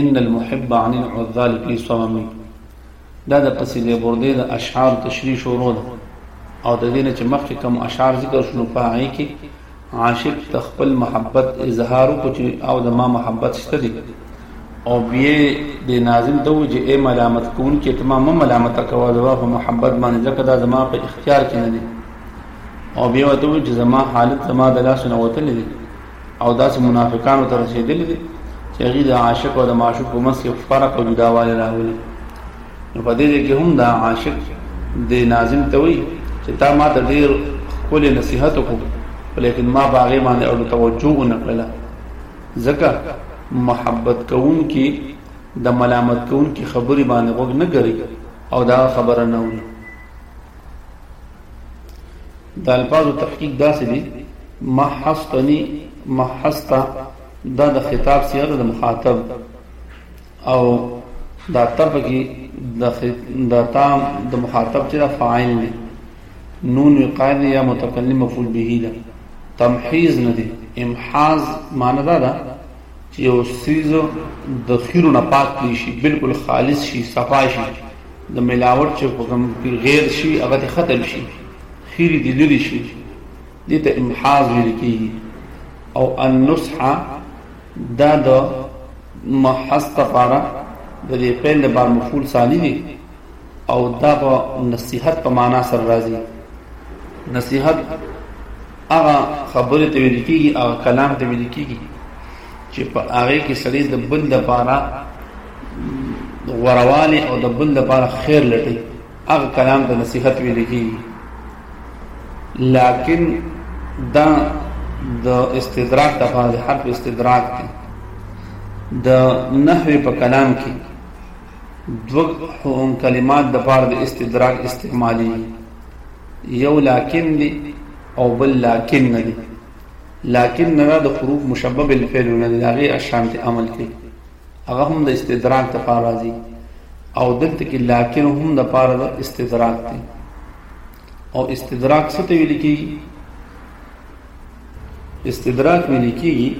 ان المحب عن العذال في صمم دا د قصیده برده د اشعار تشریح شروع ده او د دې نه چې مخکې کوم اشعار ذکر شنو په هغه کې عاشق تخپل محبت اظهار کو چې او د ما محبت شته دي او بیا د ناظم ته وجه ای ملامت کون کې تمام ملامت کوا زما په محبت باندې ځکه دا زما په اختیار کې نه دي او بیا ته وجه زما حالت زما د لاس نه وته نه دي او داسې منافقانو ته رسېدلي دي چې هغوی د عاشق او د معشوق په منځ کې فرق او جداوالی راولي نو په دې کې هم دا عاشق د ناظم ته وایي چې تا ما ته ډېر ښکلی نصیحت وکړو ولیکن ما په هغې باندې اړو توجه ونه کړله ځکه محبت کوونکي د ملامت کوونکي خبرې باندې غوږ نه ګري او دا خبره نه اوري د الفاظو تحقیق داسې دی محستنی محستا دا د خطاب صيغه د مخاطب او دا تب کې د تام د مخاطب چې دا فاعل دی نون وقاعد یا متکلم مفعول به ده تمحیز نه دی امحاز معنی دا ده چې یو سیز د خیرو نه پاک شي بالکل خالص شي صفا شي د ملاوټ چې په کوم کې غیر شي هغه دې ختم شي خیری دې لري شي دې ته امحاز ویل کیږي او النصح دا د محس لپاره د دې فعل لپاره مفعول ثانی دی او دا په نصيحت په معنا سره راځي نصيحت هغه خبره ته ویل کیږي او کلام ته ویل کیږي چې په هغه کې سړی د بل لپاره غوروالی او د بل لپاره خیر لټي هغه کلام د نصیحت ویل کیږي لکن دا د استدراک د فاز حرف استدراک دی د نحوی په کلام کې دو هم کلمات د پاره د استدراک استعمالي یو لکن دی او بل لکن نه دی لکن نه د حروف مشبب الفعل نه دی هغه اشانت عمل کوي هغه هم د استدراک د پاره راځي او دلته کې لاکن هم د پاره د استدراک دی او استدراک څه ته ویل کېږي استدراک ویل کېږي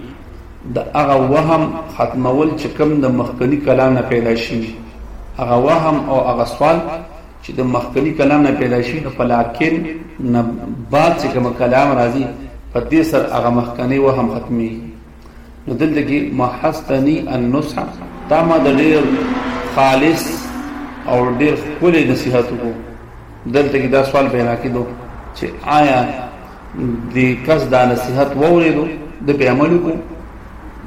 د هغه وهم ختمول چې کم د مخکنی کلام نه پیدا شي هغه وهم او هغه سوال چې د مخکنی کلام نه پیدا شي نو پلاکن نه بعد چې کوم کلام راځي په دې سر هغه مخکنی وهم ختمي نو دلته کې محستنی النصح تا ما د ډیر خالص او ډیر خپل نصيحت وکړو دلته کې دا سوال پیدا کېدو چې آیا د کس دا نصيحت ووریدو د په عمل کو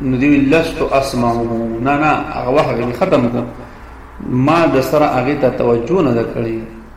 نو دی لست اسمعه نه نه هغه وخت ختم کو ما د سره هغه ته توجه نه کړی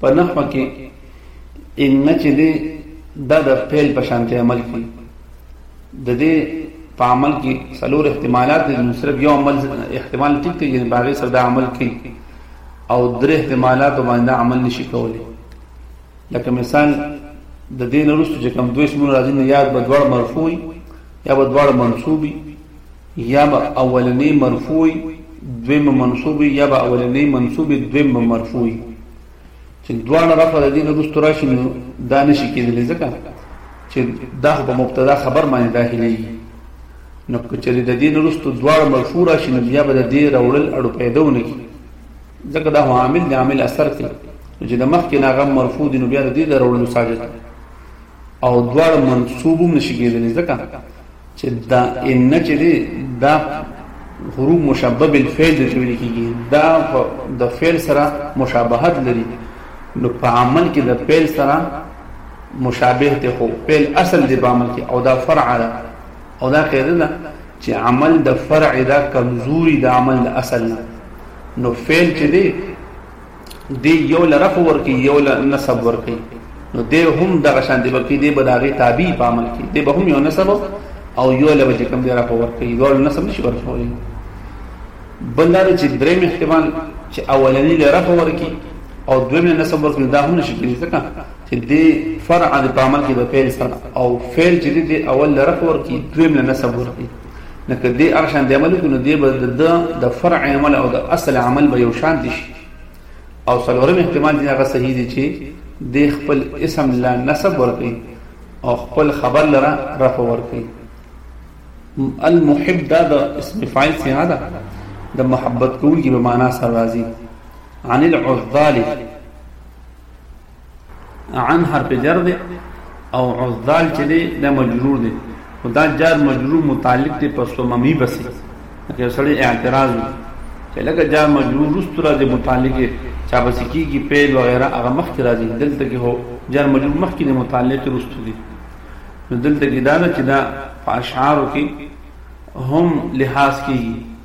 په نحو کې ان چې دی دا د فعل په شان ته عمل کوي د دې په عمل کې څلور احتمالات دي نو صرف یو عمل احتمال ټیک دی یعنی باغې سره دا عمل کوي او درې احتمالات باندې عمل نشي کولی لکه مثال د دې نورستو چې کوم دوی اسمونه راځي نو یاد به دوړ مرفوعي یا به دوړ منصوبي یا به اولنی مرفوع وي دویم به منصوب وي یا به اولنی منصوب وي دویم به مرفوع وي چې دواړه رفع د دین وروسته راشي نو دا نشي کېدلی ځکه چې دا خو په مبتدا خبر باندې داخليږي نو چې د دین وروسته دواړه مرفوع راشي نو بیا به د دې راوړل اړو پیدا ونه کړي ځکه دا هو عامل د عامل اثر کوي چې د مخکې ناغم مرفوع دي نو بیا د دې د راوړل ساجت او دواړه منصوب هم نشي کېدلی ځکه چې دا ان چې دی دا غروب مشبه بالفعل د ویل کېږي دا د فعل سره مشابهت لري نو په عمل کې د فعل سره مشابه ته خو فعل اصل دی په عمل کې او دا فرع ده او دا قاعده ده چې عمل د فرع دا کمزوري د عمل د اصل نه نو فعل چې دی دی یو له رفع ورکی یو له نصب ورکی نو دی هم دغه شان دی بلکې دی به د هغې تابع په عمل کې دی به هم یو نصب او یو له به چې کوم دی رفع ورکی دواړو نصب نشي ورکولی بل دا چې درېیم احتمال چې اولنی له رفع ورکی او دویم له نصب ورکی دا هم نشي کېدی ځکه چې دی فرع د په عمل کې د فعل سره او فعل چې دی اول له رفع ورکی دویم له نصب ورکی نه کدی هغه شان دی عمل کو نو دی به د د فرع عمل او د اصل عمل به یو شان دي او څلورم احتمال دی هغه صحیح دی چې د خپل اسم لا نسب ورکي او خپل خبر لره رفع ورکي المحب دا د اسم فاعل څخه ده د محبت کوونکی به معنا سره راځي عن العذال عن حرف جر دی او عذال چې دی دا مجرور دی او دا جار مجرور متعلق دی په سوممی بسې لکه سړی اعتراض چې لکه جار مجرور رستو راځي متعلق چا بسې کېږي پیل وغیره هغه مخکې راځي دلته کې هو جار مجرور مخکې دی متعلق رستو دی نو دلته کې دا ده چې دا په اشعارو کې هم لحاظ کېږي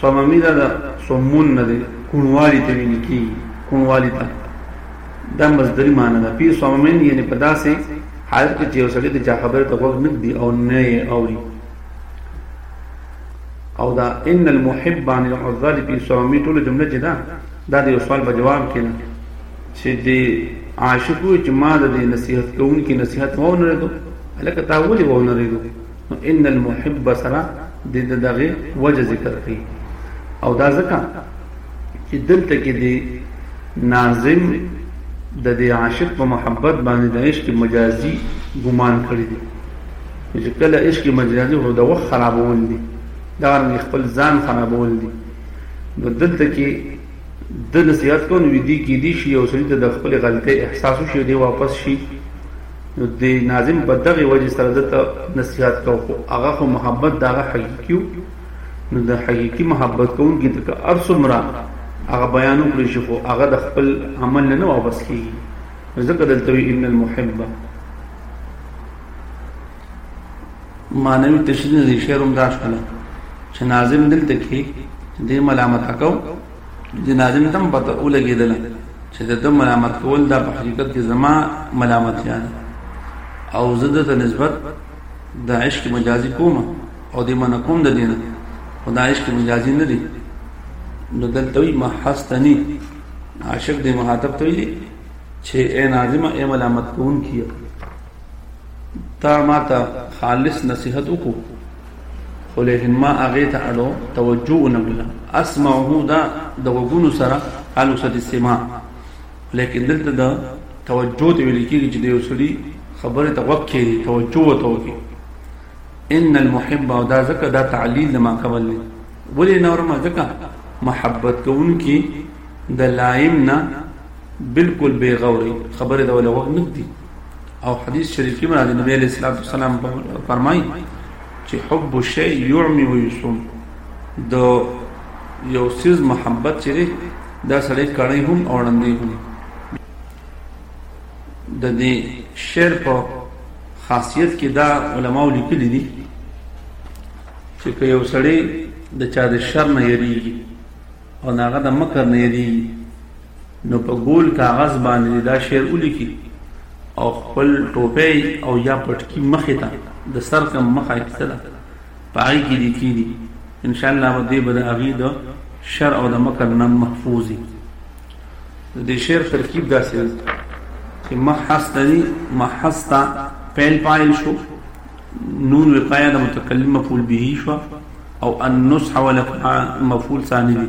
صممی دا دا صمون نه دی کونوالی ته ویل کی کونوالی ته دا مصدری معنی ده پی صممین یعنی په داسې حالت کې چې یو سړی د چا خبره ته غوږ نږدي او نه یې اوري او دا ان المحب عن العذاب فی صممی ټول جمله چې دا دا د یو سوال په جواب کې ده چې د عاشقو چې ما د نصیحت کوونکي نصیحت وونه لري هلکه تا ولې وونه لري نو ان المحب سره د دغه وجه ذکر کړي او دا ځکه چې دلته کې دی ناظم د دې عاشق په محبت باندې د عشق مجازي ګمان کړی دی چې کله عشق مجازي هو د وخت خرابول دي دا رنګ خپل ځان خرابول دي نو دلته کې د نصیحت کوم ویدي کې دي شي او سړي د خپل غلطي احساس شي دی واپس شي نو د ناظم په دغه وجه سره د نصيحت کو خو هغه خو محبت دغه حقيقي نو د حقيقي محبت کوونکی د هر څومره هغه بیان وکړي شي خو هغه د خپل عمل نه واپس کیږي ذکر دلته ان المحب مانوي تشریح د شعر هم داشتله چې ناظم دلته کې د ملامت کو دې ناظم تم پته ولګېدله چې د ده ملامت کول دا په حقیقت کې زما ملامتیا ده او زه د ته نسبت د عشق مجازي کوم او د من کوم د دینه او د عشق مجازي نه دي نو دلته وي محستني عاشق د مخاطب ته وي چې اے ناظمه اے ملامت کون کیه تا ماته خالص نصیحت وکړو خو لیکن ما هغه ته اړو توجه ونه کړل اسمعه دا د وګونو سره قالو صد السماع لیکن دلته دا توجه ته ویل کیږي چې د یو سړي خبره ته وقف کړي توجه وته وکړي ان المحب او دا زکه دا تعلیل لما قبل نه ولې نور ما زکه محبت کوونکی د لایم نه بالکل بے غوري خبره دا ولا وقف نه دي او حدیث شریف کې باندې نبی علیہ الصلوۃ والسلام فرمایي چې حب الشیء یعمی و یسم د یو سیز محبت چې دا سړی کړی هم او وړاندې هم د دې شعر په خاصیت کې دا علماو لیکلي دي چې که یو سړی د چا د شر نه یریږي او هغه د مکر نه یریږي نو په ګول کاغذ باندې دې دا شعر ولیکي او خپل ټوپۍ او یا پټکی مخې ته د سر کم مخه اخیسته ده په هغې کې دې کېني انشاءالله به دوی به د هغې د شر او د مکر نه محفوظ وي د دې شعر ترکیب داسې دی چې محس ته دي محس ته پیل پایل شو نون وقایه د متکلم مفعول به شو او النصح ولکم مفعول ثاني دی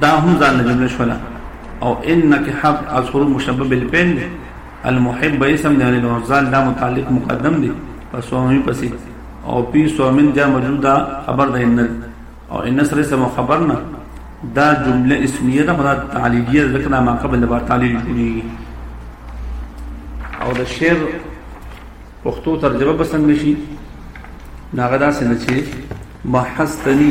دا هم ځان له جمله شوله او انک حب اذکر مشبه بالفعل دی المحب اسم دی یعنی ځان دا متعلق مقدم دی په سومی پسې او پی سومن جا موجوده خبر ده ان او ان سره سم خبرنا دا جمله اسمیه ده خدا تعلیلیه ذکر ما قبل بار تعلیل جوړي او د شعر پښتو ترجمه به څنګه شي ناغدا سن چې محستنی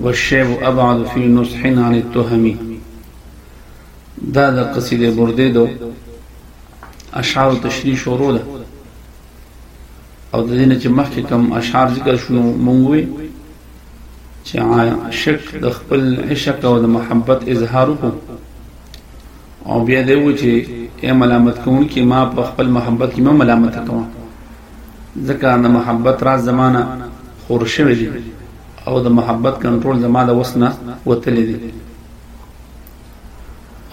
والشعب ابعد فی نصح عن التهم دا د قصیده برده دو اشعار تشریح شروع ده او د دینه چې مخکې کم اشعار ذکر شونو مونږوي چې عاشق د خپل عشق او د محبت اظهار وکړو او بیا دی و چې ای ملامت کوون کې ما په خپل محبت کې ما ملامت کوم ځکه د محبت راز زمانہ خور شوی دی او د محبت کنټرول زما د وس نه وتلی دی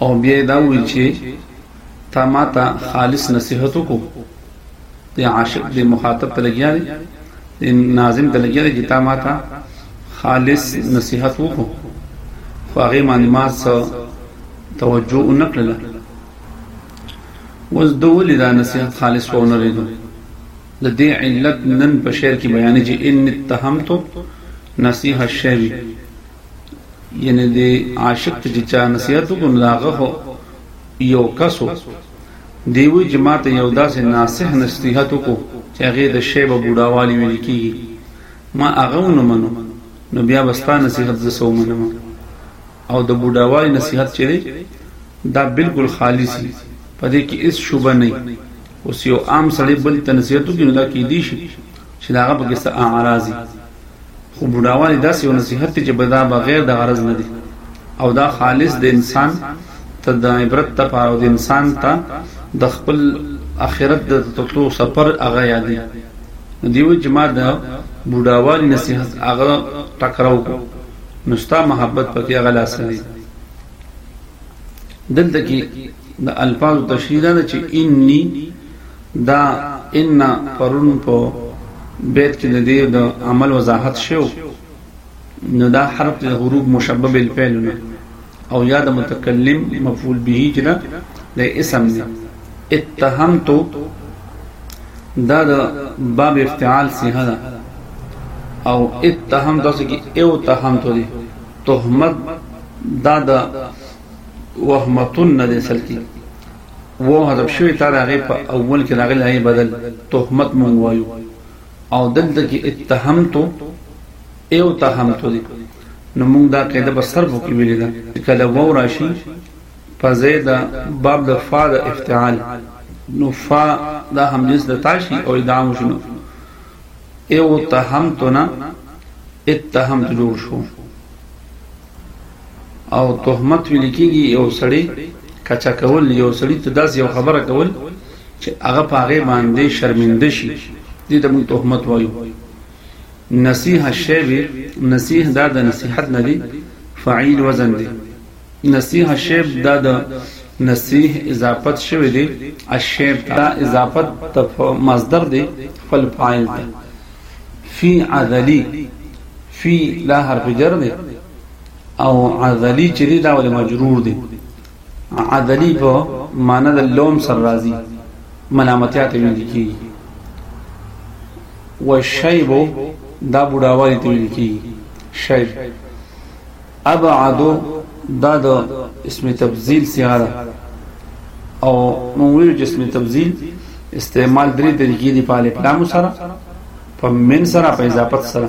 او بیا دا وی چې تا ما ته خالص نصیحت وکړو د عاشق د مخاطب ته لګیا دی د ناظم ته لګیا دی چې تا ما ته خالص نصیحت وکړو خو هغه باندې ما څه توجه ونکړه وز دولې دا نصیحت خالص و نه ریدو د دې علت نن په شعر کې بیانېږي ان اتهمت نصیح الشعر یعنی د عاشق ته چې چا نصیحت وکړو نو هغه خو یو کسو دی وی چې ماته یو داسې ناصح نصیحت وکړو چې هغه د شیبه بوډاوالي ویل کیږي ما هغه ونه منو نو بیا وستا نصیحت ز سو منم او د بوډاوالي نصیحت چیرې دا بالکل خالصي پدې کې هیڅ شوبه نه اوس یو عام سړی بل ته نصیحت وکړي نو دا کیدی شي چې دا هغه پکې څه اعراض خو بډاوالي داسې یو نصیحت چې بدا بغیر د غرض نه دی او دا خالص د انسان ته د عبرت لپاره او د انسان ته د خپل اخرت د تطلو سفر هغه یادي دیو چې ما د بډاوالي نصیحت هغه ټکراو کو نو ستا محبت پکې هغه لاسه دلته کې د الفاظو تشریح دا ده چې انی دا ان پرون په بیت کې د دې د عمل وضاحت شو نو دا حرف د غروب مشبه بالفعل نه او یا د متکلم مفعول به چې دا د اسم نه اتهمت دا د باب افتعال سیه ده او اتهمت اوس کې او تهمت دي تهمت دا د وهمتون نه دی اصل کې و حذف شوی تر هغه په اول کې راغلی هغه بدل تهمت مونږ وایو او دلته کې اتهمتو ایو تهمتو دی نو مونږ دا قاعده په صرف کې ویل دا کله و راشي فزید باب د فا د افتعال نو فا دا هم جنس د تاشي او ادام شنو ایو تهمتو نه اتهمت جوړ شو او تهمت ویل کیږي یو سړی کچا کول یو سړی ته داس یو خبره کول چې هغه پاغه باندې شرمنده شي دې ته موږ تهمت وایو نصیحه شیبه نصیح دا د نصیحت نه دی فعیل وزن دی نصیحه شیب دا د نصیح اضافت شوی دی الشیب دا اضافت ته مصدر دی فل فاعل ته فی عذلی فی لا حرف جر دی او عذلی چې دی دا ول مجرور دی عذلی په معنی د لوم سر راضی ملامتیا ته ویل کی و شیب دا بډاوالی ته ویل کی شیب ابعد دا د اسم تبذیل صيغه ده او موږ ویل چې اسم تبذیل استعمال درې طریقې دي په الف لام سره په من سره په اضافت سره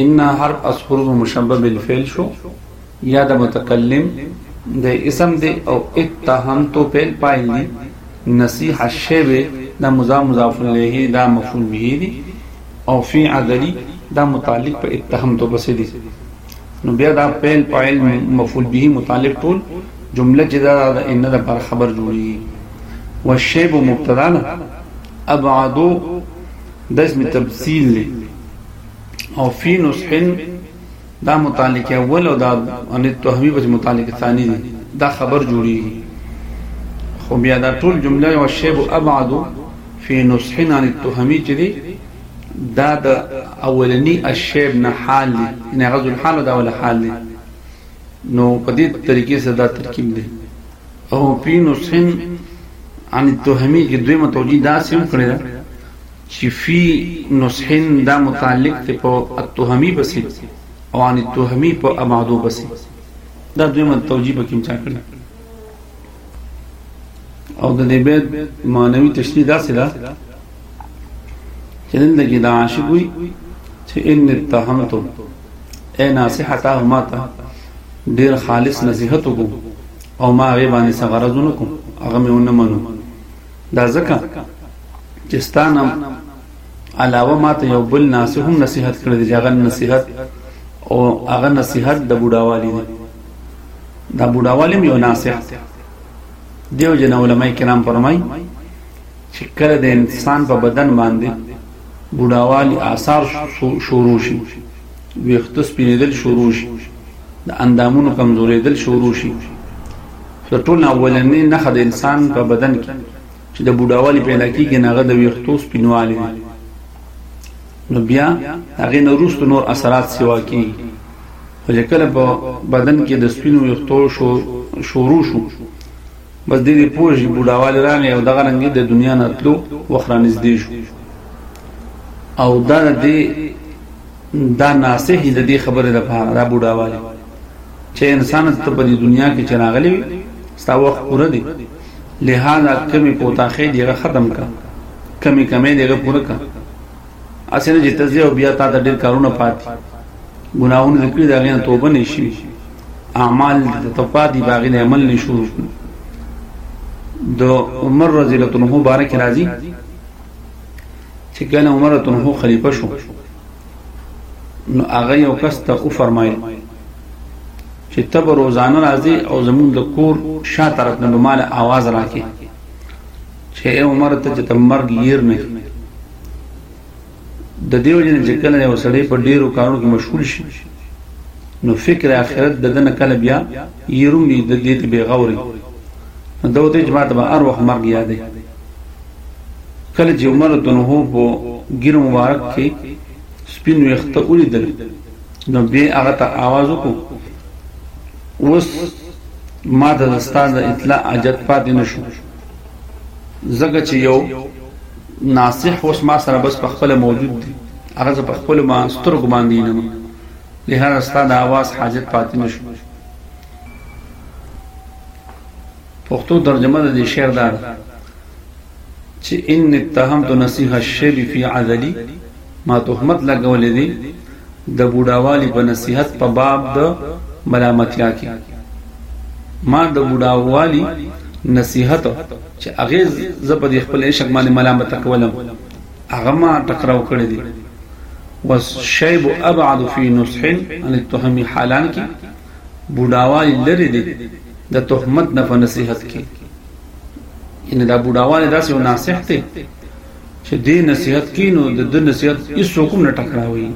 ان حرف از حروف مشبه بالفعل شو یا د متکلم د اسم دی او اتهمتو فعل پایل دی نصیح الشیب دا مضاف مضاف الیه دا مفعول به دی او فی عدلی دا متعلق په اتهمتو بس دی نو بیا دا فعل فاعل مفعول به متعلق ټول جمله چې دا د ان د پر خبر جوړي والشیب مبتدا ابعدو داسم تفصیل لی او فی نسخن دا متعلق اول او دا ان التهمی په متعلق ثانی دی دا خبر جوړی خو بیا دا ټول جمله او شیب ابعد فی نسخن ان التهمی چې دی دا د اولنی الشیب نه حال دی نه غزو الحال دا ول حال دی نو په دې طریقې سره دا ترکیب دی او فی نسخن ان التهمی کې دوی متوجی دا سم کړی چی فی نصح دا متعلق دی په التهمی پسی او عن التهمی په امعدو پسی دا دویمه توجیه پکې چا کړی او د دې بیت معنوي تشریح دا سره چې دلته کې دا عاشق وي چې ان اتهمتو اے ناصحتا هما ته ډیر خالص نصیحت وکړو او ما غیبانه سغرزونکو هغه مې ونه منو دا ځکه چې ستانم علاوه ماته یو بل ناس هم نصیحت کړی دی هغه نصیحت او هغه نصیحت د بوډاوالي دی دا بوډاوالي یو ناصح دیو جن علماء کرام فرمای چې کله د انسان په بدن باندې بوډاوالي آثار شروع شي ویښته سپینېدل شروع شي، د اندامونو کمزورېدل شروع شي. خو تر ټولو اولنۍ نښه د انسان په بدن کې چې د بوډاوالي پیدا کېږي، نو هغه د ویښتو سپینوالی دی. نو بیا د هغې نه وروسته نور اثرات سیوا کېږي. خو چې کله په بدن کې د سپینو ویښتو شور شروع شو، بس دې دې پوه شي بوډاوالی راغی او دغه رنګې د دنیا نه تلو وخت رانږدې شو او دا دې دا ناصح د دې خبرې لپاره دا بوډاوالی چې انسان ته په دې دنیا کې چې راغلی وي ستا وخت پوره دی لهدا کمی کوتاخې دیغه ختم کا کمی کمی دیغه پوره کا اسنه چې تزه او بیا تا ته ډیر کارونه پاتې ګناهونه ذکر دا غین توبه نشي اعمال تطفادي باغی نه عمل نشو د عمر رضی الله عنه بارک راضي چې کله عمر رضی الله عنه خلیفہ شو نو هغه یو کس ته او فرمایل چې تب روزانه راځي او زمون د کور شا طرف نه مال आवाज راکې چې عمر ته چې تمرګ ير نه د دیو جن چې کله یو سړی په ډیرو کارونو کې مشغول شي نو فکر اخرت د دنه کله بیا یروم د دې ته بیغوري نو دوه ته جماعت به هر وخت مرګ یادې کله چې عمر دنه په ګیر مبارک کې سپین وخت ولیدل نو به هغه ته आवाज وکړو اوس ما د استاد اطلاع اجت پاتې نشو زګه چې یو ناصح اوس ما سره بس په خپل موجود دی هغه زه په خپل ما سترګو باندې نه نو لهدا ستا د आवाज حاجت پاتې نشو پښتو ترجمه د دې شعر دار چې ان اتهمت نصيح الشيب في عذلي ما تهمت لګولې دي د بوډاوالي په نصيحت په باب د ملامتیا کې ما د بوډاوالي نصيحت چې هغه ز په دې خپل عشق باندې ملامت کولم هغه ما ټکراو کړی دی والشيب ابعد في نصح عن التهم حالان کې بوډاوالي لري دي د تهمت نه په نصيحت کې ان دا بوډاوالي داسې ناصح دی چې دې نصیحت کی نو د ده نصیحت هیڅوک هم نه ټکراوی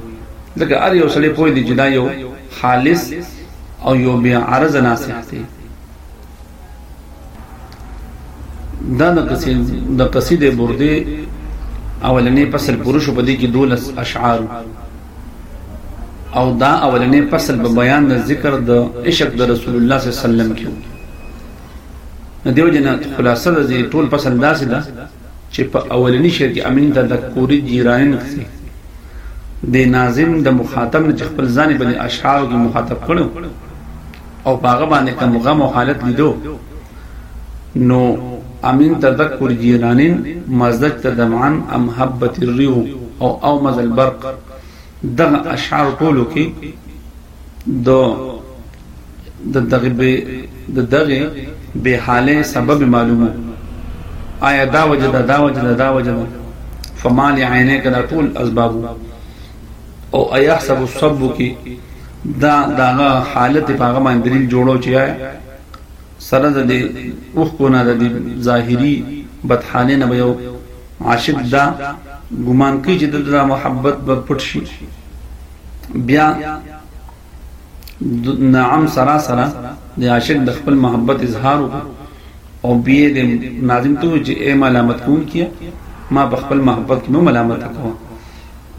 ځکه هر یو سړی پوه دی چې دا یو خالص او یو بی عرض ناصح دی دا د قصیدې د قصیدې برده اولنې فصل پوره شو په دې کې دولس اشعار او دا اولنې فصل په بیان د ذکر د عشق د رسول الله صلی الله علیه وسلم کې دیو جنا خلاصه د ټول فصل داسې ده چې په اولني شعر کې امین ته د کوري جیرانین کښې د ناظم د مخاطب نه چې خپل ځان په دې اشعارو کې مخاطب کړو او په هغه باندې کوم غم او حالت لیدو نو امین تذکر جیرانین مزدج تدمعن ام حبت الریو او او مزل برق دغه اشعار ټولو کې د د دغه به د دغه به حاله سبب معلومه آیا دا وجه دا دا وجه دا وجه فمال عینه کدا ټول اسباب او ايحسب الصب کی دا دا حالت په هغه باندې دلیل جوړو چې آیا سره د دې اوخ کو نه د ظاهری بدحاله نه یو عاشق دا ګمان کوي چې دلته محبت به پټ شي بیا نعم سرا سرا د عاشق د خپل محبت اظهار وکړ او بیا د ناظم ته چې اے ملامت کون کیا ما په خپل محبت کې ملامت کوم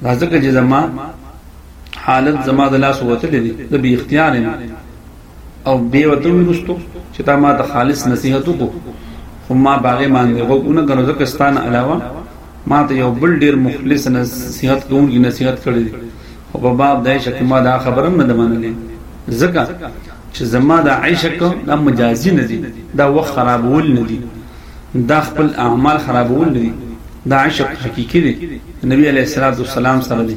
راځکه چې زما حالت زما د لاس وتلې دي د بی اختیار ما او بی وته ورستو چې تا ما ته خالص نصیحت وکړو خو ما باغې باندې وګونه غنو ځکه ستانه علاوه ما ته یو بل ډیر مخلص نصیحت کوونکی نصیحت کړی دی او په باب دای شکه ما دا خبره نه ده منلې ځکه چې زما دا عیشک دا مجازي نه دي دا وخت خرابول نه دي دا خپل اعمال خرابول نه دي دا عیشک حقیقي دی نبی علیه الصلاۃ والسلام سره دی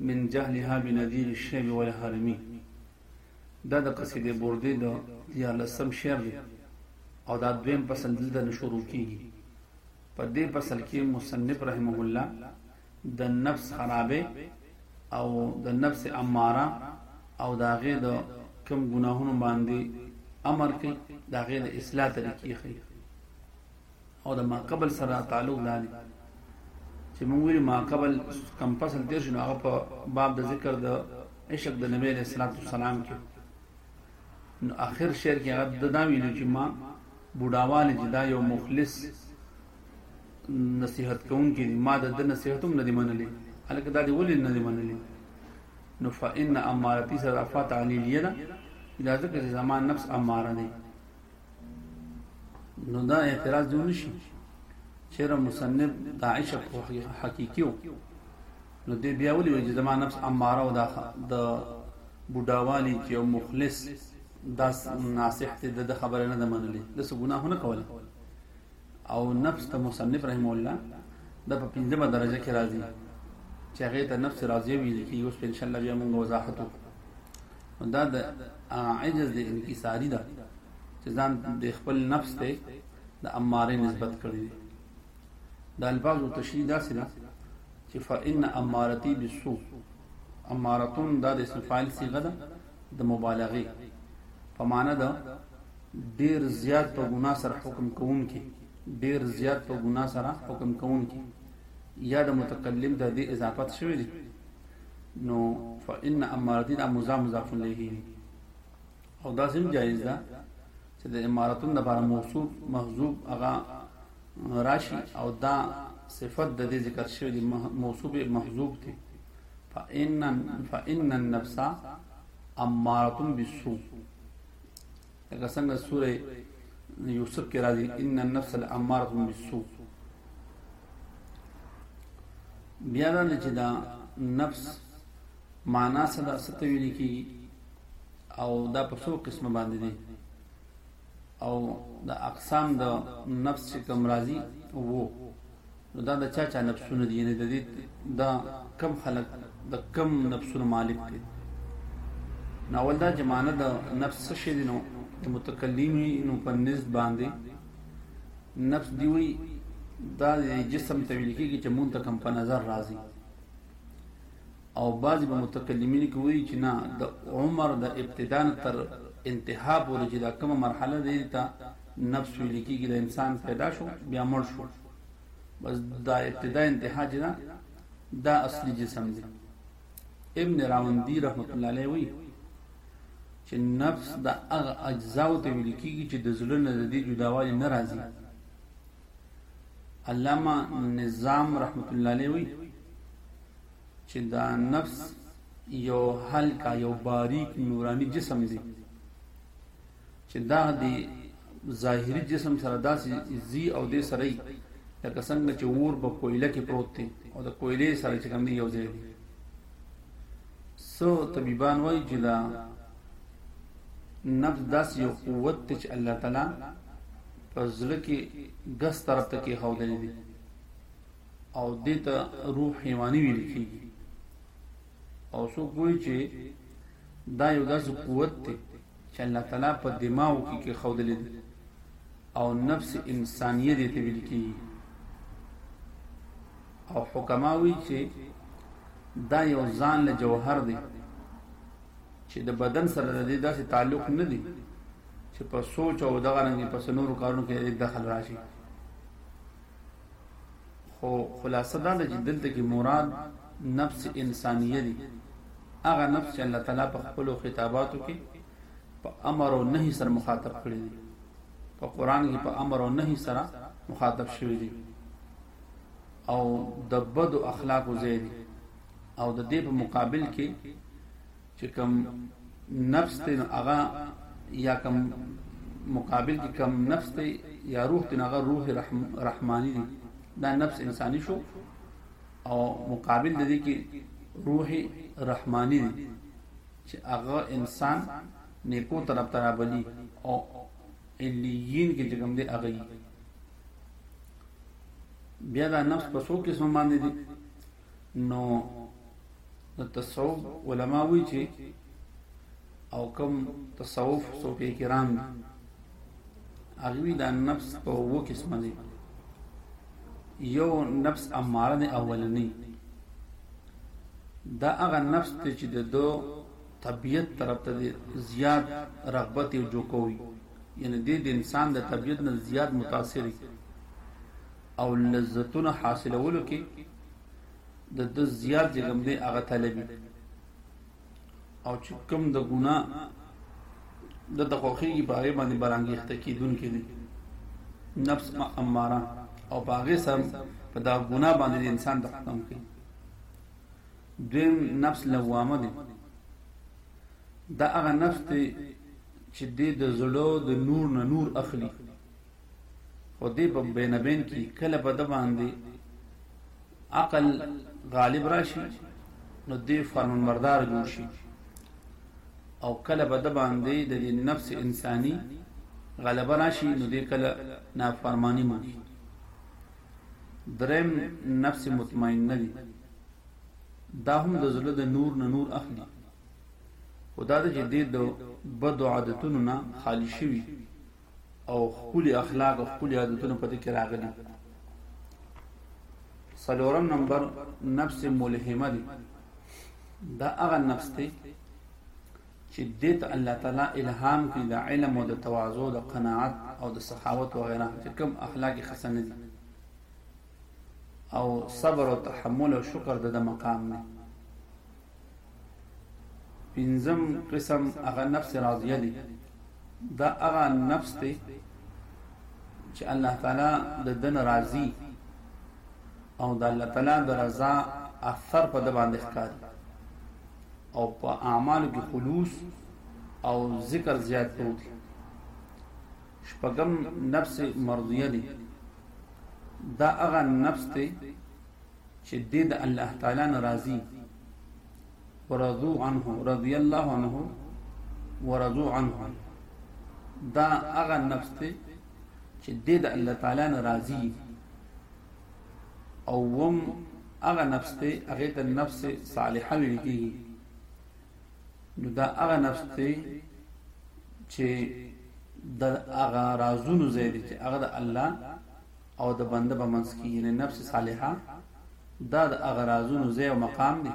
من جهلها بنذير الشيب والهرم دا د قصیدې بوردې د دیارلسم شعر دی او دا دویم فصل دلته نه شروع کیږي په دې فصل کې مصنف رحمه الله د نفس خرابې او د نفس اماره او دا غې د کم ګناهونو باندې امر کوي دا غې د اصلاح طریقې ښيي او د ما قبل سره تعلق دا دی چې موږ ویل ما قبل کم فصل تیر شنو هغه په باب د ذکر د عشق د نبی علیہ الصلوۃ والسلام کې نو اخر شعر کې هغه د دا ویلو چې ما بوډاواله چې دا یو مخلص نصیحت کوونکی دی ما د نصیحت هم نه دی منلې الکه دا دی ولې نه دی منلې نو فإن امارتی سره فات علی الیدا دا ځکه چې زمان نفس اماره دی نو دا اعتراض دی نشي چیرې مصنف د عشق حقيقي نو دی بیا ولي وایي چې زما نفس اماره او د بډاوالي چې یو مخلص دا ناصح ته د خبره نه ده منلې د څه ګناهونه کوله او نفس ته مصنف رحم الله د په پنځمه درجه کې راځي چې هغه ته نفس راضیه ویل کی اوس ان شاء الله بیا موږ وضاحت وکړو دا د عجز د انکساری ده چې ځان د خپل نفس ته د اماره نسبت کړی د الفاظ او تشریح داسې ده چې فإن امارتی بالسوء امارتون دا د اسم فاعل صيغه ده د مبالغه په معنا ده ډیر زیات په ګناه سره حکم کوونکی ډیر زیات په ګناه سره حکم کوونکی یا د متکلم د دې اضافت شوی دی نو فإن امارتی دا مضاف مضاف الیه او دا سم جایز ده چې د امارتون لپاره موصوف محذوب هغه راشي او دا صفت د دې ذکر شوی دی موصوف محذوب دی فان فان النفس اماره بالسوء لکه څنګه سوره یوسف کې راځي ان النفس الاماره بالسوء بیا دا چې دا نفس معنا څه ده څه ته ویل کیږي او دا په څو قسمه باندې دي او د اقسام د نفس چې کوم راضي وو نو دا د چا چا نفسونه دي یعنی د دې د کم خلق د کم نفسونو مالک دي نو ول دا جمانه د نفس څه شي دي نو د متکلمي نو په نسبت باندې نفس دی وی دا جسم ته ویل کېږي چې مونږ ته کم په نظر راضي او بعضی په متکلمینو کې وایي چې نه د عمر د ابتدا نه تر انتها پورې چې دا کومه مرحله دی ته نفس ویل کېږي د انسان پیدا شو بیا مړ شو بس دا ابتدا انتها چې دا دا اصلي جسم دی ابن راوندی رحمت الله علیه وی چې نفس د هغه اجزاو ته ویل کیږي چې د زړه نه د دې جداوالي نه راځي علامه نظام رحمت الله علیه وی چې دا نفس یو هلکا یو باریک نورانی جسم دی چې دا دی ظاهری جسم سره داسې زی او دې سره ای لکه څنګه چې ور په کویله کې پروت دی او د کویلې سره چې کوم یو ځای دی سو طبيبان وایي چې دا نفس داس یو قوت ته چې الله تعالی په ځل کې ګس طرف ته کې خو دی او دته روح حیواني ویل کیږي او سو کوی چې دا یو داسې قوت دی چې الله تعالی په دماغ کې کې خودلې دي او نفس انسانیه دې ته ویل کیږي او حکماوی چې دا یو ځان له جوهر دی چې د بدن سره د دې داسې تعلق نه دی چې په سوچ او دغه رنګ په سنورو کارونو کې دخل راشي خو خلاصه دا ده چې دلته کې مراد نفس انسانیه دي هغه نفس چې الله تعالی په خپل خطاباتو کې په امر او نهي سره مخاطب کړی دي په قران کې په امر او نهي سره مخاطب شوی دي او د بد اخلاق زیدي او د دې په مقابل کې چې کوم نفس ته نو هغه یا کوم مقابل کې کوم نفس ته یا روح ته هغه روح رحم رحمانی دی دا نفس انساني شو او مقابل د دې کې روح رحمانی دی چې هغه انسان نیکو طرف ته راولي او الیین کې چې کوم دی هغه بیا دا نفس په څو قسم باندې دي نو د تصوف علما وی چې او کم تصوف صوفي کرام دي هغه د نفس په وو قسمه دي یو نفس اماره دی اولنی دا هغه نفس ته چې د دو طبیعت طرف ته زیات رغبت او جوکوي یعنی د انسان د طبیعت نه زیات متاثر او لذتونو حاصلولو کې د د زیات زګمدې هغه طلبي او چې کوم د ګنا د تخوخي کې باغې باندې برانګښته کیدون کې دي نفس ما اماره او باغې سم په دا ګنا باندې انسان د ختم کوي دویم نفس لوامه دي دا هغه نفس ته چې د زړه د نور نه نور اخلي خو دی په بین بین کې کله په د باندې عقل غالب راشي نو دی فرمان بردار جوړ شي او کله په د باندې د نفس انساني غلبه راشي نو دی کله نافرمانی مو درم نفس مطمئن نه دي دا هم د زړه د نور نه نور اخلي خدا د جدي د بد عادتونو نه خالی شوی او خپل اخلاق او خپل عادتونه پدې کې راغلي سلورم نمبر نفس ملهمه دي دا هغه نفس دی چې دې ته الله تعالی الهام کوي د علم او د تواضع د قناعت او د سخاوت و غیره چې کوم اخلاقی حسنه دي او صبر او تحمل او شکر د مقام نه پنځم قسم هغه نفس راضیه دی دا هغه نفس دی چې الله تعالی د دن راضی او د الله تعالی د رضا اثر په د باندې ښکاري او په اعمالو کې خلوص او ذکر زیات پروت دی شپږم نفس مرضیه دی دا هغه نفس دی چې دی د الله تعالی نه راضي ورضو عنه رضی الله عنه ورضو عنه دا هغه نفس دی چې دی د الله تعالی نه راضي او وم هغه نفس دی هغه ته نفس صالحه ویل کیږي نو دا هغه نفس دی چې د هغه رازونو زیات چې هغه د الله او د بنده په منځ کې یعنی نفس صالحه دا د هغه رازونو ځای او مقام دی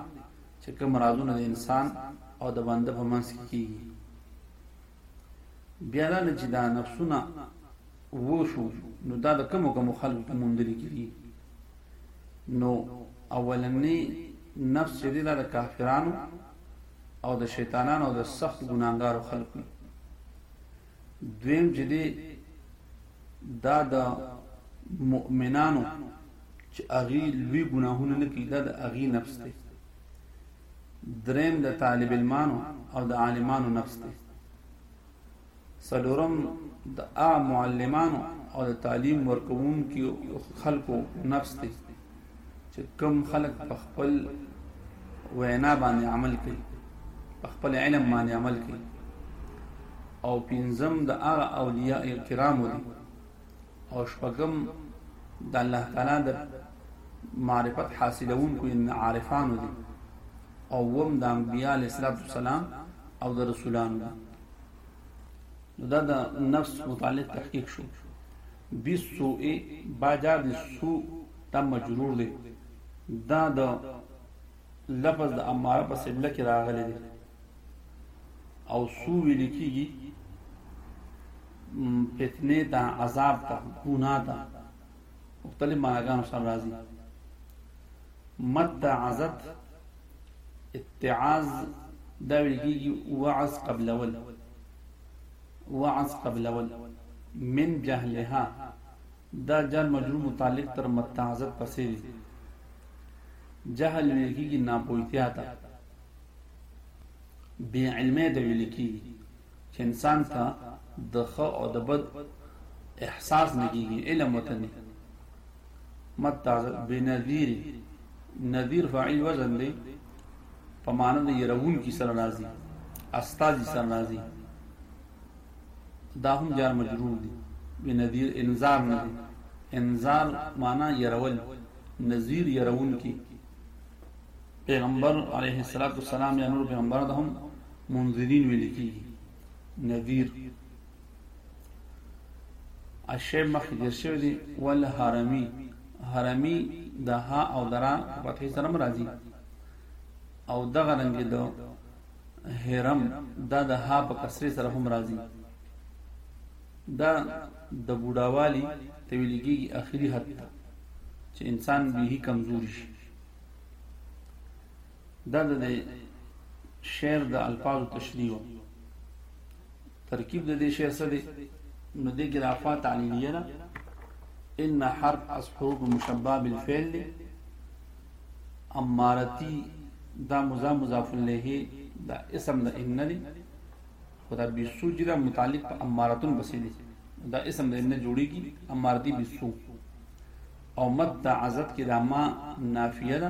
چې کوم رازونه د انسان او د بنده په منځ کې کیږي بیا دا چې دا نفسونه وشو نو دا د کوم کوم خلکو په موندل کېږي نو اولنې نفس چې دی دا د کافرانو او د شیطانانو او د سخت ګناګارو خلکو دویم چې دی دا د مؤمنانو چې اغي لوی ګناهونه نه کوي دا د اغي نفس دی دریم د طالب علمانو او د عالمانو نفس دی سلورم د ا معلمانو او د تعلیم ورکوونکو خلکو نفس دی چې کوم خلک په خپل وینا باندې عمل کوي په خپل علم باندې عمل کوي او پنځم د هغه اولیاء کرام دي او شپږم د الله تعالی د معرفت حاصلونکو ان عارفان دي او وم د انبیاء علیه السلام او د رسولانو دا د نفس متعلق تحقیق شو بالسوء با جار دی سوء دا مجرور دی دا د لفظ د اماره په سله کې راغلی دی او سو ویل کیږي فتنه دا عذاب ته ګناه ده مختلف معناګانو سره راځي مت عزت اتعاز دا ویل کیږي وعظ قبل اول وعظ قبلول من جهلها دا جار مجرور متعلق تر متعزت پسې دي جهل ویل کېږي ناپوهتیا ته بې علمۍ ته ویل کېږي چې انسان ته د ښه او د بد احساس نه کېږي علم ورته نه متعزت بنذیر نذیر فاعل وزن دی په معنی د يرونکي سره راځي استاذي سره راځي دا هم جار مجرور دي بنذير انذار نه دي انذار معنی يرول نذير يرونکي پیغمبر علیه الصلاۃ والسلام یا نور پیغمبر د هم منذرین ویل کیږي نذیر الشیب مخکې تیر شوی دی ول حرمی حرمی د ها او درا په فتحې سره مرضی او دغه رنګ د هرم دا د ها په کسرې سره هم راضی دا د بوډاوالی ته ویل کېږي اخري حد ته چې انسان به کمزوري شي دا د دې شعر د الفاظو تشریح و ترکیب د دې شعر څه دی نو دې کې رافا تعلیلیه ده ان حرف اصحوب مشبه بالفعل دی امارتی دا مضاف مضاف الیه دا اسم د ان دی خدا بیسو جدا متعلق په امارتون بسې دی دا اسم د ان جوړیږي امارتی بیسو او مد عزت کې دا ما نافیه ده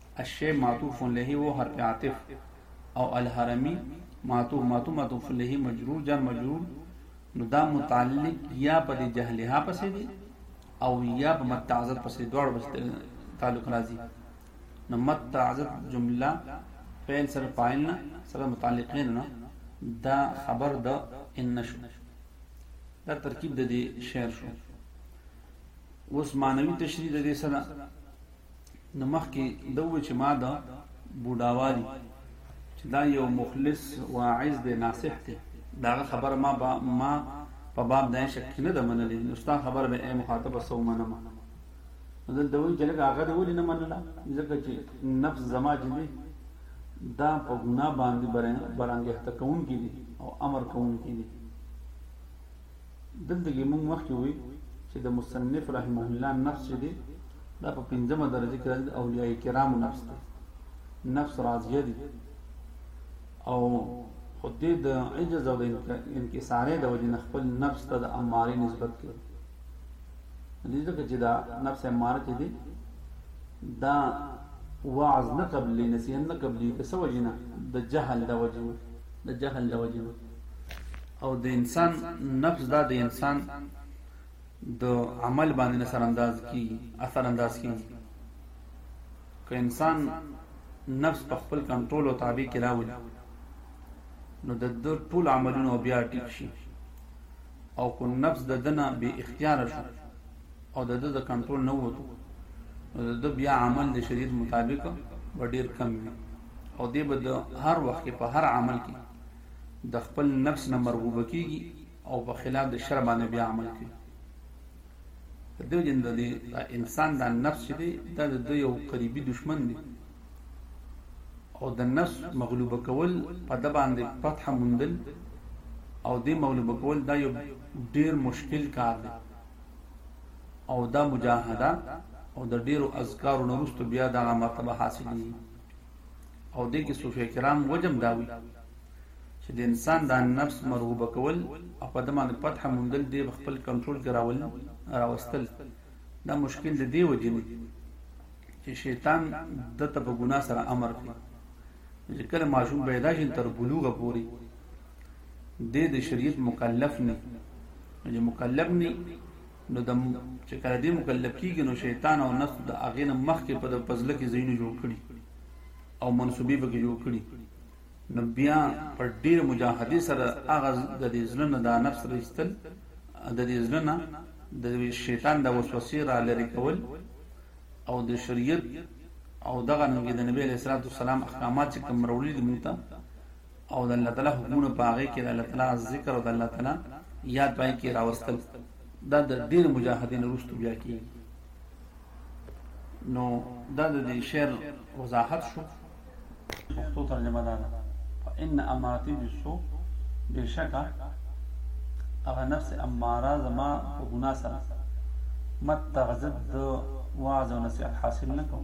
الشيب معطوف له و حرف عاطف او الحرمي معطوف معطوف معطوف له مجرور جر مجرور نو دا متعلق یا په دې جهلها پسې دی او یا په متعزت پسې دوړ بس تعلق راځي نو متعزت جمله فعل سره فاعل نه سره متعلقین نه دا خبر د ان نشو دا ترکیب د دې شعر شو اوس معنوي تشریح د دې سره نو مخکې ده وویل چې ما د بوډاوالي چې دا یو مخلص واعظ دی ناصح دی دا هغه خبره ما با ما په باب د عشق کې نه ده منلې نو ستا خبره به ای مخاطبه څه ومنم نو دلته وایي چې لکه هغه دې ولې نه منله ځکه چې نفس زما چې دی دا په ګناه باندې برانګهته کوونکي دي او امر کوونکي دي دلته کې موږ مخکې وي چې د مصنف رحمه الله نفس چې دی دا په پنځمه درجه کې راځي د اولیاء کرامو نفس دی نفس راضیه دي او خو دې د عجز او د انکسارې د وجې نه خپل نفس ته د امارې نسبت کوي دې ځکه چې دا نفس اماره چې دي دا وعظ نه قبلې نصیحت نه قبلې که څه وجې نه د جهل د وجې د جهل د وجې او د انسان نفس دا د انسان د عمل باندې نه سرانداز کی اثر انداز کی که انسان نفس په خپل کنټرول او تابع کې راولي نو د د ټول عملونو بیا ټیک شي او کو نفس د دنه به اختیار شو او د د کنټرول نه وته نو د بیا عمل د شریعت مطابق ډیر کم او دی به د هر وخت په هر عمل کې د خپل نفس نه مرغوب کیږي او په خلاف د شرع باندې بیا عمل کوي دیو جن د انسان د نفس چې دی دا د یو قریبي دشمن دی او د نفس مغلوبه کول په د باندې فتح مندل او د مغلوبه کول دا یو ډیر مشکل کار دی او دا مجاهده او د ډیرو اذکارو نورستو بیا دغه مرتبه حاصلې او دې کې صوفي کرام وجم داوي چې د انسان د نفس مرغوب کول او په دمانه فتح مندل دی خپل کنټرول کې راول راوستل دا مشکل د دی وجنه چې شیطان د ته په ګناه سره امر کوي چې کله ماشوم پیدا شي تر بلوغ پوري د د شریعت مکلف نه چې مکلف نه نو د چې کله دې مکلف کیږي نو شیطان او نفس د هغې نه مخکې په د پزله کې ځایونه جوړ کړي او منصوبې پکې جوړ کړي نو بیا په ډېر مجاهدې سره هغه د دې زړه نه د نفس رایستل د دې زړه نه د شیطان د وسوسې را لرې کول او د شریعت او دغه نوګې د نبی علیه السلام احکامات چې کوم راوړي دي موږ ته او د الله تعالی حکمونه پاغه کې د الله تعالی ذکر او د الله تعالی یاد پای کې راوستل دا د ډیر مجاهدین وروسته بیا کې نو دا د دې شعر وضاحت شو پښتو ترجمه دا ده فإن أمارتي بالسوء بشکا هغه نفس اماره زما په ګناه سره متغزد د واعظ او نصيحت حاصل نکوم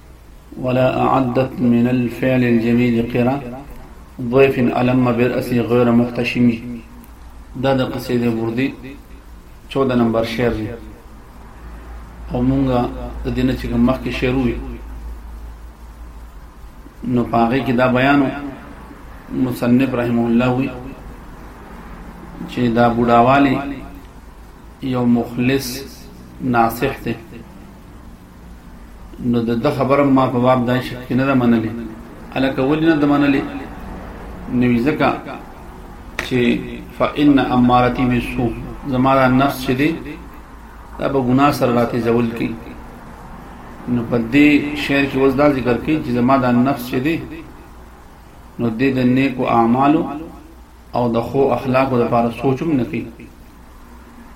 ولا اعدت من الفعل الجميل قرا ضيف علم برأسي غير محتشم دا د قصیده بردی 14 نمبر شعر دی او مونږه د دینه چې کوم مخکې شعر وي نو پاغه کې دا بیانو مصنف رحم الله وی چې دا بډاوالی یو مخلص ناصح دی نو د د خبره ما په باب دای شک کې نه ده منلې الکه ولې نه ده منلې نوې ځکه چې فإن امارتي بالسوء زما دا نفس چې دی دا به ګناه سره راته زول کی نو په دې شعر کې اوس دا ذکر کوي چې زما دا نفس چې دی نو دې د نیکو اعمالو او د خو اخلاقو لپاره سوچ هم نه کوي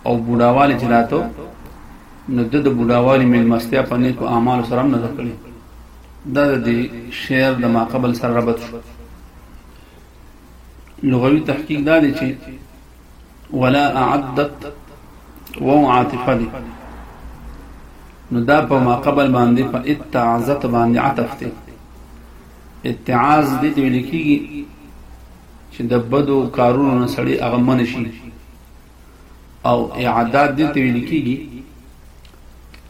او بوډاوالی چې راته نو د د بوډاوالي میلمستیا په نیکو اعمالو سره هم نه ده کړې دا د دې شعر د ماقبل سره ربط شو لغوي تحقیق دا دی چې ولا اعدت وو عاطفه دی نو دا په ماقبل باندې په اتعازت باندې عطف دی اتعاز دې ته ویل کېږي چې د بدو کارونو نه سړی هغه من شي او اعداد دې ته ویل کېږي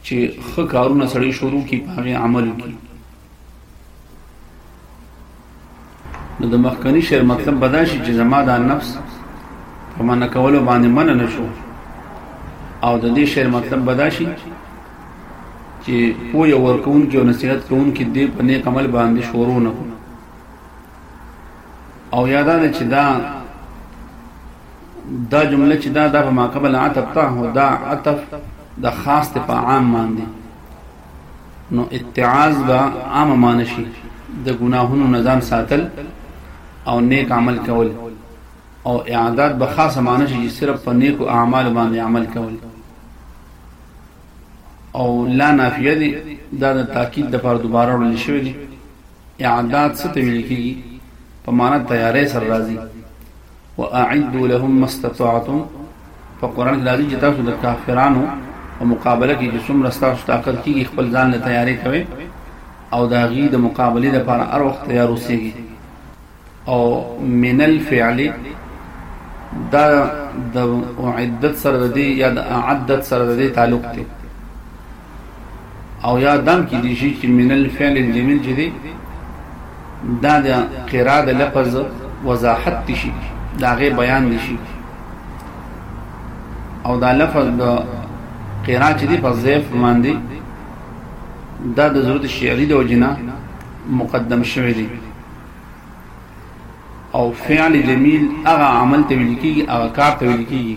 چې ښه کارونه سړی شروع کړي په هغې عمل کړي نو د مخکني شعر مطلب به دا شي چې زما دا نفس په منع کولو باندې منع نه شو او د دې شعر مطلب به دا شي چې پوهه ورکوونکي او نصیحت کوونکي دې په نیک عمل باندې شروع نه کړي او یادا ده چې دا دا جمله چې دا د ما قبل عطف ته هو دا عطف د خاص ته په عام باندې نو اتعاز با عام مانشي د ګناهونو نظام ساتل او نیک عمل کول او اعداد به خاص مانشي چې صرف په نیکو اعمال باندې عمل کول او لا نافیه دي دا د تاکید د پر دوباره ورل شوی دي اعداد څه ته ویل کیږي په معنا تیارې سره راځي واعدوا لهم ما استطعتم په قران کې راځي چې تاسو د کافرانو په مقابله کې چې څومره تاسو طاقت کیږي خپل ځان له تیارې کوي او دا غي د مقابله لپاره هر وخت تیار اوسئ او من الفعل دا د عدت سره د دې یا د عدت سره د دې تعلق دی او یا دم کې دي شي چې من الفعل الجميل چې دي دا د قرا د لفظ وضاحت دي شي دا غي بیان دي شي او دا لفظ د قرا چې دي په ضعف باندې دا د ضرورت شعري د وجنه مقدم شوی دی او فعل جمیل هغه عمل ته ویل کیږي هغه کار ته ویل کیږي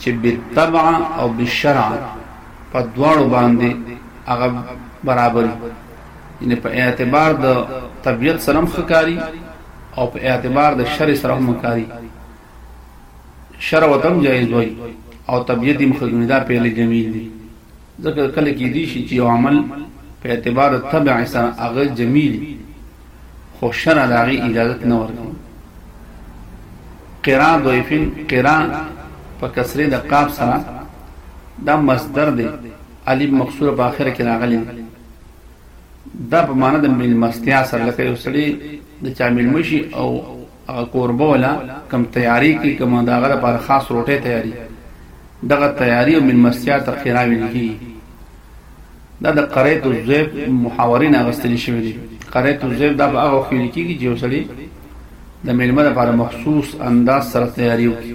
چې بالطبع او بالشرع په دواړو باندې هغه برابر یعنی په اعتبار د طبیعت سره مخکاری او په اعتبار د شر سره مخکاری شر وتم جایز وای او طبیعت مخګنی دا پیل جمیل دی ځکه کله کیدی شي چې یو عمل په اعتبار طبع سره هغه جمیل خو شرع د هغې اجازت نه ورکوي قرا ضعیفین قرا په کسرې د قاب سره دا مصدر دی الف مکسوره په اخره کې راغلی دا په معنا د ملمستیا سره لکه یو سړی د چا ملمشي او هغه کوربه ولا کم تیاری کی کما داغه لپاره خاص روټه تیاری دغه تیاری او ملمستیا تر خیراوی نه کی دا د قریت الزیب محاورین اغستل شوی دی قریت الزیب دا به هغه خیل کیږي چې وسړي د ملمه لپاره مخصوص انداز سره تیاری وکړي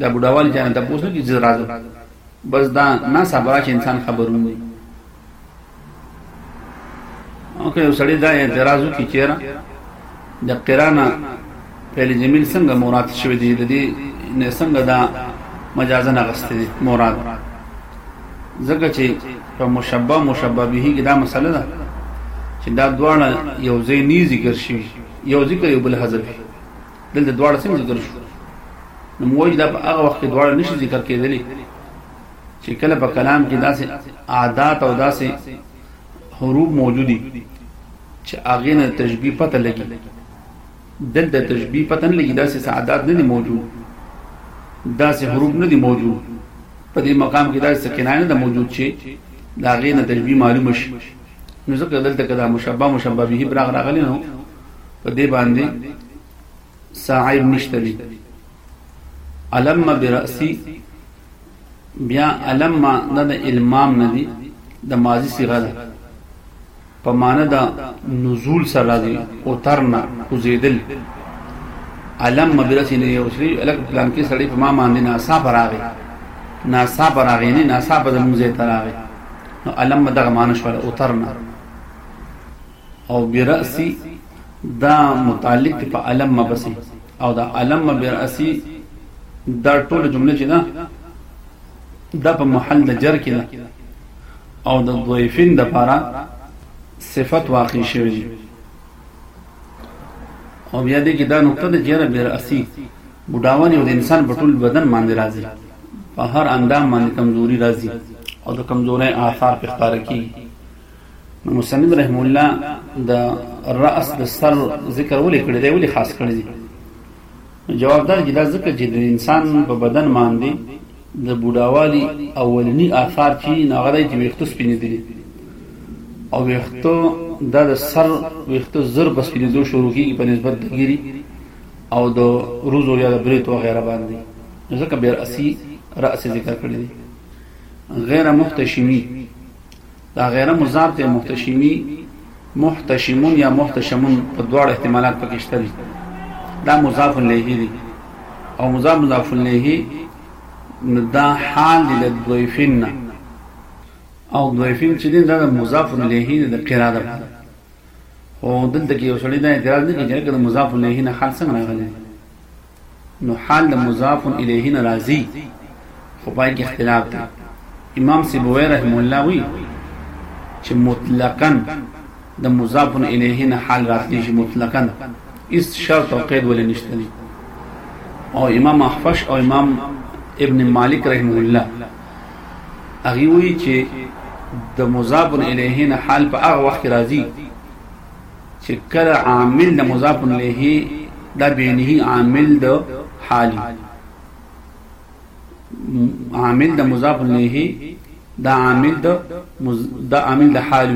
دا بډاوال جان ته پوسو کی زه راځم بس دا نه صبره چې انسان خبرون دي او که سړی دا اعتراض وکړي چیرې د قرانا فعل جمیل څنګه مراد شوی دی د دې نه څنګه دا مجازا غسته دی مراد ځکه چې په مشبہ مشبہ به کې دا مسله ده چې دا دواړه یو ځای نه ذکر شي یو ذکر یو بل حذف دلته دواړه څنګه ذکر شو نو موږ دا په هغه وخت کې دواړه نشي ذکر کېدلی چې کله په کلام کې داسې عادات او داسې حروف موجودي چې هغه نه تشبيه پته لګي دلته تشبيه پته نه لګي داسې عادات نه دي موجود داسې حروف نه دي موجود په دې مقام کې داسې کنایه نه موجود چې دا غې نه تشبيه معلوم شي نو ځکه دلته کدا مشبہ مشبہ به برغ راغلی نو په دې باندې ساعیب نشته دي علم برأسی بیا علم ما نه د المام نه دي د ماضی صيغه ده په معنی د نزول سره راځي او ترنا کوزیدل علم برأسی نه یو شي الک پلان کې سړی په ما باندې ناسا پراغي ناسا پراغي نه ناسا په زموږه تراغي نو علم دغه معنی شو او ترنا او برأسی دا متعلق په علم مبسی او دا علم برأسی دا ټول جمله چې دا دا په محل د جر کې ده او د ضعیفین د پاره صفت واقع شوی دی او بیا دې کې دا نقطه ده چې را برأسی بډاوان یو د انسان په ټول بدن باندې راځي په هر اندام باندې کمزوري راځي او د کمزورۍ آثار په ښکار کیږي نو مصنف رحم الله د راس د سر ذکر ولې کړی دی ولې خاص کړی دی جواب دا چې دا ذکر چې د انسان په بدن باندې د بوډاوالي اولنی آثار چې ناغره چې ویختو سپینې دي او ویختو دا د سر ویختو زر بس پینې دو شروع کیږي په نسبت د ګيري او د روزو یا د بریتو غیره باندې ځکه بیر اسی رأس ذکر کړی دی غیر محتشمی دا غیره مضاف ته محتشمی محتشمون یا محتشمون په دواړو احتمالات پکې شته دي دا مضاف الیه دي او مضاف مضاف الیه دا حال دي د ضیفین او ضیفین چې دین دا مضاف الیه د قراده او دلته کې یو سړی دا اعتراض نه کوي چې دا مضاف الیه نه حال څنګه راغلی نو حال د مضاف الیه نه راضی خو پای کې اختلاف دی امام سیبوی رحم الله وی چې مطلقاً د مضاف الیه نه حال راتلی شي مطلقاً اس شرط او قید ولې نشته دی او امام احفش او امام ابن مالک رحم الله هغه وی چې د مضاف الیه نه حال په هغه وخت راضی چې کله عامل د مضاف الیه دا بینه عامل د حالی عامل د مضاف الیه دا عامل د مز... دا عامل د حال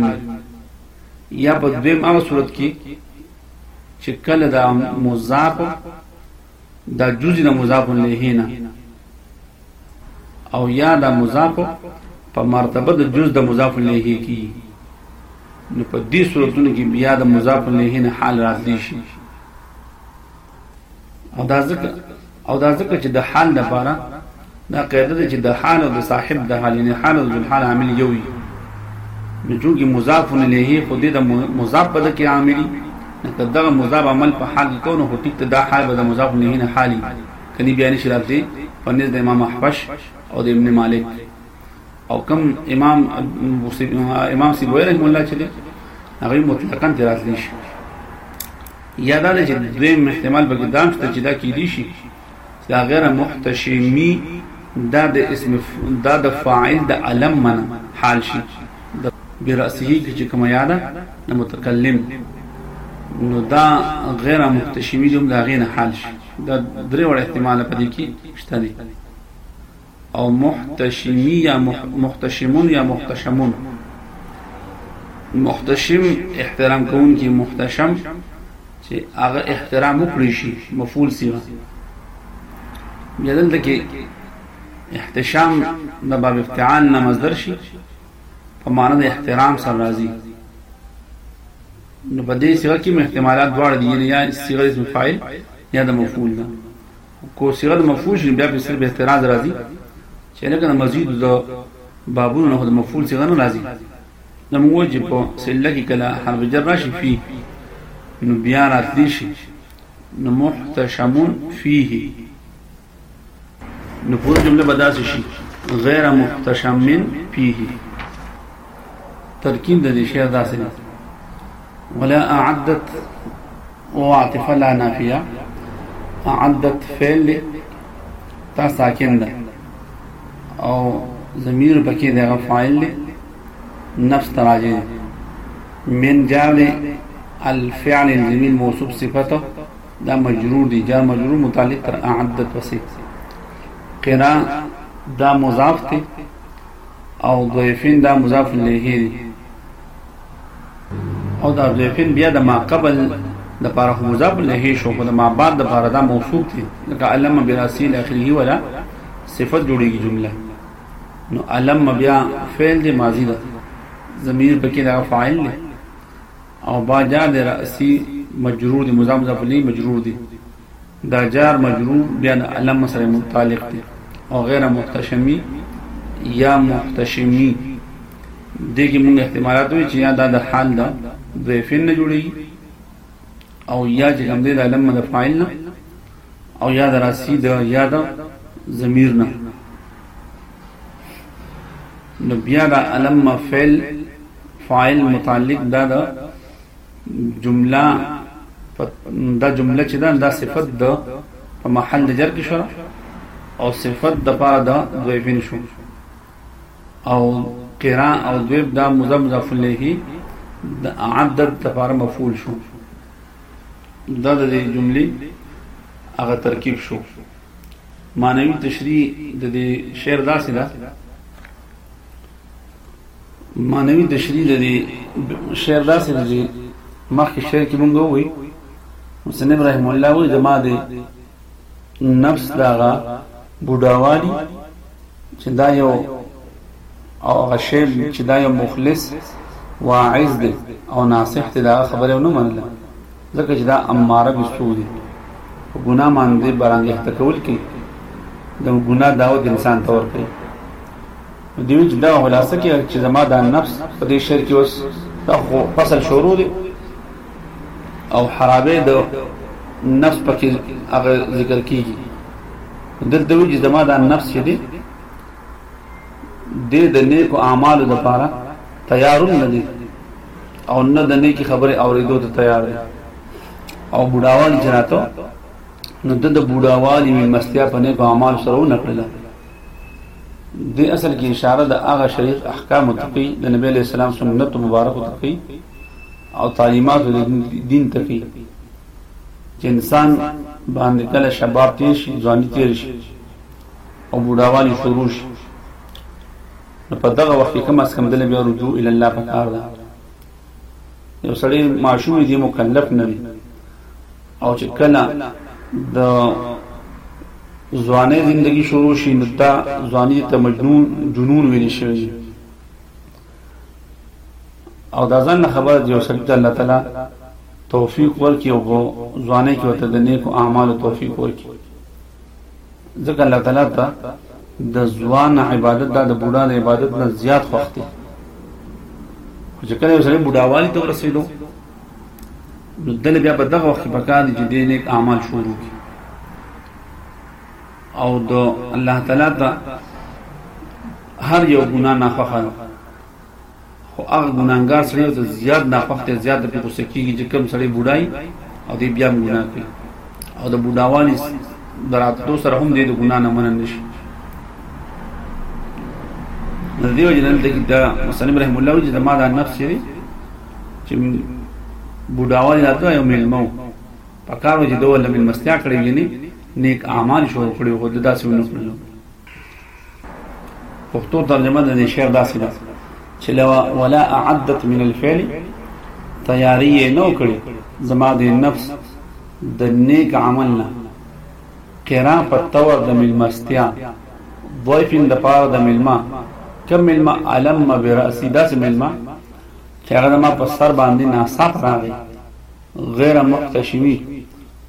یا په دویم هغه صورت کې چې کله دا مضاف دا جزی د مضاف الیه نه او یا دا مضاف په مرتبه د جز د مضاف الیه کی نو په دې صورتونو کې بیا د مضاف الیه نه حال راځي شي او دا ځکه او دا ځکه چې د حال لپاره دا قاعده ده چې د حال او د صاحب د حال یعنی حال او ذل حال عامل یو وي نو چونکی مضاف الیه خو دې د مضاف په دکې عاملی نو دغه مضاف عمل په حال کې کونه هو ټیک ته دا حال به د مضاف الیه نه حالي کني بیان شي راځي په نس د امام احبش او د ابن مالک او کم امام امام سیبوی رحم الله چې هغه مطلقاً دراتلی شي یادانه چې دویم احتمال به ګدام ته چې دا کیدی شي دا غیر محتشمی دا د اسم دا د فاعل د علم من حال شي د براسه کې چې کومه یاده د متکلم نو دا غیر محتشمی دوم دا غین حال شي دا درې وړ احتمال پدې کې شته دي او محتشمی یا محتشمون یا محتشمون محتشم احترام کون کی محتشم چې هغه احترام وکړي شي مفعول سیغه بیا دلته کې احتشام د باب افتعال نه مصدر شي په معنی د احترام سره راځي نو په دې سیغه کې احتمالات دواړه دي یا صيغه اسم فاعل یا د مفعول ده کو صيغه د مفعول شي بیا په صرف اعتراض راځي چې نه کنه مزید د بابونو نه د مفعول صيغه نه راځي نو موږ چې په سله کې کله حرف جر راشي فيه نو بیا راتلی شي نو محتشمون فيه نو پوره جمله بداس شي غیر محتشمن فيه ترکیب د دې شعر داسې ولا اعدت او عاطفه لا نافیه عدت فعل دی تا ساکن ده او ضمیر پکې دغه فاعل دی نفس تراجع من جار الفعل الجميل موصوف صفته دا مجرور دی جار مجرور متعلق تر اعدت پسې قرا دا مضاف دی او ضيفين دا مضاف الیه دی او دا ضعیفین بیا د ما قبل د پاره خو مضاف له شو خو د ما بعد د پاره دا موصوف دي لکه علم براسیل اخره ولا صفت جوړیږي جمله نو علم بیا فعل دی ماضی ده ضمیر پکې دا فاعل دی او با جا د راسی مجرور دی مضاف مضاف الیه مجرور دی دا جار مجرور بیا د علم سره متعلق دی او غیر محتشمی یا محتشمی دغه موږ احتمالات وی چې یا دا د حال دا ضیفین نه جوړي او یا چې کوم دی د علم د فاعل نه او یا د راسی د یا د ضمیر نه نو بیا د علم فعل فاعل متعلق دا د جمله دا جمله چې دا دا صفت د په محل د جر کې شو او صفت د پاره د دویفین شو او قرا او دویب دا مضاف مضاف الیه د عدد د پاره مفعول شو دا د جملې هغه ترکیب شو معنوي تشریح د دې شعر داسې ده دا معنوي تشریح د دې شعر داسې دی چې مخکې شعر کې مونږ ووایي مصنف رحم الله وایي زما د نفس دغه بوډاوالي چې دا یو او هغه شی چې دا یو مخلص واعظ دی او ناصح دی دا خبره ونه منله ځکه چې دا اماره بالسوء دي په ګناه باندې برانګې هته کول کې د ګناه دعوت انسان ته ورکړي دیو چې دا خلاصه کې چې زما دا نفس په دې شر کې اوس دا خو فصل شروع دی او حرابه د نفس پکې هغه ذکر کیږي دلته وی چې زما دا نفس چې دی د دې د نیکو اعمالو لپاره تیارون نه دي او نه د نیکی خبره اوریدو ته تیار دی او بډاوالی جناتو نو د د بډاوالی من مستیا په نیکو اعمال سره و نکړل د اصل کې اشاره د هغه شریف احکام تقی د نبی له سلام سنت مبارک تقی او تعلیمات د دین تقی چې انسان باندې کله شباب تیر شي ځواني تیر شي او بډاوالی شروع شي نو په دغه وخت کې کم از کم دله بیا رجوع الی الله پکار ده یو سړی معشوم دی مکلف نه دی او چې کله د ځواني زندگی شروع شي نو دا ځواني ته مجنون جنون ویل شوی او دا ځان خبر دی او سړي ته الله تعالی توفیق ورکړي او ځواني کې وته د نیکو اعمالو توفیق ورکړي ځکه الله تعالی ته د ځوان عبادت دا د بوډا د عبادت نه زیات خوښ دی خو چې کله یو سړی بوډاوالي ته ورسېدو نو دل بیا په دغه وخت کې پکار دي چې دې نیک اعمال شروع کړي او د الله تعالی ته هر یو ګناه نه خوښه خو هغه ګناهګار سړی ته زیات ناخوښ دی زیات په غوسه کیږي چې کم سړی بډای او دی بیا ګناه کوي او د بډاوالي دراتلو سره هم دی د ګناه نه منن نشي د دې وجه نه د مسلم رحم الله چې زما د نفس دی چې بډاوالي راته یو ملمو پکارو چې دوه لمن مستیا کړې ویني نیک اعمال شروع کړو خو داسې ونه کړو پښتو ترجمه د دې شعر داسې ده چې لو ولا اعدت من الفعل تیاری یې نو کړی زما د نفس د نیک عمل نه قرا په تور د ملمستیا ضیفین د پاره د ملما کم ملما علم برأسی داسې ملما چې هغه ما په سر باندې ناصاف راغی غیر محتشمی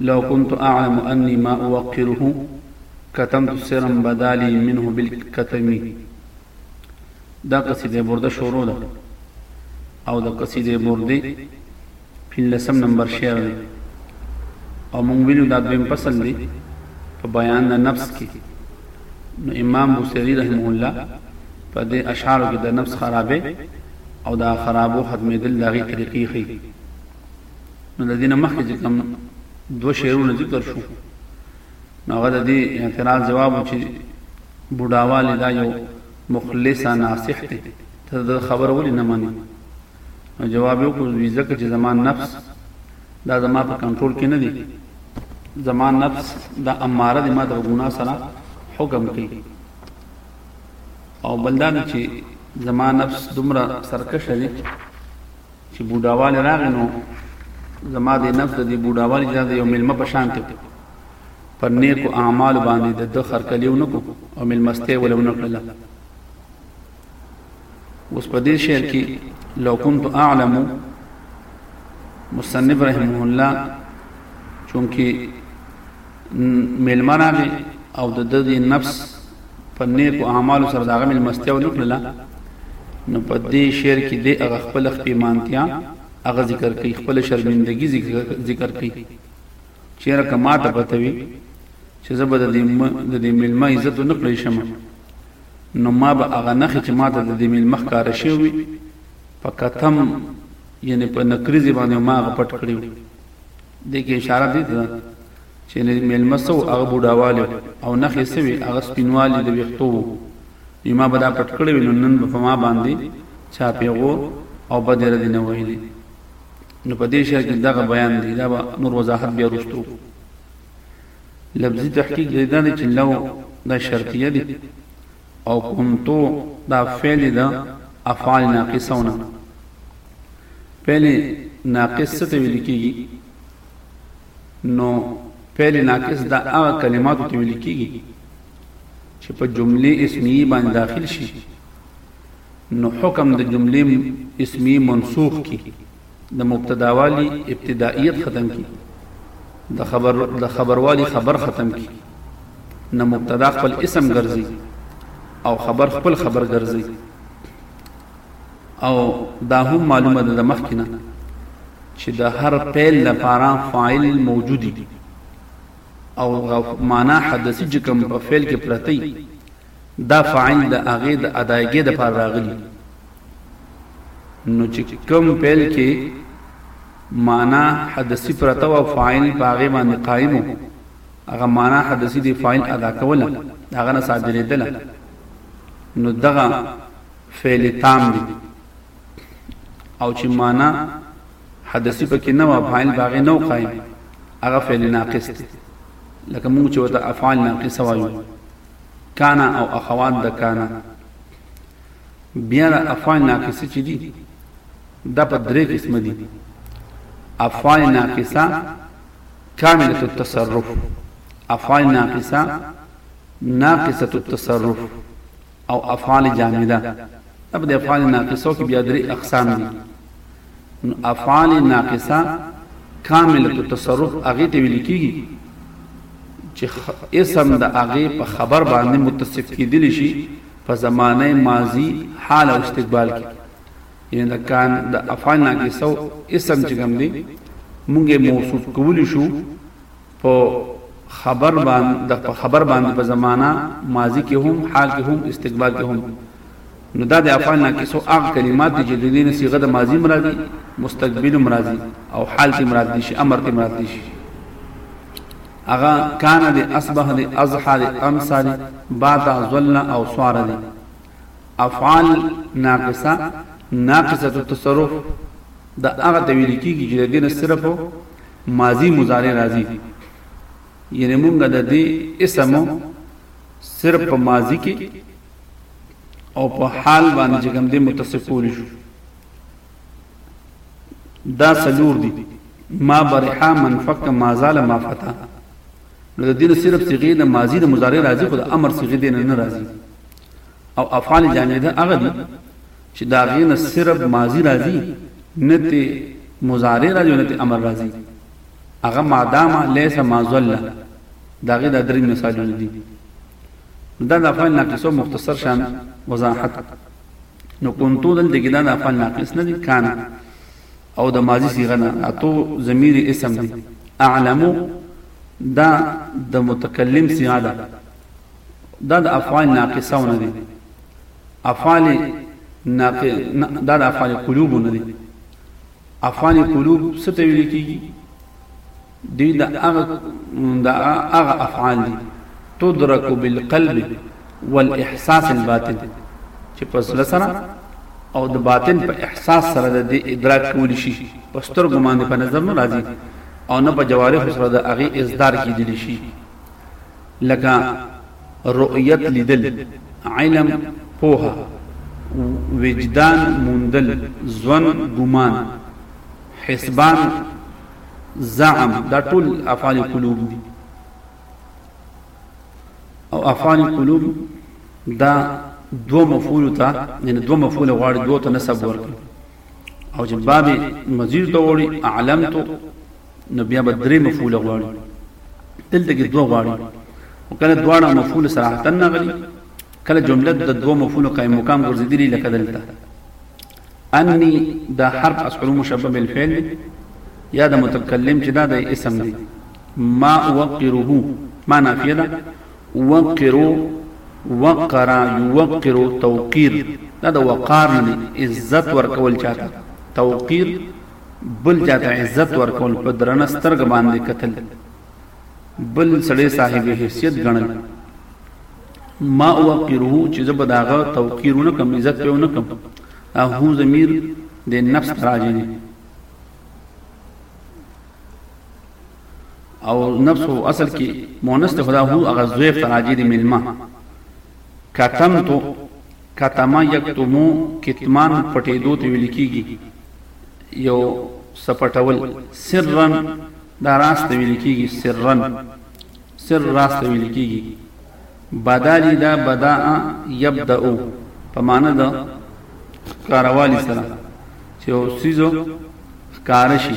لو كنت اعلم اني ما اوقره كتمت سرا بدالي منه بالكتم دا قصیده برده شروع ده او د قصیده برده پنځم نمبر شعر دی او مونږ ویلو دا دویم فصل دی په بیان د نفس کې نو امام بوصیری رحمه الله په دې اشعارو کې د نفس خرابې او د خرابو ختمېدل دغه طریقې ښيي نو د دې نه مخکې چې کوم دوه شعرونه ذکر شو نو هغه د دې اعتراض جواب و چې بوډاوالی دا یو مخلصه ناصح دی ته د خبره ولې نه منې نو جواب یې وکړو دوی ځکه چې زما نفس دا زما په کنټرول کې نه دی زما نفس دا اماره دی ما د ګناه سره حکم کوي او بلدان چې زما نفس دومره سرکشه دی چې بوډاواله راغې نو زما د نفس د بوډاوالي ځان د یو ملمه په شان ته پر نیکو اعمال باندې د د خرکلیو نکو او ملمسته ولو نکړل اوس په دې شعر کې لو كنت اعلم مصنف رحمه الله چونکی ملمه راغې او د د نفس په نیکو اعمالو سره داغه مل مستیاو نکړه نو په دې شعر کې د هغه خپل خپېمانتیا هغه ذکر کوي خپل شرمندګي ذکر کوي چیرې کما ته پته وي چې زبر د دې ملما عزت نه کړی شم نو ما به هغه نخ چې ما ته د دې ملما ښکار شي وي په کتم یعنی په نکریزي باندې ما غپټ کړیو د کې اشاره دي چې نه مېلمه څه و هغه بوډاوالی او نښې څه وې هغه سپینوالی د ویښتو و نو ما به دا پټ کړی وي نو نن به په ما باندې چا پیغور او بدې ردې نه ویلې نو په دې شعر کې دغه بیان دی دا به نور وضاحت بیا وروسته وکړو لفظي تحقیق دی دا دی چې لو دا شرطیه دی او کنتو دا فعل دا افعال ناقصونه پهلې ناقص څه ته ویل کېږي نو فعل ناقص دا هغه کلماتو ته ویل کیږي چې په جمله اسمیه باندې داخل شي نو حکم د جمله اسمیه منسوخ کی د مبتدا والی ابتدائیت ختم کی د خبر د خبر والی خبر ختم کی نه مبتدا خپل اسم ګرځي او خبر خپل خبر ګرځي او دا هم معلومه ده د مخکې نه چې د هر پیل لپاره فاعل موجودی او معنا حدثي چې کوم په فعل کې پرتی دا فاعل د هغه د ادایګي د پر راغلی نو چې کوم پیل کې معنا حدثي پرته او فاعل باغې باندې قائمو هغه معنا حدثي دی فاعل ادا کوله هغه نه صادرېدله نو دغه فعل تام دی او چې معنا حدثي پکې نه و فاعل باغې نو قائم هغه فعل ناقص دی لکه موږ چې وته افعال ناقص وایو کانا او اخوان د کانا بیا د افعال ناقص چې دي دا په درې قسم دي افعال ناقصه کامله التصرف افعال ناقصه ناقصه التصرف او افعال جامده دا په افعال ناقصه کې بیا درې اقسام دي نو افعال ناقصه کامل تصرف هغه ته ویل کیږي چې اسم د هغه په خبر باندې متصف کیدل شي په زمانه ماضی حال او استقبال کې یعنی دا کان د افعال ناقصه اسم چې کوم دي مونږه موصوف کول شو په خبر باندې د په خبر باندې په زمانہ ماضی کې هم حال کې هم استقبال کې هم نو دا د افعال ناقصو هغه کلمات دي چې د دې نه صيغه د ماضي مرادي مستقبل مرادي او حال کې مرادي شي امر کې مرادي شي اغا کان دی اصبح دی اضحا دی امسا دی باتا ظل او سوار دی افعال ناقصه ناقصه التصرف دا هغه تویل کیږي چې د دې صرف ماضی مضارع راځي یعنی مونږ د دې اسم صرف په ماضی کې او په حال باندې چې کوم دې متصف کول شو دا سلور دي ما برحا من فک ما زال ما فتا نو د دین صرف صيغه د ماضی د مضارع راځي خو د امر صيغه دین نه راځي او افعال جامده هغه دي چې دا غینه صرف ماضی راځي نه ته مضارع راځي نه ته امر راځي هغه مادامه ليس ما ظل دا غي دا درې مثالونه دي دا د افعال ناقصو مختصر شان وضاحت نو كنتو دلته کې دا د افعال ناقص نه دي کان او د ماضی صيغه نه اتو ضمیر اسم دي اعلمو دا د متکلم صيغه ده دا د افعال ناقصونه دي افعال ناقص دا د افعال قلوب نه دي افعال قلوب څه ته ویل کیږي دوی د هغه د هغه افعال دي تدرک بالقلب والاحساس الباطن چې په زړه سره او د باطن په احساس سره د دې ادراک کولی شي په سترګو باندې په نظر نه راځي او نه په جوارح سره د هغه اصدار کیدلی شي لکه رؤیت لیدل علم پوها وجدان موندل ځوان ګمان حسبان زعم دا ټول افعال قلوب دي او افعال قلوب دا دو مفعول ته یعنی دو مفعول غواړي دو ته نسب ورکړي او چې باب مزید ته وړي اعلمت نو بیا به درې مفعول غواړي دلته کې دوه غواړي او کله دواړه مفعول صراحتا نه غلي کله جمله د دوه مفعول قائم مقام ګرځېدلی لکه دلته اني دا حرف اصل مشبه بالفعل یا د متکلم چې دا د اسم دی ما وقره ما نافیه ده وقرو وقرا یوقرو توقیر دا د وقار نه عزت ورکول چاته توقیر بل چا ته عزت ورکول په درنه سترګه باندې قتل بل سړی صاحب حیثیت ګڼل ما اوقره چې زه به داغه توقیرونه کم عزت په نه کم هو ضمیر د نفس راځي او نفس او اصل کې مونث ته خدا هو هغه زوی راځي د ملما کتم تو کتم یکتم کتمان پټېدو ته ویل کېږي، یو څه پټول، سرا دا راز ته ویل کېږي، سرا سر راز ته ویل کېږي، بدا دي دا بدا یبدأ په معنی د ښکاروالي سره چې یو څیز ښکاره شي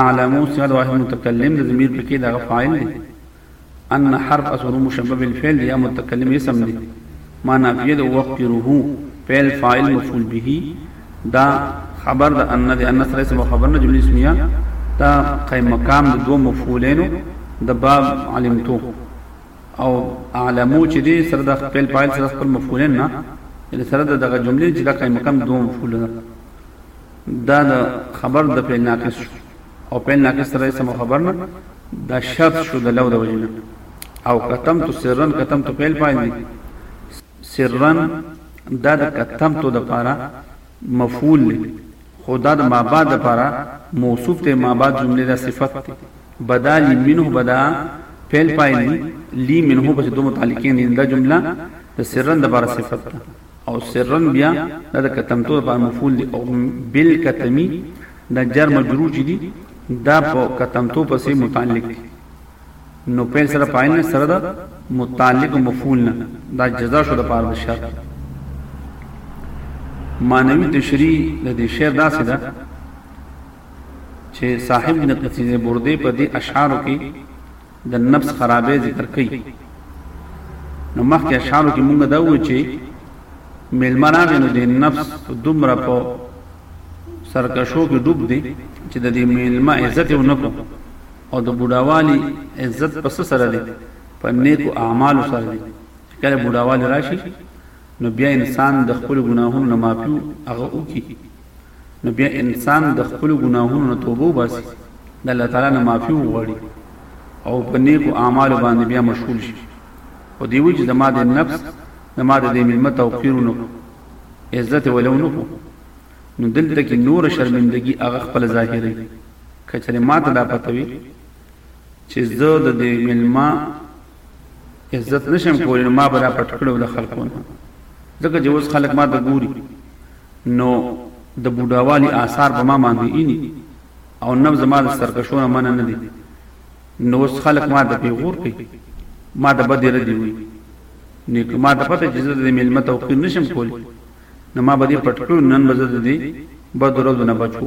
اعلمو سواد واحد متکلم د ضمیر پکې دغه فاعل دی ان حرف اصل مشبب الفعل یا متکلم اسم دی ما نافیه د وقره فعل فاعل مفعول به دا خبر د ان د ان سره اسم خبر نه جمله اسمیه دا قائم مقام د دوه مفعولینو د باب علمتو او اعلمو چې دې سره د خپل فاعل سره خپل مفعولین نه یعنی سره دغه جملې چې د قائم مقام دوه مفعول ده دا د خبر د فعل ناقص شو او فعل ناقص سره سم خبر نه دا شرط شو د لو د وجنه او کتم تو سرن کتم تو فعل فاعل دي سرن دا د کتم تو د پاره مفعول دی خدا د ما بعد د پاره موصوف ته ما بعد جمله د صفت دی بدل منه بدا فعل فاعل لی منه بس دو متعلقین دا جمله د سرن د پاره صفت ده او سرا بیا دا د کتمتو لپاره مفعول دی او بل کتمی دا جر مجرور چې دی دا په کتمتو پسې متعلق دی نو پیل سره پایل نه سره دا متعلق مفعول نه دا جزا شو د پاره د شرط مانوي تشریح د دې شعر داسې ده چې صاحب نقصیزه برده په دې اشعارو کې د نفس خرابې ذکر کوي نو مخکې اشعارو کې مونږ دا وو چې مېلمه راغی نو د نفس دومره په سرکشو کې ډوب دی چې د دې مېلمه عزت یې ونکو او د بوډاوالي عزت پس سره دی په نیکو اعمالو سره دی کله بوډاوالي راشي نو بیا انسان د خپل ګناهونو نه معافي هغه وکي نو بیا انسان د خپل ګناهونو نه توبه وباسي د الله تعالی نه معافي وغواړي او په نیکو اعمالو باندې بیا مشغول شي او دی وجه زما د نفس زما د ملمه توقیر نو عزت ولو نو نو دلته کې نور شرمندگی هغه خپل ظاهري کچره ماته دا پته وي چې زه د ملما عزت نشم کولی نو ما به دا پټ کړو له خلکو نه ځکه چې اوس خلک ما ته ګوري نو د بوډاوالي آثار به ما باندې اینی او نو زما د سرکشونه من نه دي نو اوس خلک ما ته پیغور کوي ما ته بد ردی وي نیک ما ته پته چې زه د ملمت توقیر نشم کولی نو ما به دې پټ کړو نن به زه دې بد ورځو نه بچو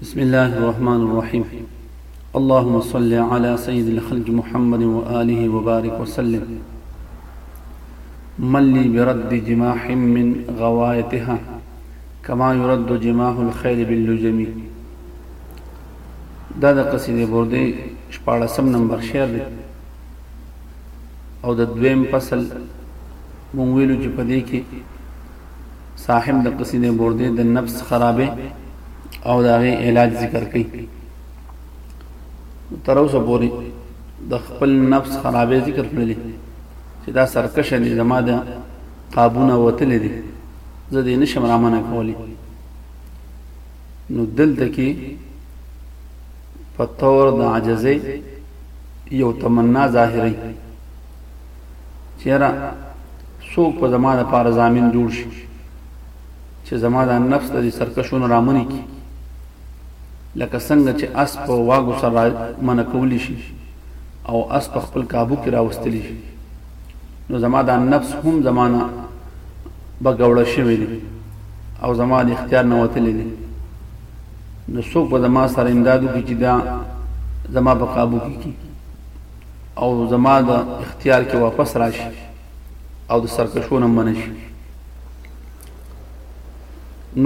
بسم الله الرحمن الرحيم اللهم صل على سيد الخلق محمد وآله وبارك وسلم من لي برد جماح من غوايتها كما يرد جماح الخيل باللجم دا د قصیدې بردې 14 نمبر شعر دی او د دویم فصل مونږ ویلو چې په دې کې صاحب د قصیده برده د نفس خرابې او د هغه علاج ذکر کړي تر اوسه پورې د خپل نفس خرابې ذکر کړلې چې دا سرکش دي زما د قابونه وتلې دي زه دې نشم رامنه کولی نو دلته کې په تور د عجزې یو تمنا ظاهري چیرې څوک په زما د پاره ضامن جوړ شي چې زما د نفس د سرکشونو رامنې کی لکه څنګه چې اس په واګو سره من کولی شي او اس په خپل کابو کې راوستلی شي نو زما د نفس هم زمانہ بګوړه شوی دی او زما د اختیار نه وتلی دی نو څوک به زما سره امدادو کې چې دا زما په قابو کې کی او زما د اختیار کې واپس راشي او د سرکشو نه منع شي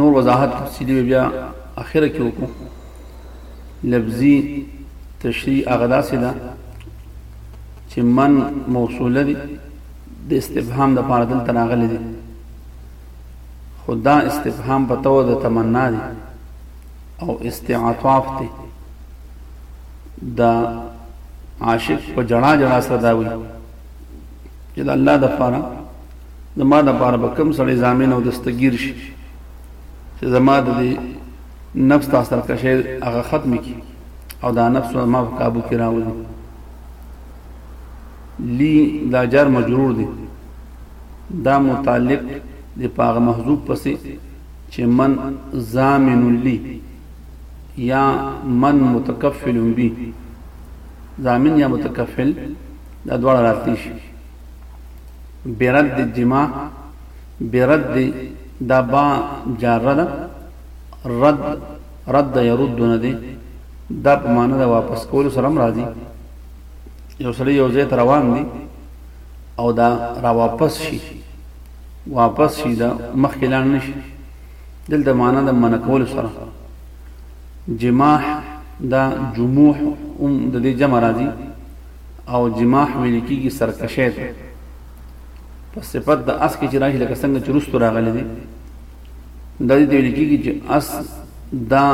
نور وضاحت تفصیلی بیا اخره کې وکړو لفظي تشریح هغه داسې ده چې من موصوله دي د استفهام د پاره دلته راغلي دي خدا استفهام په تو د تمنا دي او استعطاف ته دا عاشق په جړا جړا سره دا وي چې د الله د پاره زما د پاره به کم سړی ځامن او دستګیر شي چې زما د نفس تاثر کشه هغه ختم کی او دا نفس ما په قابو کې راوړي لی دا جار مجرور دی دا متعلق دی پاغه محذوب پسې چې من ضامن لي یا من متکفل بي ضامن یا متکفل دا دواړه راتلی شي برد الجماع برد دا با جاره ده رد رد يرد نه دي دا په معنا ده واپس کول سره راځي یو سړی یو ځای ته روان دی او دا را واپس شي واپس شي دا مخکې لاړ نه شي دلته معنا د منع کولو سره جماح دا جموح هم د دې جمع راځي او جماح ویل کېږي سرکشی ته په صفت د اس کې چې راشي لکه څنګه چې روستو راغلی دی دا دې ویل کېږي چې اس دا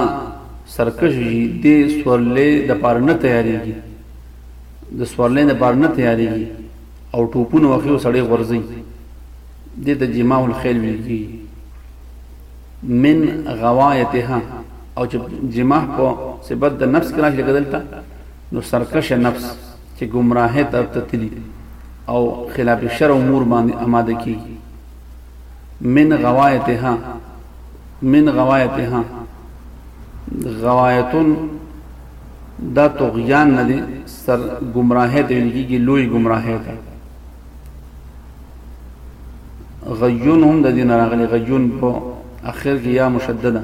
سرکش شي د سورلې د پار نه تیارېږي د سورلې د پار نه تیارېږي او ټوپونو وخیو سړی غورځي دې ته جماع الخیل ویل کیږي من غوایتها او چې جماع په صفت د نفس کې راشي لکه دلته نو سرکش نفس چې گمراهه طرف ته تلی او خلاف شر امور باندې آماده کی من غوایتها من غوایتها غوایتون دا طغیان نه دی سر گمراهی ته ویل کیږي لوی گمراهی ته غیون هم د دین راغلی غیون په اخر کې یا مشدده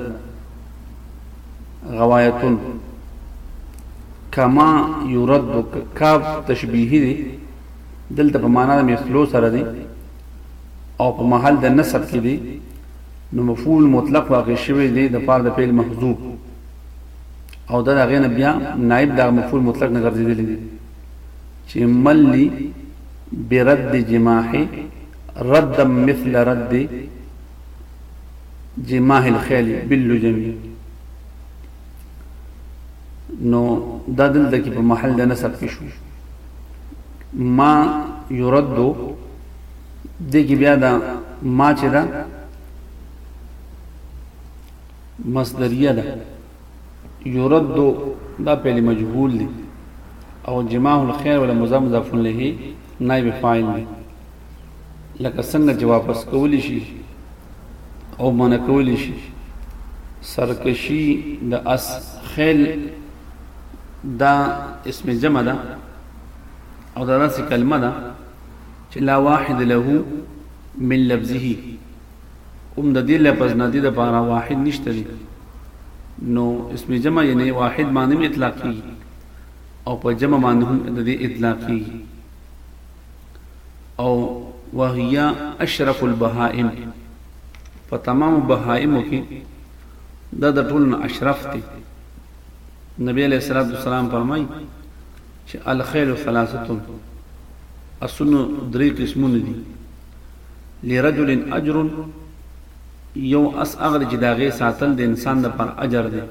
غوایتون کما یرد کاف تشبیهی دی دلته په معنا د مثلو سره دی او په محل د نسب کې دی نو مفعول مطلق واقع شوی دی د پاره د فعل محذوب او د هغې نه بیا نائب د هغه مفعول مطلق نه ګرځېدلی دی چې ملی برد جماح رد مثل رد جماح الخیل باللجم نو دا دلته کې په محل د نسب کې شو ما يرد د کې بیا دا ما چې دا مصدریه ده يرد دا فعل مجهول دی او جماع الخير ولا مضاف مضاف له نائب فاعل دی لکه څنګه چې واپس کولی شي او من کولی شي سرکشي د اس خیل دا اسم جمع ده او دا داسې کلمه ده چې لا واحد له من لفظه هم د دې لفظ نه دي د پاره واحد نشته دي نو اسم جمع یې نه واحد باندې هم اطلاق کیږي او په جمع باندې هم د دې اطلاق کیږي او وهي اشرف البهائم په تمام بهائمو کې دا د ټولو اشرف دي نبی علیہ الصلوۃ والسلام فرمایي چې الخيل ثلاثه اسونو درې قسمونه دي لرجل اجر یو اس هغه دی چې د هغې ساتل د انسان دپاره اجر دی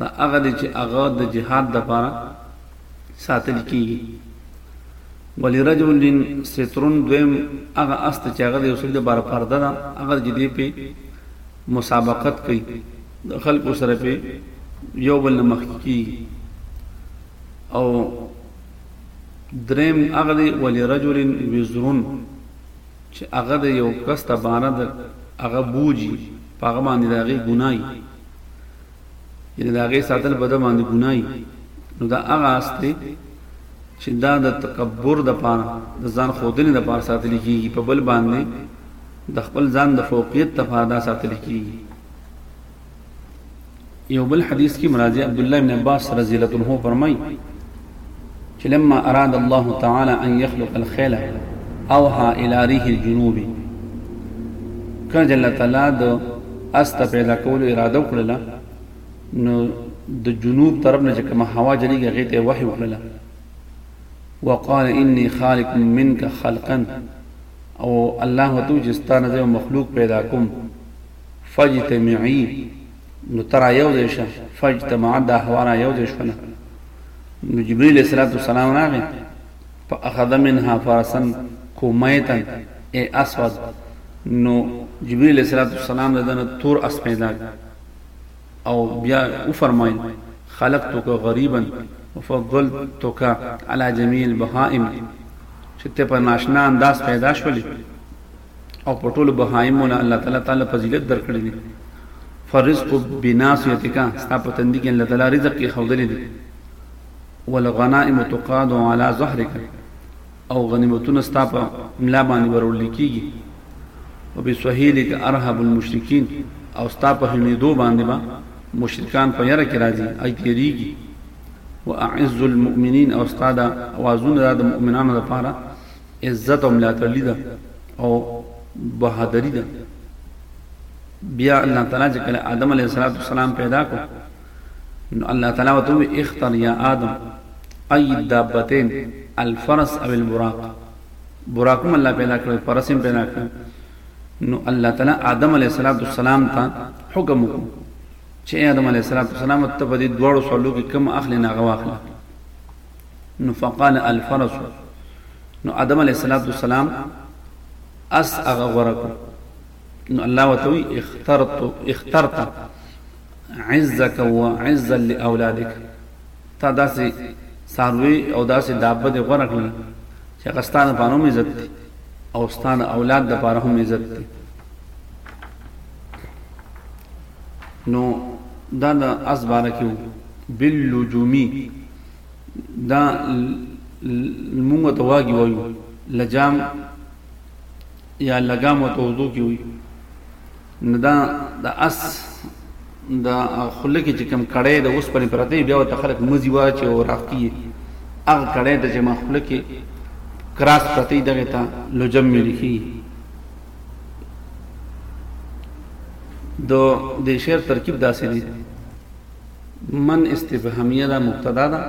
دا هغه دی چې هغه د جهاد دپاره ساتل کیږي ولرجل سترون دویم هغه اس ته چې هغه د یو سړي دپاره پرده ده هغه چې دی پې مسابقت کوي د خلکو سره په یو بل مخ کی او دریم هغه دی ولرجل وزر چې هغه د یو کس ته بانه د هغه بوجي په هغه باندې د هغې ګناه وي یعنې د هغې ساتل په ده باندې ګناه وي نو دا هغه اس دی چې دا د تکبر دپاره د ځان ښودنې دپاره ساتلی کېږي په بل باندې د خپل ځان د فوقیت دپاره دا ساتلی کېږي یو بل حدیث کې مرضی عبد الله بن عباس رضی الله عنه فرمایي چې لما اراد الله تعالی ان يخلق الخيل اوها الى ريح الجنوب کله چې الله تعالی د است پیدا کولو اراده وکړه نو د جنوب طرف نه چې کوم هوا جریږي هغه ته وحي وکړه وقال اني خالق منك خلقا او الله تو جستانه زو مخلوق پیدا کوم فاجتمعي نو ترا یو ځای شه فاجتمع دا حوالا یو ځای شوله نو جبريل عليه الصلاة والسلام راغی فاخذ منها فرسا کومیتا ای اسود نو جبريل عليه الصلاة والسلام دنه تور اس پیدا او بیا او فرمایل خلقتك غریبا وفضلتك على جميع البهائم چې ته په ناشنا انداز پیدا شولې او په ټولو بهایمو له الله تعالی تعالی فضیلت درکړي دي فرزق بناسیتک ستا په تندې کې الله تعالی رزق کې خودلې دي والغنائم تقاد على ظهرك او غنیمتونه ستا په ملا باندې ورول کیږي او به سهیلک ارهب المشرکین او ستا په هنیدو باندې با مشرکان په یره کې راځي اي تیریږي واعز المؤمنین او ستا د اوازونه د مؤمنانو لپاره عزت او ملاتړلی ده او بهادری ده بیا الله تعالی چې کله آدم علیه السلام پیدا کو نو الله تعالی وته اختر یا آدم ای دابتین الفرس او البراق براقم الله پیدا کړو فرسم پیدا کړو نو الله تعالی آدم علیه السلام ته حکم وکړ چې آدم علیه السلام ته په دې دوړو سوالو کې کم اخلي نه غواخله نو فقال الفرس نو آدم علیه السلام اس هغه غوره کړ نو الله ورته وی اخترت اخترت عزك وعزا لاولادك تا داسې ساروی او داسې دابه دې غوره کړل چې هغه ستانه په نوم عزت دي او ستانه اولاد د پاره هم عزت دي نو دا د اس باره کې بل لجومی دا موږ ته واګي وایو لجام یا لګام او توضو کې وي نو دا د اس د خله کې چې کم کړه د اوس پرې پرته بیا ته خلک مزي واچي او راختی هغه کړه د جمع خله کې کراس پرته دغه ته لجم ملکی دو د شعر ترکیب داسې دی من استفهامیه دا مبتدا ده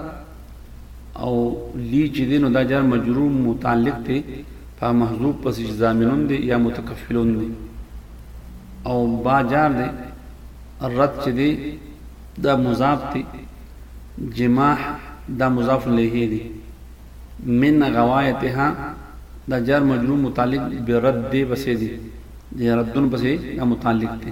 او لی چې دی نو دا جار مجرور متعلق دی په محذوب پسې چې ضامنون دی یا متکفلون دی او با جار دی رد چې دی دا مضاف دی جماح دا مضاف الیه دی من غوایتها دا جار مجرور متعلق برد دی پسې دی دی ردن پسې دا متعلق دی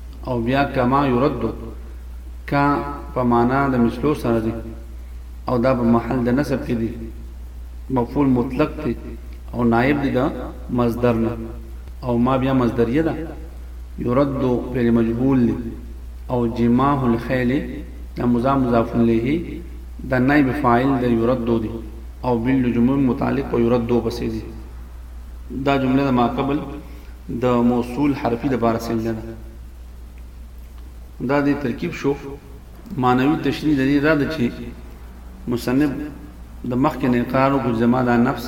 او بیا کما يرد کا په معنا د مثلو سره دي او دا په محل د نسب کې دي مفعول مطلق دي او نائب دي د مصدر نه او ما بیا مصدریه ده يرد فعل مجهول دي او جماع الخيل دا مضاف مضاف الیه دا نائب فاعل د يرد دي او بالجموم متعلق او يرد پسې دي دا جمله ما قبل د موصول حرفي د بار څنګه ده دا د ترکیب شو مانوي تشریح د دې دا ده چې مصنف د مخکې نه اقرار وکړي زما دا نفس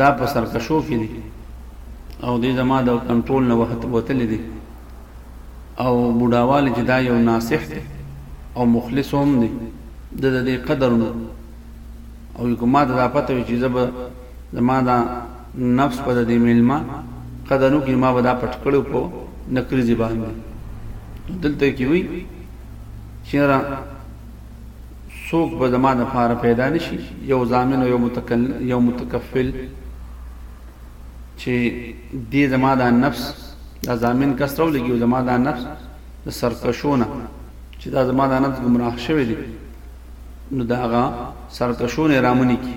دا په سرکشو کې دي او دې زما د کنټرول نه وخت وتلې دي او بډاوال چې دا یو ناصح دی او مخلص هم دی د دې قدر نو او که ما ته دا پته وي چې زه به زما دا نفس په دې میلمه قدر نو کې ما به دا پټ کړو په نکریزي باندې دلته کې وي چې را څوک به زما د پاره پیدا نشي یو ضامن او یو متکل یو متکفل چې دې زما دا نفس دا ضامن کس راو لګي زما دا نفس د سرکشونه چې دا زما دا نفس گمراه شوی دی نو دا غا سرکشونه رامنی کی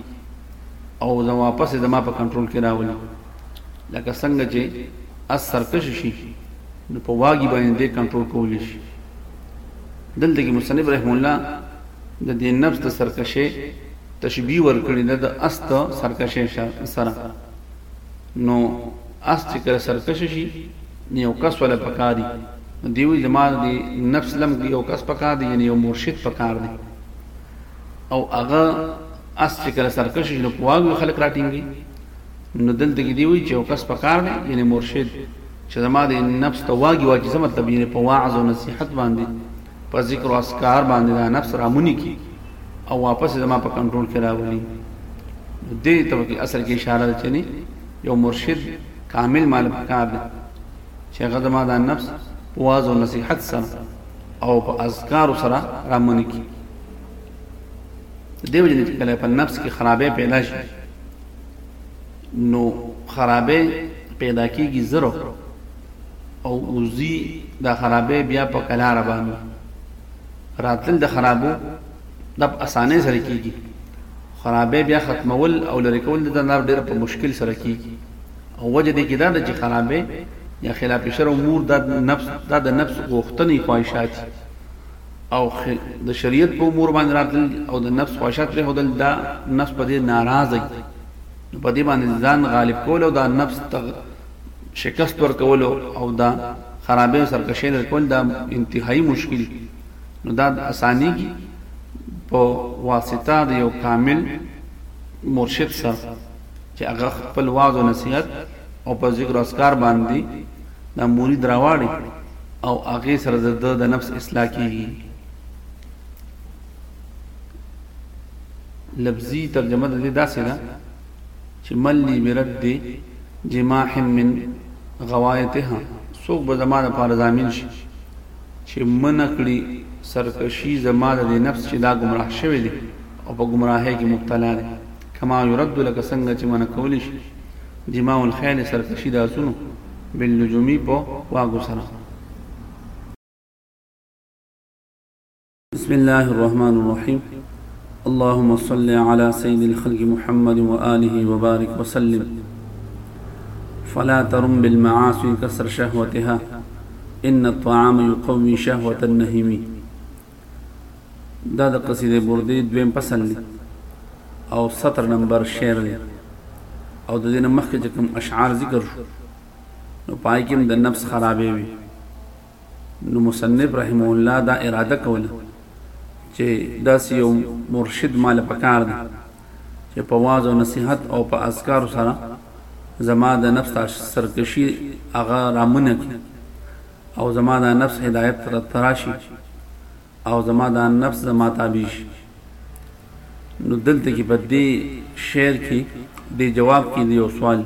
او زه واپس د ما په کنټرول کې راولي لکه څنګه چې اس سرکش شي نو په واګي باندې دې کنټرول کول شي دلته کې مصنف رحم الله د دې نفس د سرکشه تشبیه ورکړي د است سرکشه سره نو اس چې کله سرکش شي نو یو کس ولا پکاري دیوی زما دی نفس لم کې یو کس پکار دی یعنی یو مرشد پکار دی او هغه اس چې کله سرکش شي نو پواګو خلک راټینګي نو دلته کې دیوی چې یو کس پکار دی یعنی مرشد چې زما دی نفس ته واګي واګي زما مطلب یعنی په واعظ او نصيحت باندې په ذکر او اسکار باندې دا نفس رامونی کی او واپس زما په کنټرول کې راولي دې ته کې اصل کې اشاره ده چې نه یو مرشد کامل مال پکار دی چې هغه زما دا نفس په واز او نصيحت سره او په اذکار سره رامونی کی دیو جن چې کله په نفس کې خرابې پیدا شي نو خرابې پیدا کیږي زرو او اوزی دا خرابې بیا په کلار باندې راتل د خرابو د اسانه سره کیږي خرابې بیا ختمول او لری کول د نار ډیر په مشکل سره کیږي او وجه دې کې دا چې خرابې یا خلاف شر امور د نفس دا د نفس غوښتنې خواهشات او د شریعت په امور باندې راتل او د نفس خواهشات په هدل دا نفس په دې ناراضه په دې باندې ځان غالب کول او دا نفس شکست ورکولو او د خرابې او سرکشې لرې کول دا انتهایی مشکل نو دا اسانیږي په واسطه د یو کامل مرشد سره چې هغه خپل واعظ او نصیحت او په ذکر اسکار باندې د مرید راواړي او هغه سره د نفس اصلاح کیږي لفظي ترجمه د دې داسې ده چې مل لي برد جماح من غوايتها څوک به زما د پاره ضامن شي چې منکړي سرکشي زما د نفس چې دا گمراه شوی دی او په گمراهۍ کې مبتلا دی کما يرد لك څنګه چې من کول شي جماع الخيل سرکشي د اسونو باللجومي په واګو سره بسم الله الرحمن الرحيم اللهم صل على سيد الخلق محمد وآله وبارك وسلم فلا ترم بالمعاصي كسر شهوتها ان الطعام يقوي شهوة النهيم دا د قصیده بردی دویم فصل دی او سطر نمبر شعر دی او د دې مخکې چې کوم اشعار ذکر شو نو پای کې د نفس خرابې وي نو مصنف رحمه الله دا اراده کوله چې داسې یو مرشد مال پکار دی چې په واز او نصیحت او په اذکار سره زما د نفس سرکشي هغه رامنه کی او زما د نفس هدایت تر تراشي او زما د نفس زما تابع شي نو دلته کې په دې شعر کې د جواب کې دی او سوال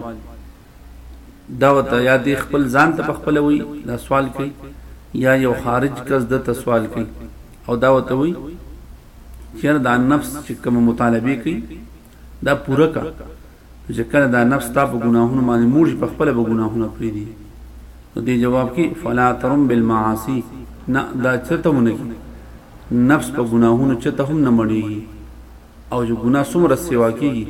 ده ورته يا دی خپل ځان ته پخپله وي دا سوال کوي يا يو خارج کس ده ته سوال کوي او دا ورته وي چېر دا نفس چې کوم مطالبه کوي دا پوره کا چې کله دا نفس تا په ګناهونو باندې موړ په خپل به ګناهونه پری دي نو دې جواب کې فلا ترم بالمعاصي نه دا چرته مونږ نفس په ګناهونو چته هم نه مړیږي او جو ګناه څومره سیوا کیږي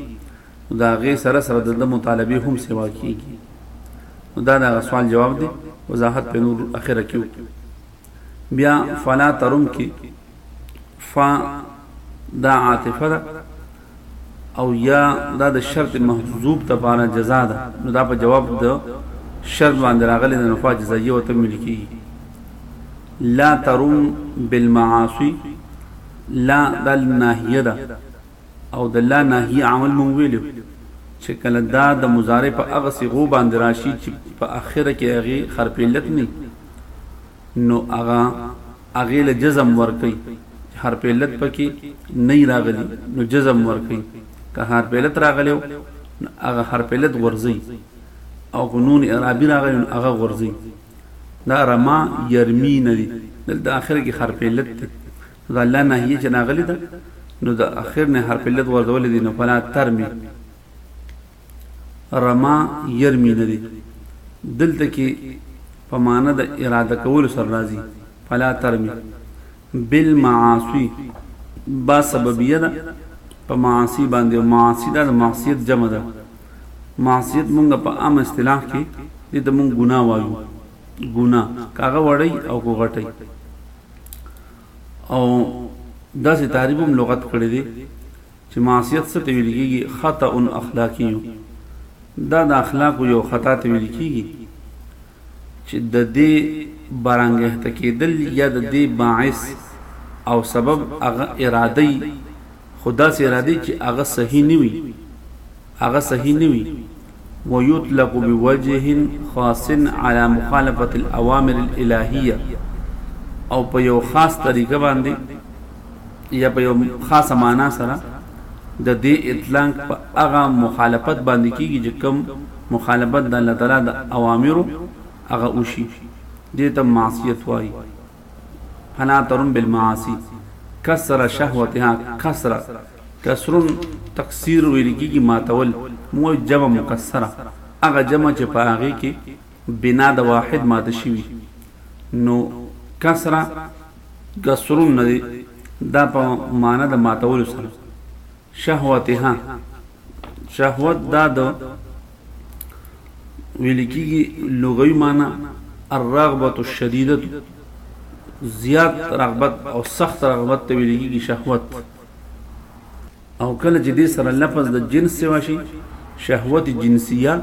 نو د هغې سره سره د ده مطالبې هم سوا کېږي نو دا د هغه سوال جواب دی وضاحت په نور اخره کې وکړو بیا فلا ترم کې فا دا عاطفه ده او یا دا د شرط محذوب ته بارا جزا ده نو دا په جواب د شرط باندې راغلي د نفع جزایه او تمل کی لا ترم بالمعاصی لا دل ناهیه ده او د لا ناحیه عمل مونږ ویلو چې کله دا د مضارع په هغه صیغو باندې راشي چې په اخره کې هغې حرفعلت نه نو هغه هغې له جزم ورکوي حرفعلت پکې نه راغلی نو جزم ورکوي که حرفعلت راغلی هغه حرفعلت غورځي او که نون اعرابي راغلی نو هغه غورځي دا رما یرمی نه دي دلته اخر کې حرفعلت دی دا لا ناهیه چې راغلې ده نو د اخر نه حرف علت غورځولې دي نو فلا ترمی رما يرمي نه دي دلته کې په معنا د اراده کول سر راځي فلا ترمي بالمعاصي با سببیه ده په معاصي باندې معاصي ده معصیت جمع ده معصیت مونږ په عام اصطلاح کې دې ته مونږ ګناه وایو ګناه که هغه وړی او کو غټی او داسې تعریف هم لغت کړی دی چې معصیت څه ته ویل کېږي خطا اخلاقي دا د اخلاقو یو خطا ته ویل کېږي چې د دې برانګهته کېدل یا د دې باعث او سبب هغه ارادي خو داسې راځي چې هغه صحیح نه وي هغه صحیح نه وي ويطلق بوجه خاص على مخالفه الاوامر الالهيه او په یو خاص طریقه باندې یا په یو خاص معنا سره د دې اطلاق په هغه مخالفت باندې کیږي چې کوم مخالفت د الله تعالی د اوامرو هغه وشي دې ته معصیت وایي انا ترم بالمعاصی کسر شهوتها کسر کسر تقصیر ویل کیږي ماتول مو جمع مکسره هغه جمع چې په هغه کې بنا د واحد ماته شوی نو کسره کسرون نه دا په معنا د ماتول سره شهوتها، شهوت دا د ویل کیږي لغوي معنی الرغبه الشدیده زیات رغبت او سخت رغبت ته ویل کیږي شهوت او کله چې دې سره لفظ د جنس سوا شي شهوت جنسیه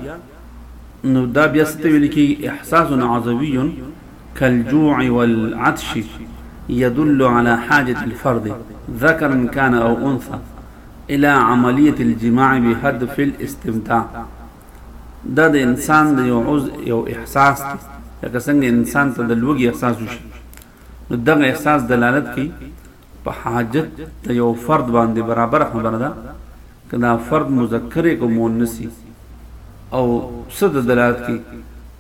نو دا بیا ست ویل کیږي احساس عضوي کالجوع والعطش يدل على حاجة الفرد ذكرا كان او انثى الى عملية الجماع بهدف الاستمتاع دا د انسان د یو عوز یو احساس دی لکه څنګه انسان ته د لوګي احساس وشي نو دغه احساس دلالت کوي په حاجت د یو فرد باندې برابر خبره ده که دا فرد مذکر کو مؤنثي او څه د دلالت کوي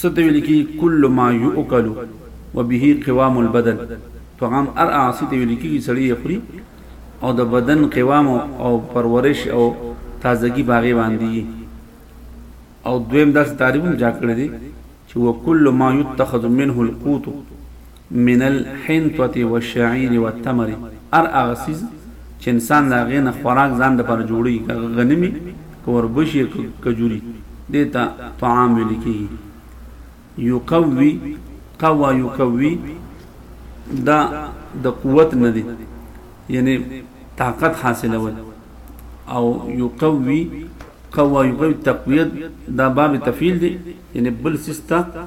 څه ته ویل کیږي کل ما یوکل و به قوام البدن طعام هر هغه څه ته ویل کیږي سړی یې خوري او د بدن قوام او پرورش او تازګي باغې باندې او دویم داسې تعریف هم جا کړی دی چې وکل ما یتخذ منه القوت من الحنطة والشعير والتمر هر هغه څیز چې انسان د هغې نه خوراک ځان دپاره جوړوي که هغه غنم وي که وربشې یې که کجوري دې ته طعام ویل کېږي یقوي قوا یقوي دا د قوت نه دی یعنی طاقت حاصلول او یقوي قوا یقوي تقویت دا باب تفیل دی یعنی بل سیسته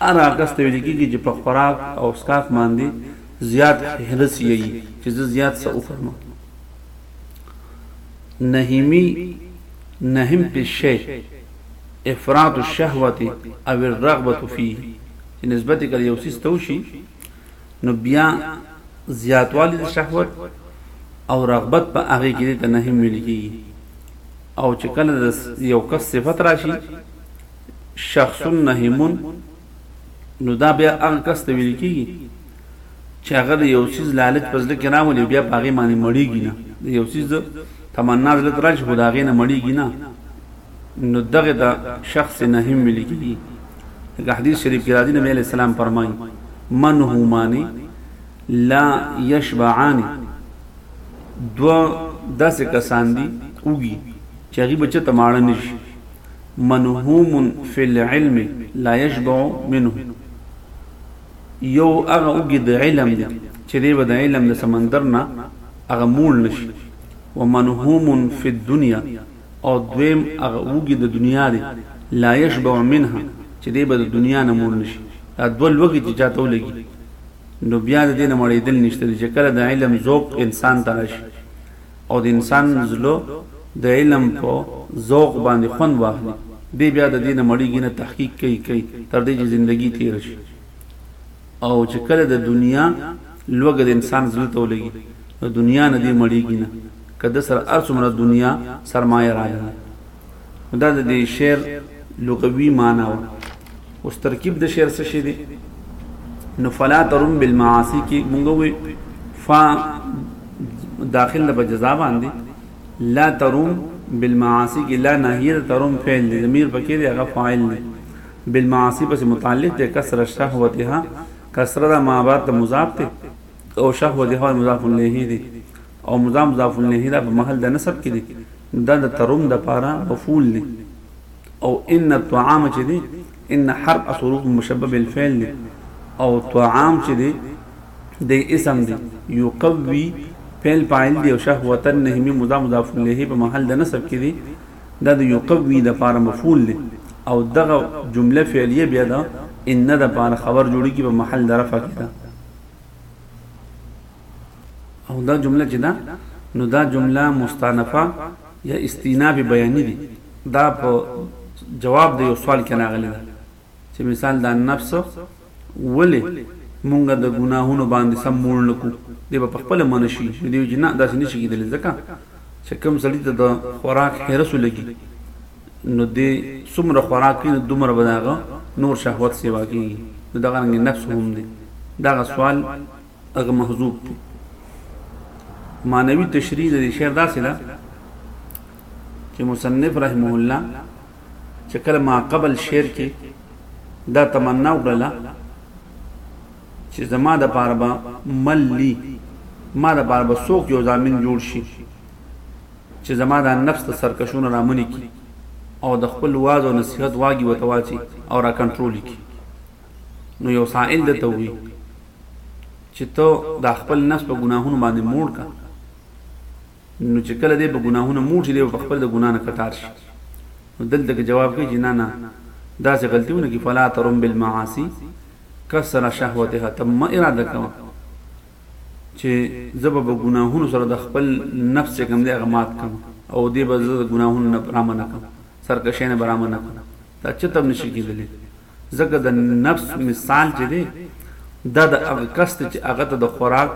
هر هغه ته ویل کیږي چې په خوراک او څښاک باندې زیات حرص یی چې زه زیات څه وخورم. نهیمی، نهم فی الشیء افراط الشهوة او الرغبة فیه چې نسبت یې کله یو څیز ته وشي نو بیا زیاتوالی د شهوت او رغبت په هغې کې دې ته نهم ویل کیږي او چې کله د یو کس صفت راشي شخص نهیمون نو دا بیا هغه کس ته ویل کېږي چې هغه د یو څیز لالچ په زړه کې راولي بیا په هغې باندې مړېږي نه د یو څیز د تمنا زړه ته راشي خو د هغې نه مړېږي نه نو دغه ته شخص نهیم ویل کېږي لکه حدیث شریف کې راځي نبی علیه السلام فرمایي منهمانې لا یشبعانې دوه داسې کسان دي اوږي چې هغوی به چېرته ماړه نه شي منهوم فی العلم لا یشبع منه یو هغه وګي د علم دی چې دی به د علم د سمندر نه هغه مول نشي ومنهوم فی الدنیا او دویم هغه وګي د دنیا دی لا یشبع منها چې دی به د دنیا نه مول نشي دا دوه لوګي چې چاته ولګي نو بیا د دې نه مړېدل نشته چې کله د علم ذوق انسان ته راشي او د انسان زړه د علم په ذوق باندې خوند واخلي دی بیا د دې نه مړیږي نه تحقیق کوي کوي تر دې چې زندگی تیر شي او چې کله د دنیا لوګ د انسان زړه ته ولګي د دنیا نه دی مړیږي نه کده سر ارڅومره دنیا سرمایه راغله دا د دې شعر لغوي معنی و اوس ترکیب د شعر څه شي دی نو فلا ترم بالمعاصی کې مونږ وې فا داخل د جزا باندې لا ترم بالمعاصی کې لا نهیر ترم فعل دی ضمیر پکې دی هغه فاعل دی بالمعاصی پس متعلق دی کسر شهوتها کسر د ما بعد د مضاف ته او شهوتها مضاف الیه دی او مضاف مضاف الیه دا په محل د نسب کې دی دا د ترم دپاره مفعول دی او ان الطعام چې دی ان حرف اس حروف مشبه بالفعل دی او طعام چې دی د اسم دی یقوی فعل فاعل دی او شهوتا نهمی مضاف مضاف الیه په محل د نصب کې دی دا د یقوی د پاره مفعول دی او دغه جمله فعلیه بیا دا ان د پاره خبر جوړیږي په محل د رفع کې ده او دا جمله چې ده نو دا جمله مستانفه یا استیناف بیانی دی دا په جواب د یو سوال کې راغلی ده چې مثال دا نفس ولې مونږ د ګناهونو باندې سم مول نکو دی په خپل منشي دی چې نه داسې نشي کېدل ځکه چې کوم سړی ته د خوراک هرسو لګي نو دی څومره خوراک کوي دومره بداغه نور شهوت سیوا کوي نو دغه رنګ نفس هم دی دغه سوال هغه محذوب دي معنوي تشریح د شعر داسې ده چې مصنف رحمه الله چې کله ما قبل شعر کې دا تمنا وکړه چې زما د پاره به ملي ما د پاره به څوک یو ضامن جوړ شي چې زما د نفس د سرکشونو رامنې کی او د خپل واز او نصیحت واګي وتواچی او را کنټرول کی نو یو سائل د توي چې ته دا خپل نفس په ګناهونو باندې موړ کا نو چې کله دې په ګناهونو موړ شي دې په خپل د ګناه نه کټار شي نو دلته کې جواب کوي چې نه نه دا څه غلطیونه کې فلا ترم بالمعاصي کسر شهوتها تم اراده کوه چې زب به ګناهونو سره د خپل نفس کم دی هغه مات کم او دې به زه ګناهونو نه برامه نه کم سرکشې نه برامه نه کم دا چته نشي کېدلی ځکه د نفس مثال چې دی دا د هغه کس دی چې هغه ته د خوراک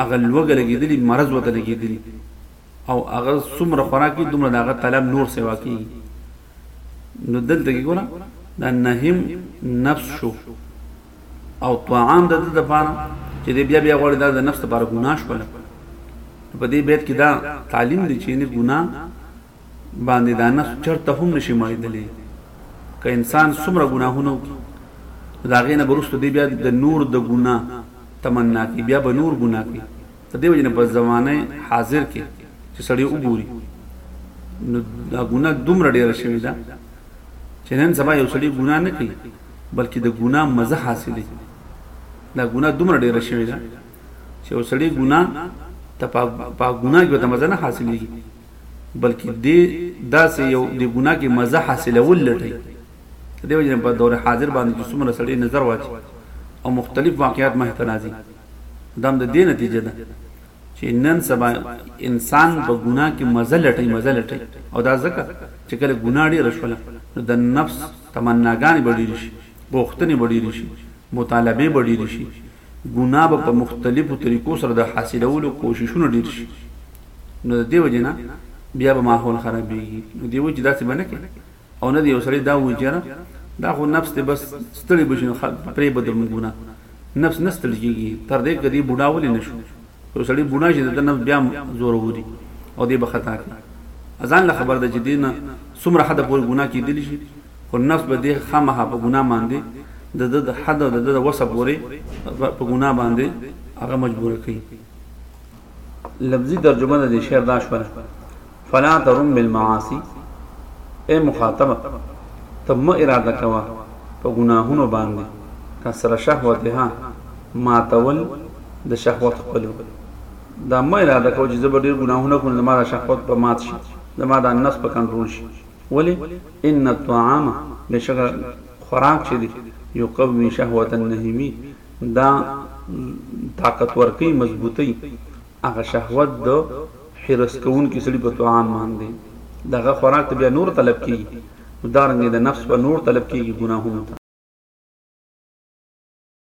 هغه لوږه لګېدلي مرض ورته لګېدلي او هغه څومره خوراک کوي دومره د هغه طلب نور سوا کېږي نو دلته کې ګوره دا نهم نفس شو او طعام د ده دپاره چې دی بیا بیا غواړي دا د نفس دپاره ګناه شوله په دې بیت کې دا تعلیم دی چې یعنې ګناه باندې دا نخ چرته هم نشي مړېدلی که انسان څومره ګناهونه وکړي نو د هغې نه به وروسته دی بیا د نور د ګناه تمنا کوي بیا به نور ګناه کوي د دې وجې نه په زمانه حاضر کې چې سړی وګوري نو دا ګناه دومره ډېره شوې ده چې نن سبا یو سړی ګناه نه کوي بلکې د ګناه مزه حاصلې دا ګناه دومره ډېره شوې ده چې یو سړی ګناه ته په ګناه کې ته مزه نه حاصلېږي بلکې دې داسې یو د ګناه کې مزه حاصلول لټوي د دې وجه په دور حاضر باندې چې څومره سړی نظر واچي او مختلف واقعیات مخ ته راځي دا هم د دې نتیجه ده چې نن سبا انسان په ګناه کې مزه لټي مزه لټي او دا ځکه چې کله ګناه ډېره شوله نو د نفس تمناګانې به ډېرې شي غوښتنې به ډېرې شي مطالبې به ډېرې شي ګناه به په مختلفو طریقو سره د حاصلولو کوششونه ډیر شي نو د دې وجه نه بیا به ماحول خرابېږي نو دې وجه داسې به نه کوي او نه د یو سړی دا وایي چېره دا خو نفس دی بس ستړی به شي نو پرې به درم ګناه نفس نه ستړی کېږي تر دې که دې بوډا ولې نه شو یو سړی بوډا شي د ده نفس بیا زوروري او دې به خطا کوي ځان له خبر ده چې دې نه څومره حده پورې ګناه کېدلی شي خو نفس به دې خامخا په ګناه باندې د ده د حد او د ده د وسه پورې په ګناه باندې هغه مجبور کوي لفظي ترجمه د دې شعر دا شوله فلا ترم بالمعاصي اے مخاطب ته مه اراده کوه په ګناهونو باندې کسر شهوتها ماتول د شهوت خپلو دا مه اراده کوه چې زه به ډېر ګناهونه کوم زما د شهوت په مات شي زما د نفس په کنټرول شي ولې ان الطعام بېشکه خوراک چې دی یقوي شهوة النهیمي دا طاقت ورکوي مضبوطوي هغه شهوت د حرص کوونکي سړي په طعام باندې د هغه خوراک ته بیا نور طلب کېږي نو دارنګه د نفس په نور طلب کېږي ګناهونو ته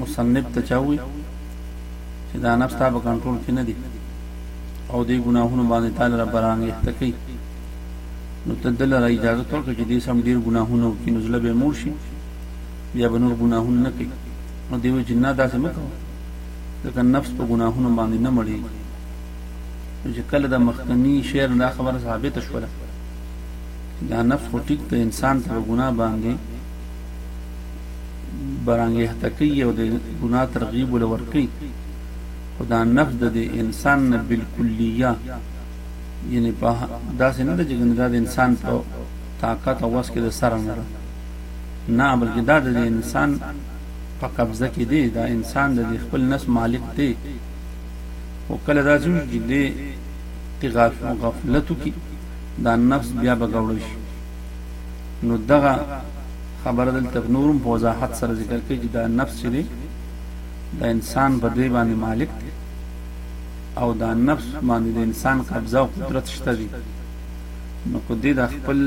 مصنف ته چا وویل چې دا نفس تا په کنټرول کې نه دی او دې ګناهونو باندې تا لره برانګښته کوي نو ته د لره اجازه ورکړه چې دې سم ډېر ګناهونه وکړي نو زړه به یې موړ شي بیا به نور ګناهونه نه کوي نو دی وایي چې نه داسې مه کوه ځکه نفس په ګناهونو باندې نه مړېږي نو چې کله د مخکني شعر دا خبره ثابته شوله دا نفس خو ټیک د انسان ته په ګناه باندې برانګېخته کوي او د ګناه ترغیب ول ورکوي خو دا نفس د دې انسان نه بالکلیه یعنی په داسې نه ده چې ګنې دا د انسان په طاقت او وس کې د سره نه ده نه بلکې دا د انسان په قبضه کې دی دا انسان د خپل نفس مالک دی او کله دا چې دی غفلت کې دا نفس بیا بګوړ شي نو دغه خبره دلته نور هم په وضاحت سره ذکر کوي چې دا نفس چې دی د انسان په دې باندې مالک دی او دا نفس باندې د انسان قبضه او قدرت شته دی نو که دې د خپل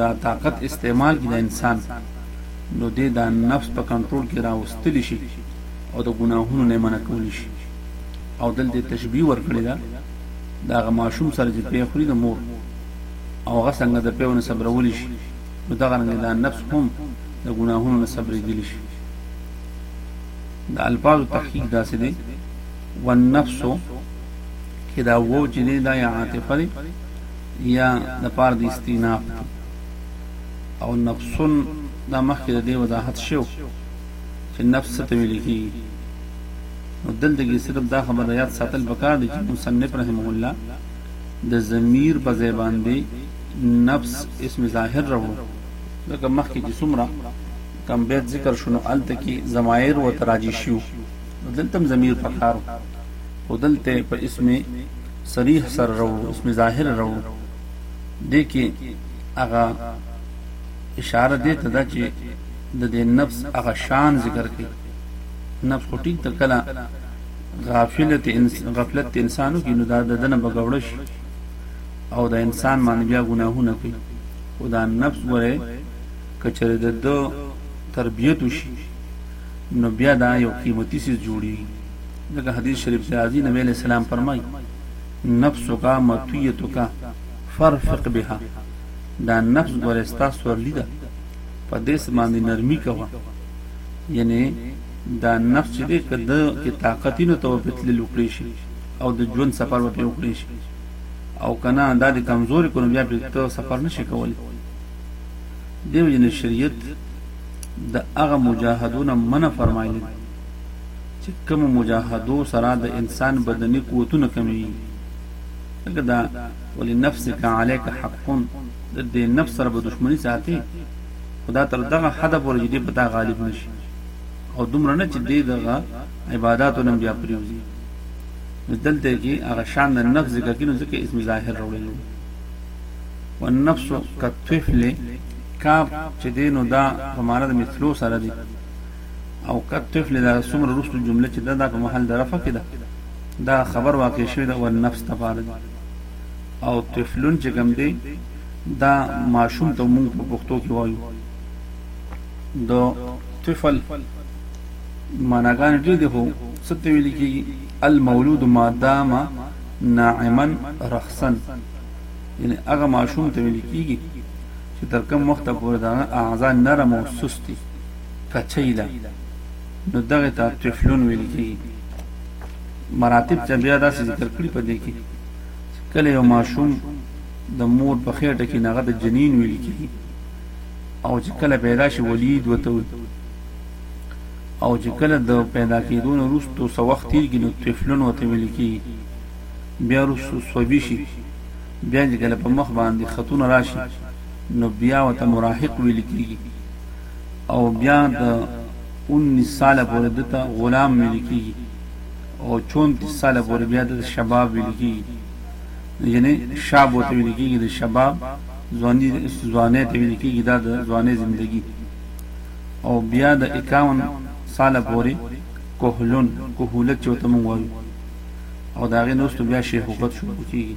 دا طاقت استعمال کړي د انسان نو دې دا نفس په کنټرول کې راوستلی شي او د ګناهونو نه منع کولی شي او دلته تشبیه ورکړې ده دا غ ماشوم سره چې پې خوري د مور او هغه څنګه د پیو نه صبرولی شي نو دغه رنګ دا نفس هم د ګناهونو نه صبرېدلی شي د الفاظو تحقیق داسې دی والنفس کې دا وو چې دی دا یا عاطفه دی یا د پار د استیناف او نفسن دا مخکې د دې وضاحت شو چې نفس ته ویل کېږي نو دلته کې صرف دا خبره یاد ساتل پکار دي چې مصنف رحمه الله د ضمیر په ځای باندی نفس اسم ظاهر راوړو ځکه مخکی چی څومره کم بیت ذکر شو نو هلته کی ضمایر ورته راجع شیو نو دلته هم ضمیر پکار خو دلته په اسم صریح سره راوړو اسم ظاهر راوړو دې کې هغه اشاره دې ته ده چې د دې نفس هغه شان ذکر کړي نفس خو ټیک ته کله غافلت غفلت ته انسانو کې نو دا د دنه بغوړ شي او د انسان باندې بیا ګناهونه کوي او دا نفس ګره کچره د دو تربیت وشي نو بیا دا یو قیمتي سیز جوړي دغه حدیث شریف کې راځي نبی له سلام فرمای نفسک مطیتک فرفق بها دا نفس ګره ستا سورلی ده په دې سمانی نرمي کوه یعنی دا نفس چې دی که ده کې طاقت وي نو ته به پرې تلل وکړی شي او د ژوند سفر به پرې وکړی شي او که نه دا دې کمزورې کړو نو بیا پرې ته سفر نه شې کولی دې وجې نه شریعت د هغه مجاهدو نه منع فرمایلی دی چې کوم مجاهدو سره د انسان بدني قوتونه کمیږي لکه دا ولی نفسک علیک حق د دې نفس سره به دښمنی ساتي خدا تر دغه حد پورې دې پتا غالب نشي او دومره نه چې دی دغه عباداتو نه بیا پریوزي نو دلته کې هغه شان د نفس ذکر کینو ځکه اسم ظاهر راوړل دي والنفس کطفل کاپ چې دینو دا په معنا د مثلو سره دي او کطفل دا څومره رسو جمله چې دا په محل د رفع کې ده دا خبر واقع شوی دا والنفس تفاره دي او طفلون چې کوم دي دا ماشوم ته مونږ په پښتو کې وایو د طفل معناګانې ډېرې دي خو څه ته ویل کېږي المولود ما دام ناعما رخصا یعنې هغه ماشوم ته ویل کېږي چې تر کوم وخته پورې د هغه اعضا نرم او سست دي کچۍ ده نو دغه ته طفلون ویل کېږي مراتب چې بیا داسې ذکر کړي په دې کې کله یو ماشوم د مور په خېټه کې نغه د جنین ویل کېږي او چې کله پیدا شي ولید وته وي او چې کله د پیدا کېدو نه وروسته څه وخت تېرږي نو طفلون وته ویل کېږي بیا وروسته صوبي شي بیا چې کله په مخ باندې خطونه راشي نو بیا وته مراهق ویل کېږي او بیا د 19 ساله پورې دته غلام ویل کېږي او 34 ساله پورې بیا د شباب ویل کېږي یعنی شاب وته ویل کېږي د شباب ځواني ځوانۍ ته ویل کېږي، دا د ځوانۍ زندګي او بیا د اکاون ساله پورې کهلون، کهولت چې ورته موږ وایو او د هغې نه وروسته بیا شیخوخت شروع کېږي.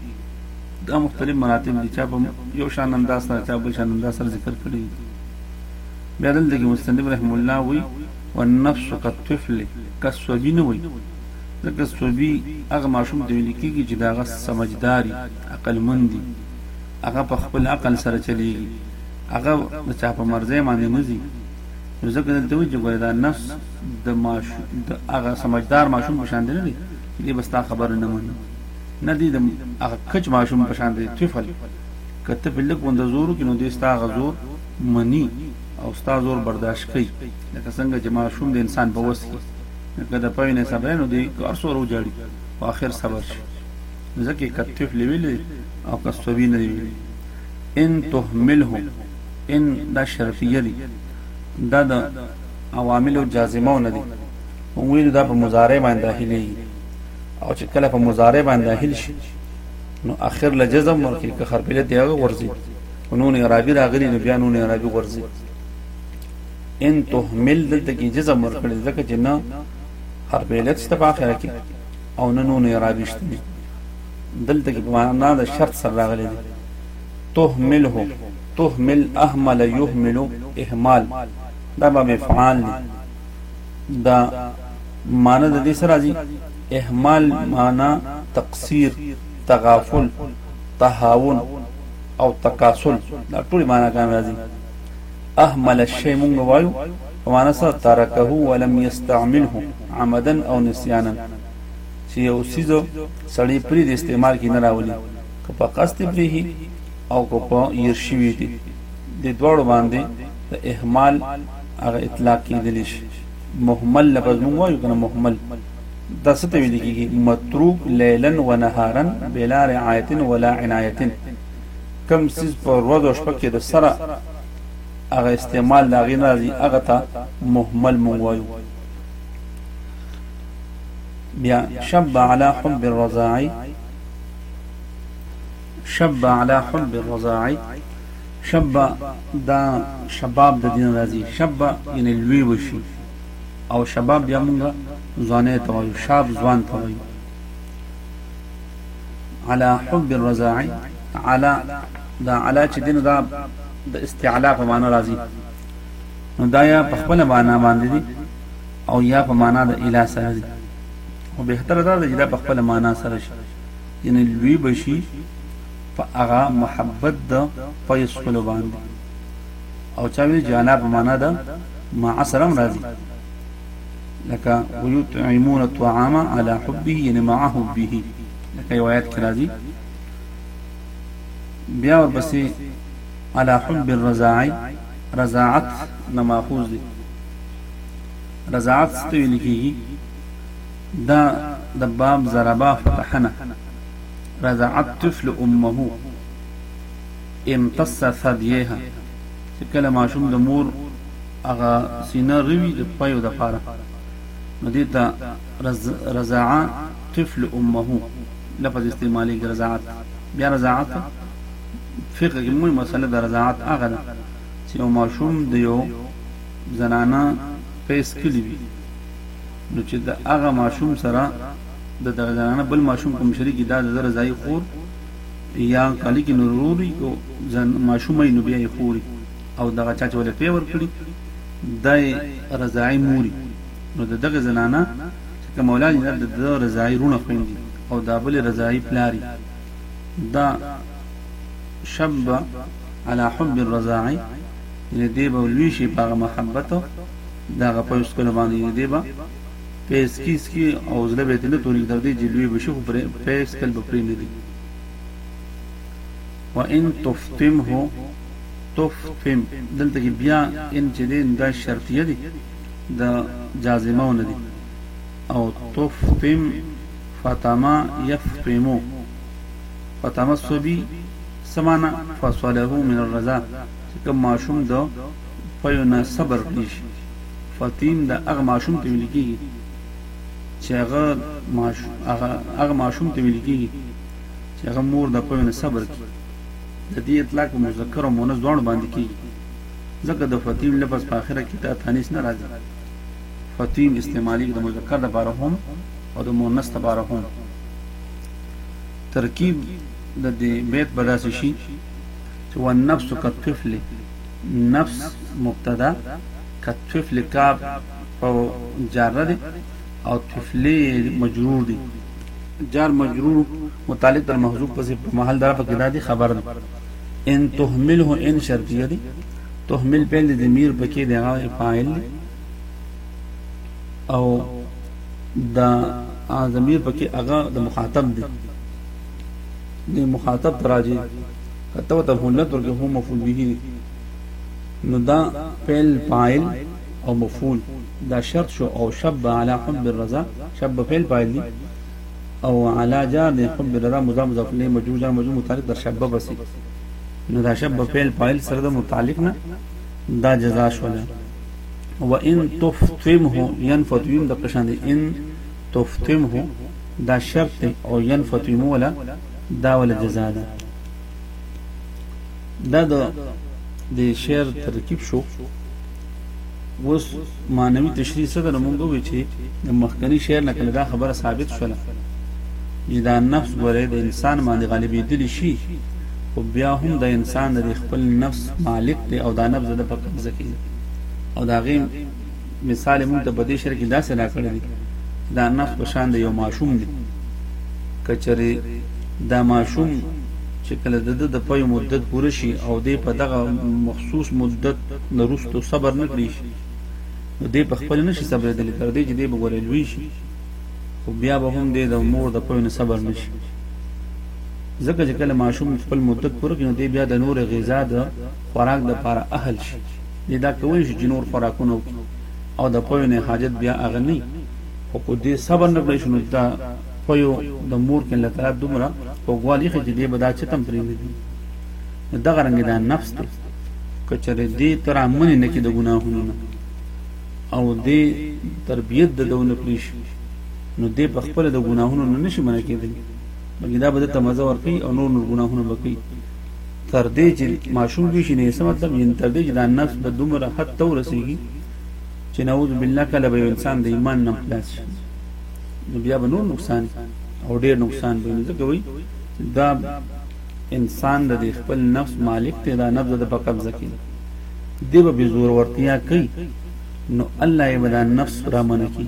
دا مختلف مراتب دي، چا په یو شان انداز سره، چا بل شان انداز سره ذکر کړي دي. بیا دلته کې مصنف رحم الله وایي والنفس کالطفل کالصبي نه وایي، ځکه صبي هغه ماشوم ته ویل کېږي چې د هغه سمجداري، عقلمندي، هغه په خپل عقل سره چلیږي هغه د چا په مرزه باندې نه ځي نو ځکه دلته وایي چې ګوره دا نفس د ماشوم د هغه سمجدار ماشوم په شان دی نه دی چې دی به ستا خبره نه مني نه دی د هغه کچ ماشوم په شان دی طفل که ته پرې لږ غونده زور وکړي نو دی ستا هغه زور مني او ستا زور برداشت کوي لکه څنګه چې ماشوم د انسان په وس کې لکه د پوی نه صبر نو دی که هر څومره وجاړي خو اخر صبر شي ځکه یې که طفل ویلې او که صبي نه ویلې ان تهمله ان دا شرطیه دي دا د عواملو جازمو نه دي ویل دا په مضارع باندې داخلي او چې کله په مضارع باندې داخل شي نو اخر له جزم ورکې که خرپله دی هغه ورځي نون عربي راغلي نو بیا نون عربي ورځي ان تهمل دلته کې جزم ورکړي ځکه چې نه حرف علت ته په اخر کې او نه نون اعرابي شته دي دلته کې په معنا د شرط سره راغلي دي تهمله تهمل اهمل يهمل اهمال دا به مفعال دي دا معنا د دې سره دي اهمال معنا تقصير تغافل تهاون او تکاسل دا ټول معنا کان راځي اهمل الشی مونږ وایو په معنی څه ترکه ولم یستعمله عمدا او نسیانا چې یو څیز سړی پرې د استعمال کې نه راولي که په قصد پرې او که په يرشوي دي د دواړو باندې د اهمال هغه اطلاق کېدلی شي مهمل لفظ موږ وایو کنه مهمل دا څه ته ویل کېږي متروک لیلا و نهارا بلا رعایت ولا عنایت کم سیز پر ورځ او شپه کې د سره هغه استعمال د هغې نه راځي هغه ته مهمل مونږ وایو بیا شب علی حب الرضاعی شب علی حب الرضاعی شب دا شباب د دین راځي شب یعنی لوی وشي او شباب بیا مونږه ځوانه ته وایو شاب ځوان ته وایو على حب الرضاع على دا على چې دین دا د استعلا په معنا راځي نو دا یا په خپل معنا باندې دي او یا په معنا د اله سره دي او به تر دا چې دا په خپل معنا سره شي یعنی لوی بشي په هغه محبت د پیس خپل باندې او چا وی جانا په معنا د معصرم راځي لکه ويطعمون الطعام على حبه یعنی مع حبه لکه یو آیات کې راځي بیا ورپسې على حب الرضاعي رضاعت نه ماخوذ دي رضاعت څه ویل کیږي دا د باب ضربا فتحنه رضاعت طفل امه امتص ثديها چې کله ماشوم د مور هغه سینه روي د پیو د پاره نو دې ته رز... رضاعه طفل امه لفظ استعمالي رضاعت بیا رضاعت فقه کې مهمه مسله د رضاعت هغه ده چې یو ماشوم د یو زنانه پیس کلی وي نو چې د هغه ماشوم سره د دغه زنانه بل ماشوم کوم شریک دا د رضای خور یا کالی کی نور ورور وی که ځان ماشوم وی نو بیا یی خور وی او دغه چا چی ولی پی ورکړی دا یی رضاعی مور وی نو د دغی زنانه چی کوم اولاد یی نه د ده رضاعی روڼه خویندی او دا بلی رضاعی پلار وی دا شب علی حب الرضاعی یعنی دی به لوی شی په هغه محبت د هغه په ویشتلو باندی یعنی دی به پۀ سکي سکي او زړۀ به ترې نۀ توريږي تر دې چې لوی به شي خو پرې پۀ سکل به پرې نۀ ږدي. وان تفطمه تفطم دلته کې بيا ان چې دې نو دا شرطيه دي د جازمه نه دي او تفطم فطما يفطمو فطما الصبي سمانا فصله من الرضا چې کوم ماشوم د پيو نه صبر کړي فطيم د هغه ماشوم ته ويل کېږي چې هغه هغه هغه ماشوم ته ویل کېږي چې هغه مور د پوی نه صبر کړي د دې اطلاق په مذکر او مؤنث دواړو باندې کېږي ځکه د فطیم لفظ په آخره کې تا تانیث نه راځي فطیم استعمالي د مذکر لپاره هم او د مؤنث لپاره هم ترکیب د دې بیت بداسي شي چې والنفس کالطفل نفس مبتدا که طفل کاب په جاره دی او طفلی مجرور دی جار مجرور متعلق در محذوب پس په محل درف کې دادی خبر دی ان تهمله ان شرطیه دی تهمل پیل دی ضمیر پکې دی هغه فاعل دی او دا ضمیر پکې هغه د مخاطب دی د مخاطب تراجی کته وته مهلت ورکه هو مفعول به دي نو دا فعل فاعل او مفعول دا شرط شو او شب على حب الرضا شب فعل فاعل دي او على جار دي حب الرضا مضاف مضاف الیه مجرور جار مجرور متعلق در شب بسي نو دا شب فعل فاعل سره د متعلق نه دا جزاء شو نه وان تفطمه ينفط يم د قشان ان تفطمه دا شرط او ينفط يم ولا دا ولی جزا ده دا د د شعر ترکیب شو اوس معنوي تشریح څه ده نو موږ وی چې د مخکنی شعر نه کله دا خبره ثابت شوله چې دا نفس ګورې د انسان باندې غالبېدلی شي خو بیا هم د انسان د خپل نفس مالک دی او دا نفس د په قبضه کې او دا غیم مثال یې موږ ته په دې شعر کې داسې راکړی دی چې دا نفس په شان د یو ماشوم دی که چېرې دا ماشوم چې کله د ده د پيو مدت پوره شي او دی په دغه مخصوص مدت نه وروسته صبر نه کړی شي نو دی په خپل نشي صبرېدلی تر دې چې دی به ګورې لوی شي خو بیا به هم دی د مور د پيو نه صبر نه شي ځکه چې کله ماشوم خپل مدت پوره کړي نو دی بیا د نورې غذا د خوراک دپاره اهل شي دی دا کولی شي چې نور خوراکونه وکړي او د پوی نه حاجت بیا هغه نه خو کو دې صبر نه کړی شنو دا پویو د مور کې الله تعالی دومره خوګوالی خې چې دې بدا چې تم پرې نه دي دغه رنګ دا نفس دی کچره دې تر امن نه کې د ګناهونو نه او دې تربيت د دونه پریش نو دې په خپل د ګناهونو نه نشي منع کېدلی بلکې دا به د تمزه ورکی او نور نور ګناهونه بکی تر دې چې ماشوم لوی شي نه څه مطلب یعنی تر دې چې دا نفس به دومره حد ته ورسیږي چې نعوذ بالله کله به یو انسان د ایمان نه خلاص شي نو بیا به نور نقصان او ډیر نقصان به نه کوي دا انسان د خپل نفس مالک ته دا نفس د په قبضه کې دی به زور ورتیا کوي نو الله یې به دا نفس را منکی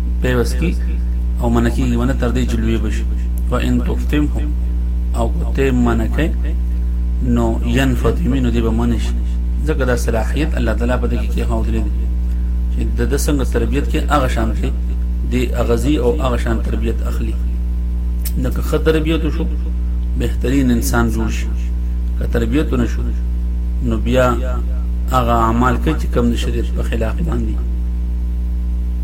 پیوست کی او منکی ونه تر دې چې لوی بشي و ان تفتمهم او کوته منکه نو ينفذ منو دی به منش ځکه دا صلاحيت الله تعالی په دې کې هو درې دي چې د د څنګه تربيت کې هغه شان کې د اغزي او هغه شان تربيت اخلي نو که خه تربيت شو بهترین انسان جوړ شي که تربيت نشو نو بیا هغه اعمال کې چې کوم د شریعت په خلاف باندې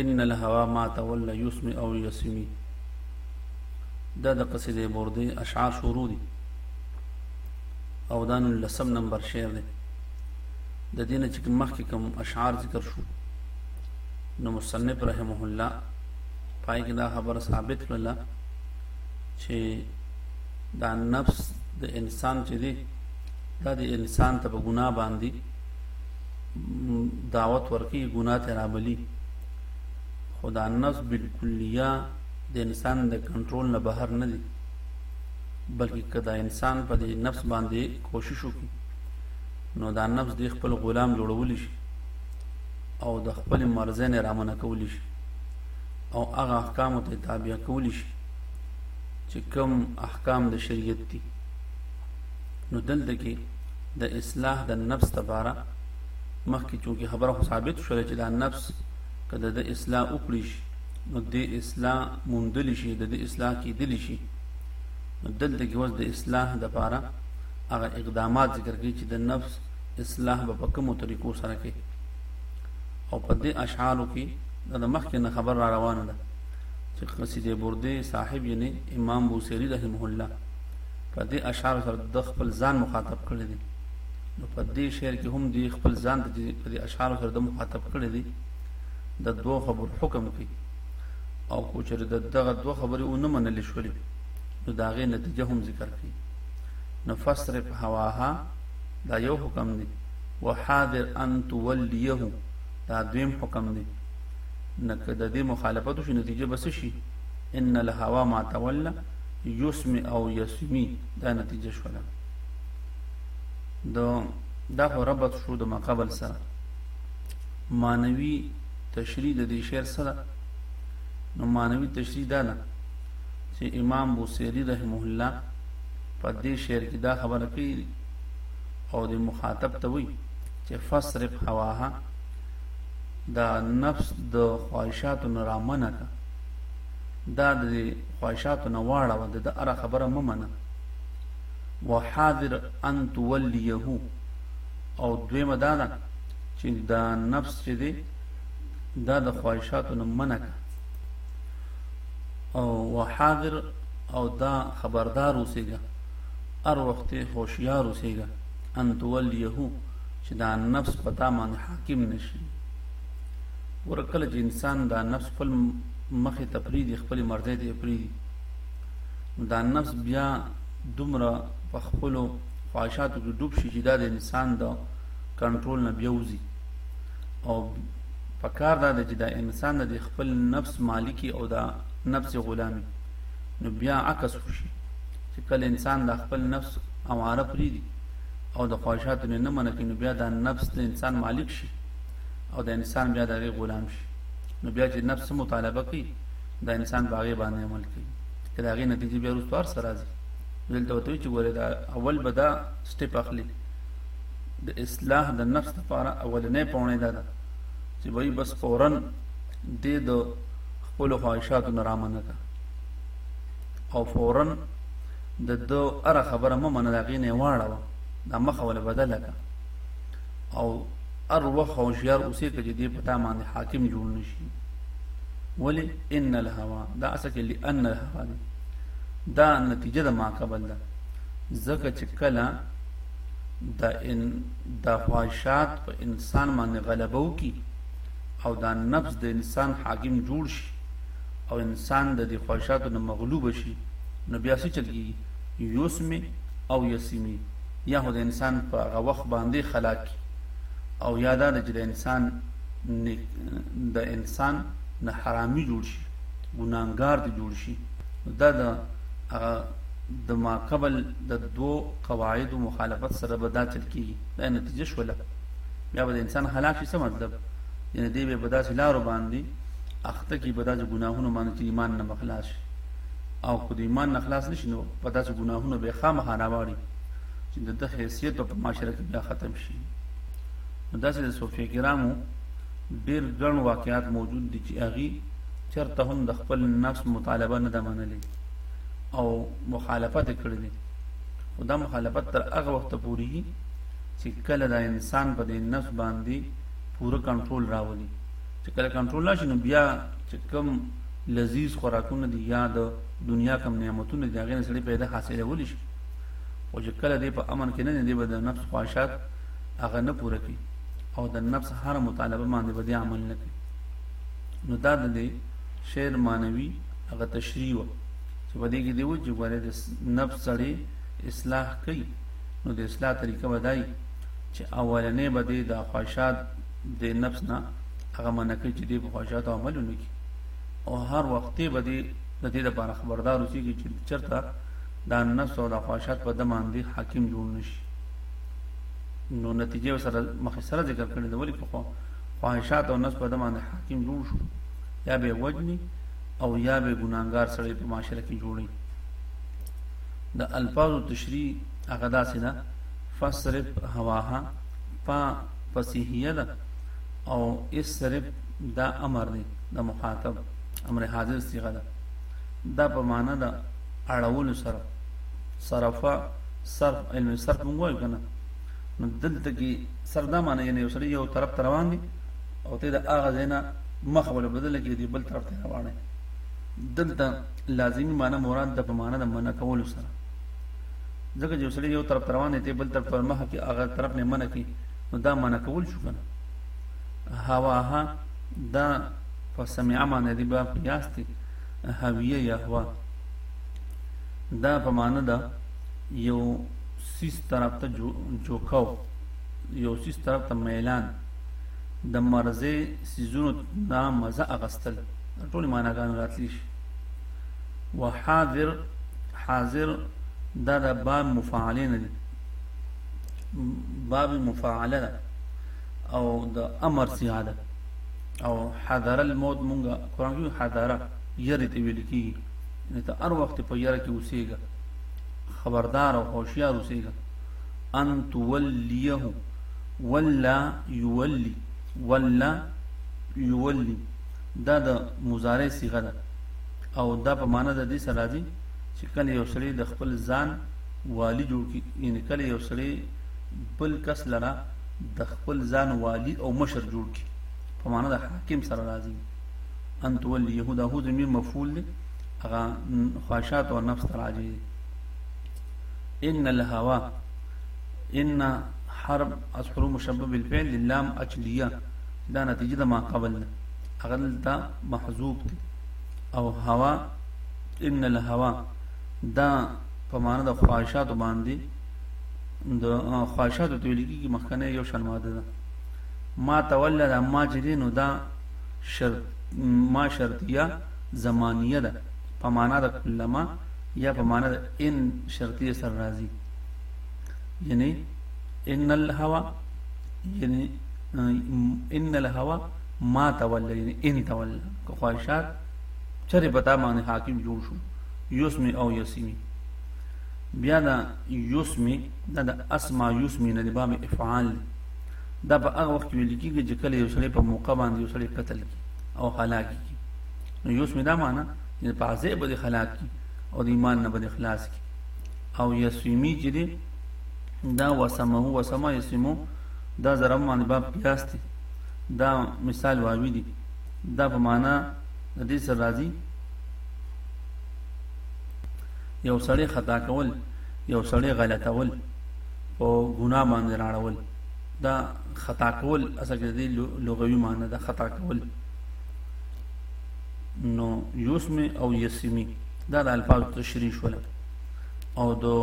ان الهوا ما تولى يسمي او يسمي دا د قصیدې بوردې اشعار شروع دي او دا نن لسم نمبر شعر دی د دې نه چې مخکې کوم اشعار ذکر شو نو مصنف رحمه الله پای کې دا خبره ثابت کړل چې دا نفس د انسان چې دی دا د انسان ته په ګناه باندې دعوت ورکی ګناه ته رابلی خدا نفس بالکلیه د انسان د کنټرول نه بهر نه دی بلکې کدا انسان په دې نفس باندې کوشش وکړي نو دا نفس د خپل غلام جوړول شي او د خپل مرزه نه رامنه کول شي او هغه احکام ته تابع کول شي چې کوم احکام د شریعت دي نو دلته کې د اصلاح د نفس لپاره مخکې چونکې خبره خو ثابت شوله چې دا نفس که د اصلاح وکړي شي نو د اصلاح موندل شي د د اصلاح کېدل شي نو دلته کې اوس د اصلاح لپاره هغه اقدامات ذکر کړي چې د نفس اصلاح به په کومو طریقو سره کوي او په دې اشعارو کې د مخکې نه خبر را روانه ده چې قصیده برده صاحب یعنی امام بوسری رحمه الله په دې اشعارو سره د خپل ځان مخاطب کړی دی نو په دې شعر کې هم دی خپل ځان ته چې په دې اشعارو سره د مخاطب کړی دی د دوه خبرو حکم کوي او کو چې د دغه دوه خبرې و نه منل شولې نو د هغې نتیجه هم ذکر کوي نو فصرف هواها دا یو حکم دی وحاضر ان تولیه دا دویم حکم دی نکه د دې مخالفت شي نتیجه بس شي ان الهوا ما تولى یسمی او یسمی دا نتیجه شوله د دا خو ربط شو د مقابل سره مانوي تشریح د دې شعر سره نو مانوي تشریح دا ده چې امام بوسیری رحمه الله په دې شعر کې دا خبره کوي او د مخاطب ته وایي چې فسرف هواها دا نفس د خواهشاتو نه رامنه کړه دا د دې خواهشاتو نه واړوه، د ده هره خبره مه منه، وحاذر ان تولیه او دویمه دا ده چې دا نفس چې دی دا د خواهشاتو نه منع که او وحاذر او دا خبردار اوسېږه هر وخت هوښیار اوسېږه ان تولیه چې دا نفس په تا باندې حاکم نشي ګوره کله چې انسان دا نفس خپل مخې ته پریږدي خپلې مرضۍ ته یې پریږدي نو دا نفس بیا دومره په خپلو خواهشاتو کې ډوب شي چې دا د انسان د کنټرول نه بیا وځي او په کار دا دی چې دا انسان د خپل نفس مالکي او دا نفس غلامي نو بیا عکس وشي چې کله انسان د خپل نفس اماره پریږدي او د خواهشاتو نه منه کوي نو بیا دا نفس د انسان مالک شي او دا انسان بیا دغه غلام شي نو بیا چې نفس مطالبه کوي دا انسان باغې باندې عمل کوي چې دغه نتیجه بیا رسوار سره راځي دلته وته چې ګوره دا اول به دا سټپ اخلي د اصلاح د نفس لپاره اولنې پونه ده چې وای بس فورن د د خپل خواهشاتو نه رامنه کا او فورن د دو اره خبره ممنه دغې نه واړه دا مخه ولا بدله کا او ار وخت هوشیار اوسې که چې دې په تا باندې حاکم جوړ نشي ولی ان الهوا دا اصل کې لئن الهوا دی دا نتیجه د ما قبل ده ځکه چې کله د ان د خواهشات په انسان باندې غلبه وکي او دا نفس د انسان حاکم جوړ شي او انسان د دې خواهشاتو نه مغلوب شي نو بیا څه چل کیږي یوسمه او یسمی یا خو د انسان په هغه وخت باندې خلاق او یا دا چې د انسان د انسان نه حرامي جوړ شي ګناهګار دي جوړ شي دا د هغه د ما قبل د دوو قواعد او مخالفت سره به دا چل کیږي دا نتیجه شوله بیا به د انسان هلاک شي څه مطلب یعنی دی به په داسې لارو باندې اخته کې په داسې ګناهونو باندې چې ایمان نه مخلاص شي او خو د ایمان نه خلاص نشي نو په داسې ګناهونو به خامخا راواړي چې د ده حیثیت په معاشره کې بیا ختم شي نو داسې د صوفیه کرامو ډېر ګڼ واقعات موجود دي چې هغوی چرته هم د خپل نفس مطالبه نه ده منلې او مخالفت یې کړی دی خو دا مخالفت تر هغه وخته پورې وي چې کله دا انسان په دې نفس باندې پوره کنټرول راولي چې کله کنټرول راشي نو بیا چې کوم لذیذ خوراکونه دي یا د دنیا کم نعمتونه دي هغه نه سړي پیدا حاصلول شي او چې کله دې په امن کې نه دی به د نفس خواهشات هغه نه پوره کی او د نفس هر مطالبه باندې به عمل نه کوي نو دا د دې شعر مانوي هغه تشریح و چې په دې کې دی و چې ګوره د نفس سړي اصلاح کوي نو د اصلاح طریقه ودای چې اولنې به د خواهشات د نفس نه هغه منع کوي چې دی په خواهشاتو عمل ونه کړي او هر وخت به دی د دې لپاره خبردار اوسي چې چرته دا نفس او د خواهشات په دمان دی حاکم جوړ نشي نو نتیجه سره مخې سره ذکر کړی د ولې په خواهشات او نفس په دمان دی حاکم جوړ شو یا به وجني او یا به ګناګار سره په معاشره کې جوړي د الفاظ تشریح هغه داسې نه فصرف هواها پا فصیحیه ده او اس صرف دا امر دی د مخاطب امر حاضر صيغه ده دا په معنا ده اړول سره صرفه صرف علم صرف موږ وایو کنه نو دلته کې سر دا معنی یعنی یو سړی یو طرف ته روان دی او ته د هغه ځای نه مخ ول بدل کې دی بل طرف ته روان دی دلته لازمی معنی مراد د په معنی د منع کولو سره ځکه چې سړی یو طرف روان دی بل طرف پر مخ کې هغه طرف نه منع کی نو دا منع کول شو کنه هواها دا په سمع معنی دی بیا قیاس دی هویه یا هوا دا په معنی ده یو سیس طرف ته جو جوکاو یو سیس طرف ته میلان د مرزه سیزونو نه مزه اغستل ټول معناګان راتلی شي وحاذر حاضر دا د باب مفاعله نه دي باب مفاعله ده او د امر صيغه ده او حذر الموت مونږه قران کې حذر یری ته ویل کیږي ان ته هر وخت په یره کې اوسېږي خبردار او هوشیار اوسېږي ان تولیه ولا یولی ولا یولی دا د مضارع صيغه ده او دا په معنی د دې سره راځي چې کله یو سړی د خپل ځان والي جوړ کړي یعنی کله یو سړی بل کس لره د خپل ځان والي او مشر جوړ کړي په معنی د حاکم سره راځي ان تول يهودا هو زمير مفعول دی هغه خواهشات او نفس تراجع دی ان الهوا ان حرب اصحر مشبب بالفعل لام اچلیه دا نتیجه د ما قبل ده هغه دلته محذوب دی او هوا ان الهوا دا په معنا د خواهشاتو باندې د خواهشاتو ته ویل کېږي مخکنه یو شان ماده ده ما تولد ما چې دی نو دا شرط ما شرطیه زمانیه ده په معنا د کلمه یا په معنا د ان شرطیه سر راځي یعنی ان الهوا یعنی ان الهوا ما تولى يعني ان تولى خواهشات چرې پتا باندې حاکم جوړ شو یسمی او یسمی بیا دا یسمی دا د اسما یسمی نه د باب افعال دی دا په هغه وخت کې ویل کېږي چې کله یو سړی په موقع باندې یو سړی قتل کی او هلاک کی نو یسمی دا معنی چې په عذاب باندې هلاک کی او د ایمان نه باندې خلاص کی او یسمی چې دا وسمه وسمه یسمو دا ضرب معنی باب قیاس دی دا مثال واوی دی دا په معنا د دې سره راځي یو سړی خطا کول یو سړی غلطول او ګناه باندې راړول دا خطا کول اصل کې دی لغوي معنی دا خطا کول نو یوسمی او یسمی دا د الفاظ تشریح شول او دو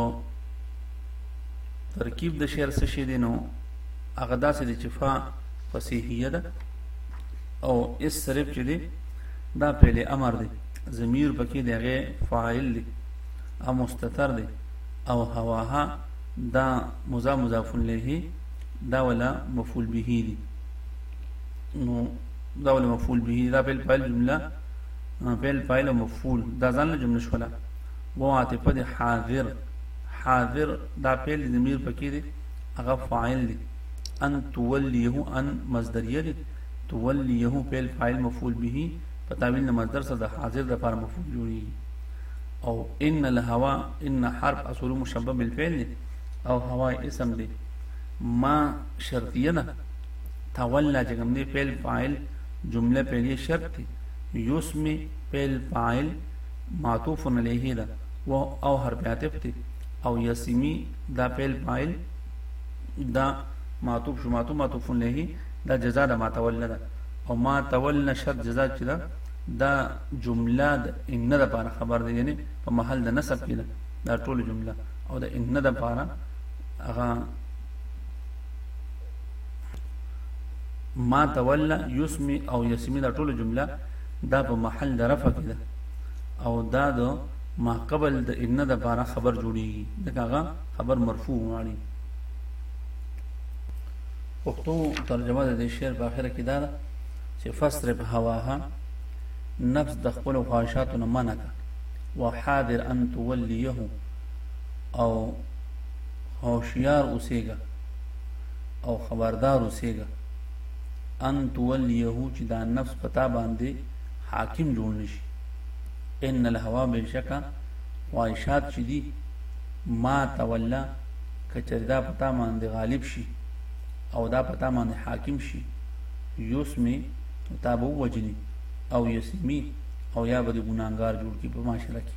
ترکیب د شعر څه شی دی نو هغه داسې دی چې فا فصیحیه ده او اس صرف چې دی دا فعل امر دی ضمیر پکې دی هغه فاعل دی او مستتر دی او هواها دا مضاف مضاف الیه دا ولا مفعول به دی نو دا ولا مفعول به دا فعل فاعل جمله فعل فاعل مفعول دا ځان له جمله شولا وو عاطفه د حاضر حاضر دا فعل ضمیر پکې دی هغه فاعل دی ان تولیه ان مصدریه دی تولیه فعل فاعل مفعول به په تعویل نه مصدر سره د حاضر د لپاره مفعول جوړي او ان الهوا ان حرف اصل مشبه بالفعل دی او هوا اسم دی ما شرطیه ده تولا چې کوم دی فعل فاعل جمله فعلیه شرط دی یسمي فعل فاعل معطوف علیه ده و او حرف عاطف دی او یسمی دا فعل فاعل دا معطوف شو معطوف معطوف علیه دا جزاء د ما تولنا ده او ما تولنا شرط جزاء چې ده دا جمله د ان د لپاره خبر ده یعنی په محل د نسب کې ده دا ټول جمله او د ان د لپاره هغه ما تولى يسمي او يسمي دا ټول جمله دا په محل د رفع کې ده او دا د ما قبل د ان د بارا خبر جوړیږي ځکه هغه خبر مرفوع واړي پښتو ترجمه د دې شعر په اخر کې دا ده چې فسرب هواها نفس د خپل خواهشاتو نه منع کړه وحاذر ان توليه او هوشیار اوسېګا او خبردار اوسېګا ان تولیه چې دا نفس پتا باندې حاکم جوړ نشي ان الهوا بشکا خواهشات چې دي ما تولا کچر دا پتا باندې غالب شي او دا پتا باندې حاکم شي یوسمی تابو وجنی او یسمی او یا به ګناګار جوړ کی په معاشره کې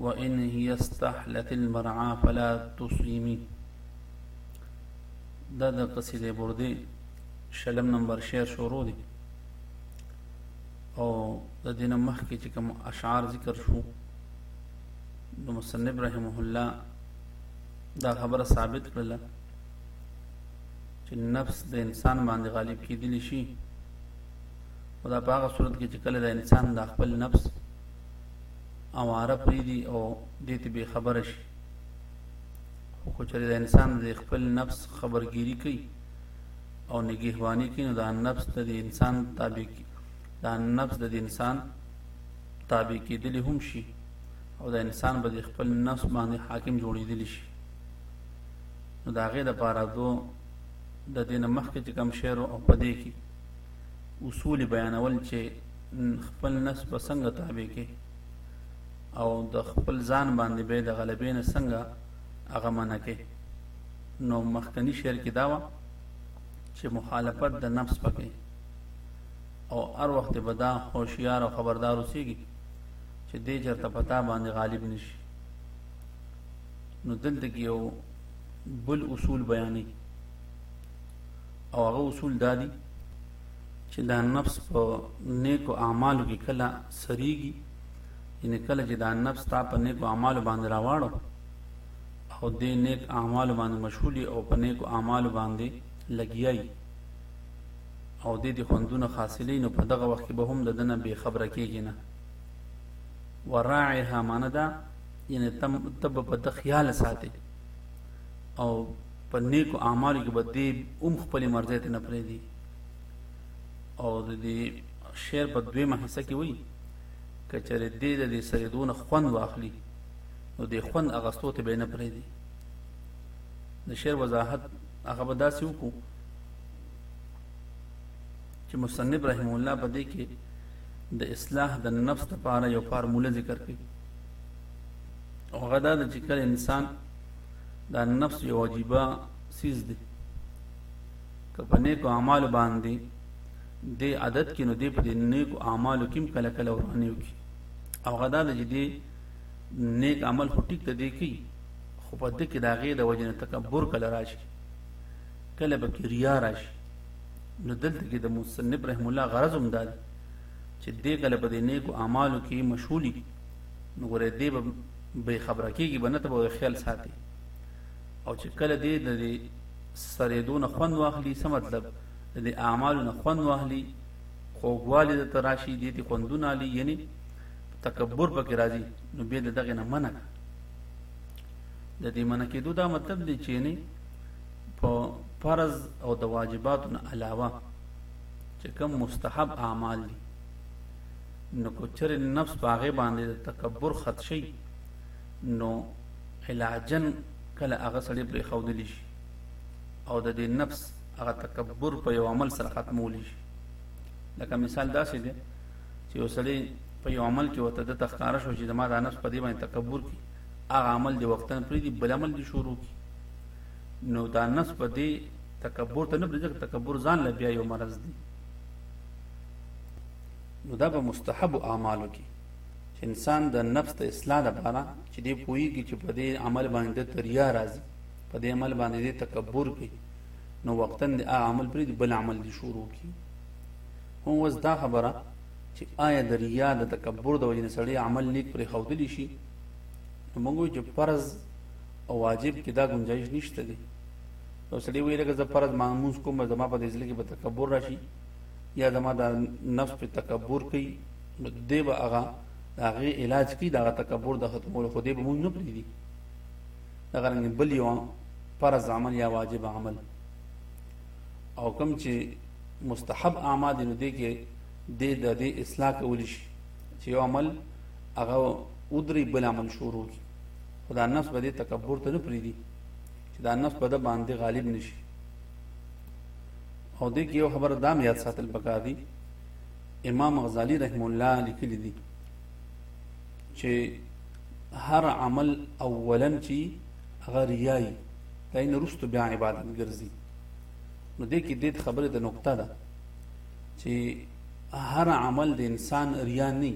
وان هي استحلت المرعى فلا تصيمي دا د قصیده برده شلم نمبر شعر شروع دی او د دینه مخکې چې کوم اشعار ذکر شو نو مصنف رحمه الله دا خبره ثابت کړل چې نفس د انسان باندې غالب کېدل شي او دا په هغه صورت کې چې کله د انسان د خپل نفس اواره پریږدي او دې ته بې خبره شي خو که چېرې دا انسان د خپل نفس خبرګیري کوي او نګهباني کوي نو دا نفس د دې انسان تابع دا نفس د دې انسان تابع کېدلی هم شي او دا انسان به د خپل نفس باندې حاکم جوړېدلی شي نو د هغې دپاره دو د دې نه مخکې چې کوم شعر او په دې کې اصول بیانول چې خپل نفس به څنګه تابع کې او د خپل ځان باندې به د غلبې نه څنګه هغه منع کې نو مخکنی شعر کې دا وه چې مخالفت د نفس پکې او هر وخت به دا هوښیار او خبردار اوسېږي چې دې چېرته په تا باندې غالب نه شي نو دلته کې یو بل اصول بیانوي او هغه اصول دا دي چې دا نفس په نیکو اعمالو کې کله سریږي یعنی کله چې دا نفس تا په نیکو اعمالو باندې راواړو او دې نیک اعمالو باندې مشغولي او په نیکو اعمالو باندې لګیای او دې دې خوندونه حاصلې نو په دغه وخت کې به هم د دنه بې خبره کېږي نه وراعها معنی دا یعنی تم تب په د خیال ساتي او په نیکو اعمالو کې به دې هم خپل مرزه ته نه پرېږدي او د دې شعر په دویمه حصه کې وایي که چېرې دې د دې سریدونه خوند واخلي نو دې خوند اغستو ته به نه پرېږدي د شعر وضاحت هغه به داسې وکړو چې مصنف رحم الله په دې کې د اصلاح د نفس لپاره یو فارموله ذکر کړي او هغه دا ده چې کله انسان دا نفس یو عجیبه سیز دی که په نیکو اعمالو باندې د عادت کې نو دی په دې نیکو اعمالو کې هم کله کله ورانې وکړي او هغه دا ده چې دی نیک عمل خو ټیک ته دی کوي خو په دې کې د هغې د وجې نه تکبر کله راشي کله به کې ریا راشي نو دلته کې د مصنف رحم الله غرض هم دا دی چې دې کله په دې نیکو اعمالو کې مشغولي نو ګوره دې به بې خبره کېږي به نه ته به یې خیال ساتي او چې کله دې د دې سرېدو نه خوند واخلي څه مطلب د دې اعمالو نه خوند واخلي خوږوالی درته راشي دې دې خوندونه علي یعنې تکبر پکې راځي نو بیا د دغې نه منع د دې منع کېدو دا مطلب دی چې نه په فرض او د واجباتو نه علاوه چې کوم مستحب اعمال دي نو که چېرې نفس په هغې باندې د تکبر خط شي نو علاجن کله هغه سړی پرې ښودلی شي او د دې نفس هغه تکبر په یو عمل سره ختمولی شي لکه مثال داسې دی چې یو سړی په یو عمل کې ورته د تخکاره شو چې زما د نفس په دې باندې تکبر کی هغه عمل دی وختن پرې دی بل عمل دی شروع کی نو دا نفس په دې تکبر ته نه پرې تکبر ځان له بیا یو مرض دی نو دا په مستحبو اعمالو کې چې انسان د نفس د اصلاح لپاره چې دی پوهېږي چې په دې عمل باندې د تریا راځي په دې عمل باندې د تکبر کوي نو وقتا د عمل پرې د بل عمل دی شروع کی هو وز دا خبره چې آیا د ریا د تکبر د وجې سړی عمل نیک پرې خودلی شي نو موږ چې فرض او واجب کې دا گنجائش نشته دی نو سړی ویل که زه فرض مانموز کوم زما په دې ځل کې به تکبر راشي یا زما د نفس په تکبر کوي نو دی به هغه د هغې علاج کوي د هغه تکبر د ختمولو خو دی به مونږ نه پرېږدي دغه رنګې بل یو فرض عمل یا واجب عمل او کوم چې مستحب اعمال دي نو دی کې دی د دې اصلاح کولی شي چې یو عمل هغه ودري بل عمل شروع کی خدا نفس به دې تکبر ته نه پرېږدي چې دا نفس به د باندې غالب نشي او دې کې یو خبره دام یاد ساتل پکار دي امام غزالی رحم الله لیکلی دي چې هر عمل اولا چې هغه ریایي دا یې نرستو بیا عبادت ګرځي نو دې کې دې خبره د نقطه ده چې هر عمل د انسان ریا نه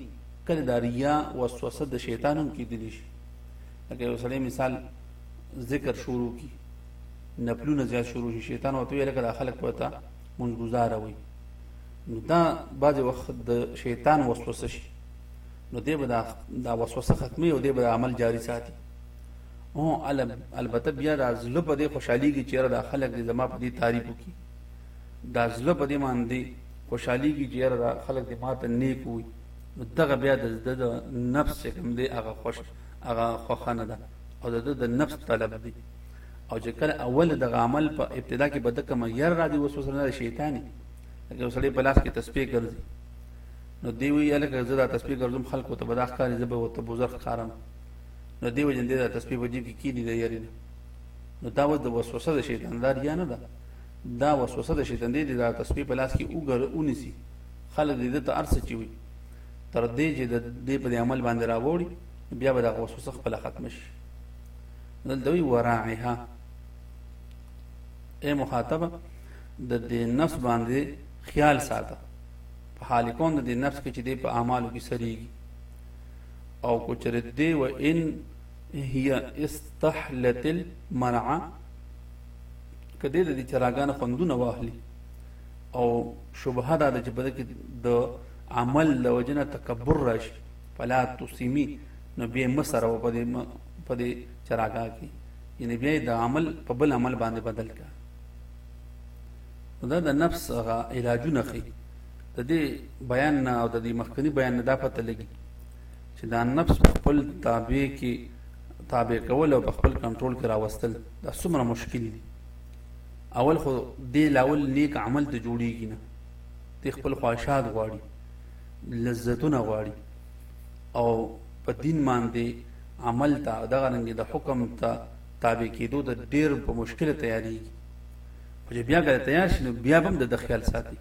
کله دا ریا وسوسه د شیطانم کې دي شي لکه یو سړی مثال ذکر شروع کی نپلونه زیات شروع شي شیطان ورته ویل کړه خلک په تا مونږ گزاره وي نو دا بعض وخت د شیطان وسوسه شي نو دی به دا وسوسه ختمي او دی به عمل جاری ساتي او البته بیا د ازله په دې خوشحاليږي چې دا خلک دې زما په دې تعریف وکړي د ازله په دې باندې خوشحاليږي چې دا خلک دې ماته نیک وي نو دغه بیا د نفس کوم دې هغه خوش هغه خوخه نه ده او د نفس طلب دی او چې کله اول دغه عمل په ابتدا کې بده کومه ير را دي وسوسه نه شیطاني لکه وسړي په لاس کې تسبیح ګرځي نو دی وی الکه زه دا تسبیح ګرځم خلکو ته بداخ کاری زبه او ته بوزر کارم نو دی وجن دی دا تسبیح په جیب کې کینی دی یاري نو دا وځ د وسوسه د شیطان دار یا نه ده دا وسوسه د شیطان دی دا تسبیح په لاس کې وګره اونیسی خلک دې ته ارڅ چی وي تر دې چې د دې په عمل باندې راوړي بیا به دا وسوسه خپل ختم شي دلته وی وراعها اے مخاطب د دې نفس باندې خیال ساته په حال کون د دې نفس کې چې دې په اعمالو کې سریږي او کو چر دې و ان هي استحلت المرعى کدی د دې چراغان خوندونه واهلي او شبهه دا چې بده کې د عمل د وجنه تکبر راشي فلا تسیمی نو بیا مسره په دې په دې چراګا کې یعنی بیا د عمل په بل عمل باندې بدل کا دا د نفس غا علاجونه خي د دې بیان نه او د دې مخکنی بیان نه دا پته لګي چې دا نفس په خپل تابع کې تابع کول او په خپل کنټرول کې راوستل دا څومره مشکل دي اول خو دې لاول نیک عمل ته جوړیږي نه ته خپل خواهشات غواړي لذتونه غواړي او په دین باندې عمل ته دغه رنګ د حکم ته تابع کېدو د ډیر په مشکل تیاریږي خو چې بیا کله تیار شي نو بیا به هم د خیال ساتي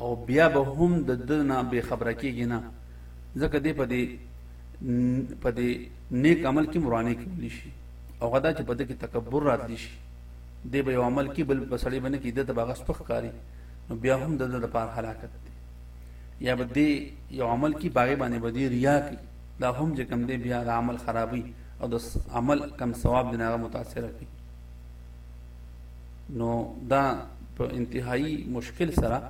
او بیا به هم د دنه بې خبره کېږي نه ځکه دې په دې په دې نیک عمل کې مرانه کولی شي او غدا چې په دې کې تکبر راتلی شي دې به یو عمل کې بل بسړې باندې کې د تباغ سپخ کاری نو بیا هم د لپاره هلاکت دی یا به دی یو عمل کی باغې باندې به دی ریا کی دا هم چې کم دی بیا دا عمل خرابی او د عمل کم ثواب دی ناغه متاثر کی نو دا په انتهایی مشکل سره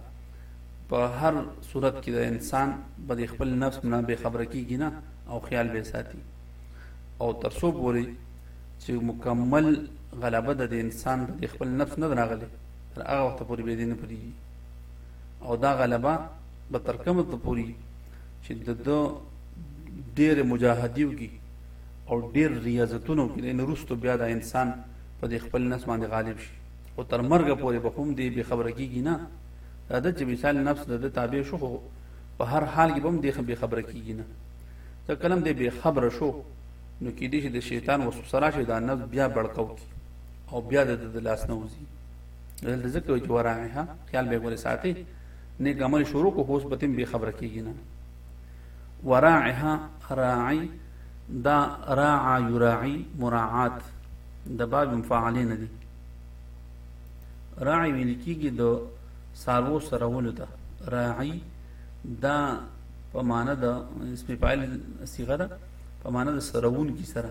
په هر صورت کې د انسان به د خپل نفس نه به خبره کیږي نه او خیال به ساتي او تر څو پوري چې مکمل غلبه د انسان په خپل نفس نه راغلي تر هغه وخت پورې به دې نه پریږي او دا غلبه به تر کومه ته پوري چې د ده ډېر مجاهدي وکړي او ډېر ریاضتونه وکړي ان وروسته بیا دا انسان په دې خپل نفس باندې غالب شي او تر مرګه پورې به هم دې بې خبره کېږي نه دا ده چې مثال نفس د ده تابع شو خو په هر حال کې به هم دې بې خبره کېږي نه ځکه کله هم دې بې خبره شو نو کېدای شي د شیطان وسوسه راشي دا نفس بیا بړکاو کړي او بیا د ده د لاس نه وځي دلته ذکر وي چې وراعها خیال به ګورې ساتي نیک عمل شروع کو هوس به تم به خبره کیږي نه وراعها راعي دا راعا یراعي مراعات د باب مفاعلین دي راعي ویل کیږي د سارو سره ولته راعي دا په معنا د اسم فاعل صيغه ده په معنا د سرون کی سره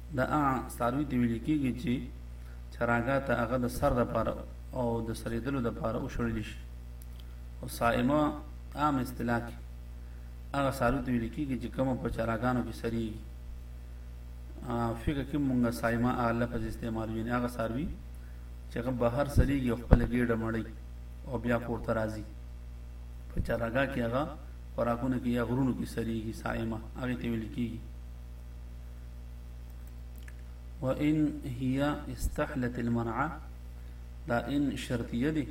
د اع څاروي ته ویل کېږي چې چراګاه ته هغه د سر لپاره او د سرېدلو لپاره وشړل شي او صائمه عام اصطلاح کې هغه څاروي ته ویل کېږي چې کومه په چراګانو کې سرېږي فقه کې مونږه صائمه هغه لفظ استعمالو یعنې هغه څاروي چې هغه بهر سرېږي او خپله ګېډه مړوي او بیا کور ته راځي په چراګاه کې هغه خوراکونه کې یا غرونو کې سرېږي صائمه هغې ته ویل کېږي وان هي استحلت المنع دا ان شرطیه دی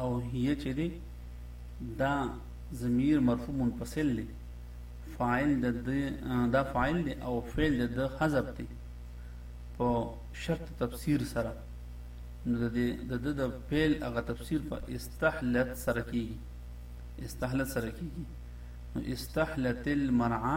او هي چې دی دا ضمیر مرفوع منفصل دی فاعل د دا فاعل دی او فعل د حذف دی په شرط تفسیر سره نو د دې د د د پیل هغه تفسیر په استحلت سره کیږي استحلت سره کیږي نو استحلت المرعا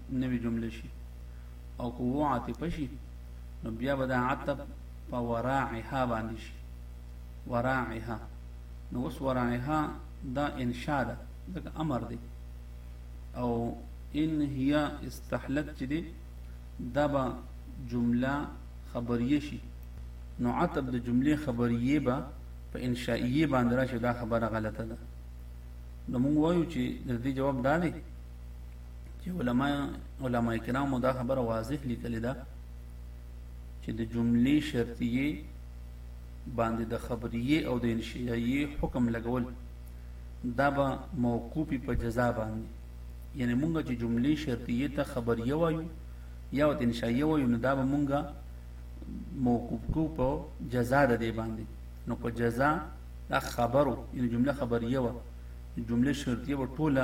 نوې جمله شي او که و عاطفه شي نو بیا به دا عطب په وراعها باندې شي وراعها نو اوس وراعها دا انشاء ده ځکه امر دی او ان هي استحلت چې دی دا به جمله خبریه شي نو عطب د جملې خبریه به په انشائیه باندې راشي دا خبره غلطه ده نو موږ وایو چې د دې جواب دا دی چې علما علما کرامو دا خبره واضح لیکلې ده چې د جملې شرطیه باندې د خبریه او د انشیایي حکم لګول دا به موقوفي په جزا باندې یعنی مونږ چې جملې شرطیه ته خبریه وایو یا د انشیایي وایو نو دا به مونږ موقوف کو په جزا د دې باندې نو په جزا دا خبرو یعنی جمله خبریه و جمله شرطیه و ټوله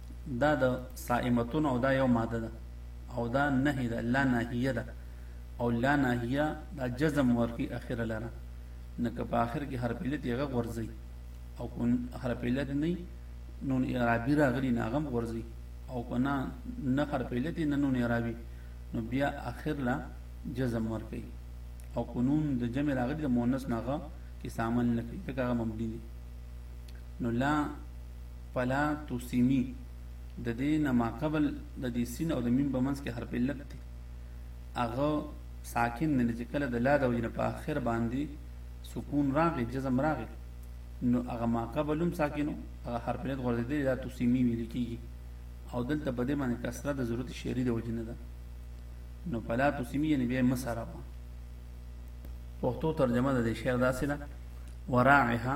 دا د صائمتون او دا یو ماده ده او دا نهی ده لا ناهیه ده او لا ناهیه دا جزم ورکی اخر لره نکه په اخر کې حرف علت یې غورځي او کون حرف علت نه نون اعرابي راغلی ناغم غورځي او کنا نه حرف علت نه نون اعرابي نو بیا اخر لا جزم ورکی او قانون د جمع راغلی د مؤنث ناغه کې سامن نه کوي دا مبني دي نو لا پلا تو سیمی د دې نه ماقبل د دې سین او د میم په منځ کې حرف علت دی هغه ساکن نه چې کله د لا د وجنه په اخر باندې سکون راغی جزم راغی نو هغه ما قبلم ساکنو هغه حرف لید غورځیدل دا تسمی ویل کیږي او دلته په دې باندې کسره د ضرورت شعری د وجنه ده نو فلا تسمی یعنی به مسره پښتو ترجمه د شعر داسې ده وراعها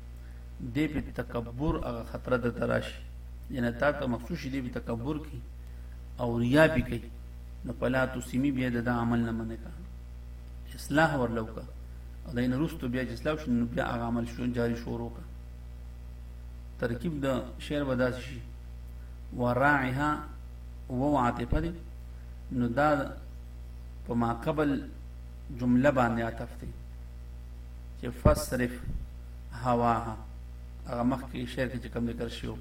دې په تکبر هغه خطر د تراشي یعنی تا ته مخصوص دې په تکبر کې او ریا به کوي نو پلا تو سیمی بیا د عمل نه منې کا اصلاح ورلو کا او دین رستو بیا چې اصلاح شنو بیا هغه عمل شو جاری شروع کا ترکیب د شعر بداس شي وراعها وو عاطفه دي نو دا په ما قبل جمله باندې عطف دی چې فصرف هواها هغه مخکې شعر کې چې کوم ذکر شو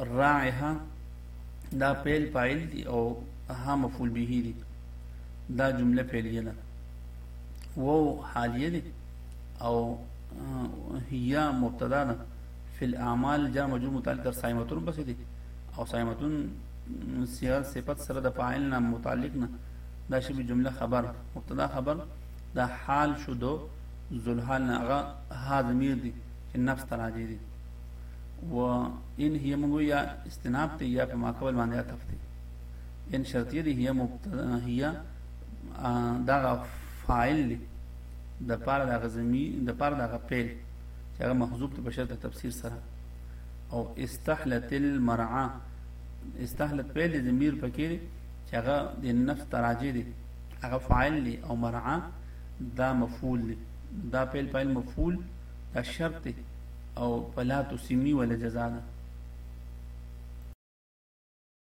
راعها دا پیل فاعل دی او ها مفعول به دی دا جمله فعلیه ده وو حالیه دی او هي مبتدا ده فی الاعمال جر مجرور متعلق در صائمتون پسې دي او صائمتون صيغه صفت سره د فاعل نه متعلق نه دا شی جمله خبر مبتدا خبر دا حال شو دو ذلحال نه هغه ها ضمیر دي چې نفس تراجي دي و ان هي موږ یا استناب ته یا په ماقبل باندې عطف دي ان شرطیه دي هي مبتدا هي دا فاعل دي د پاره د غزمی د پاره د غپل چې هغه محذوب دی په شرط تفسیر سره او استحلت المرعا استحلت فعل ضمیر پکې دی چې هغه د نفس تراجه دی هغه فاعل دی او مرعا دا مفعول دی دا فعل فاعل مفعول دا شرط دی او فلا تسمی ولا جزاء ده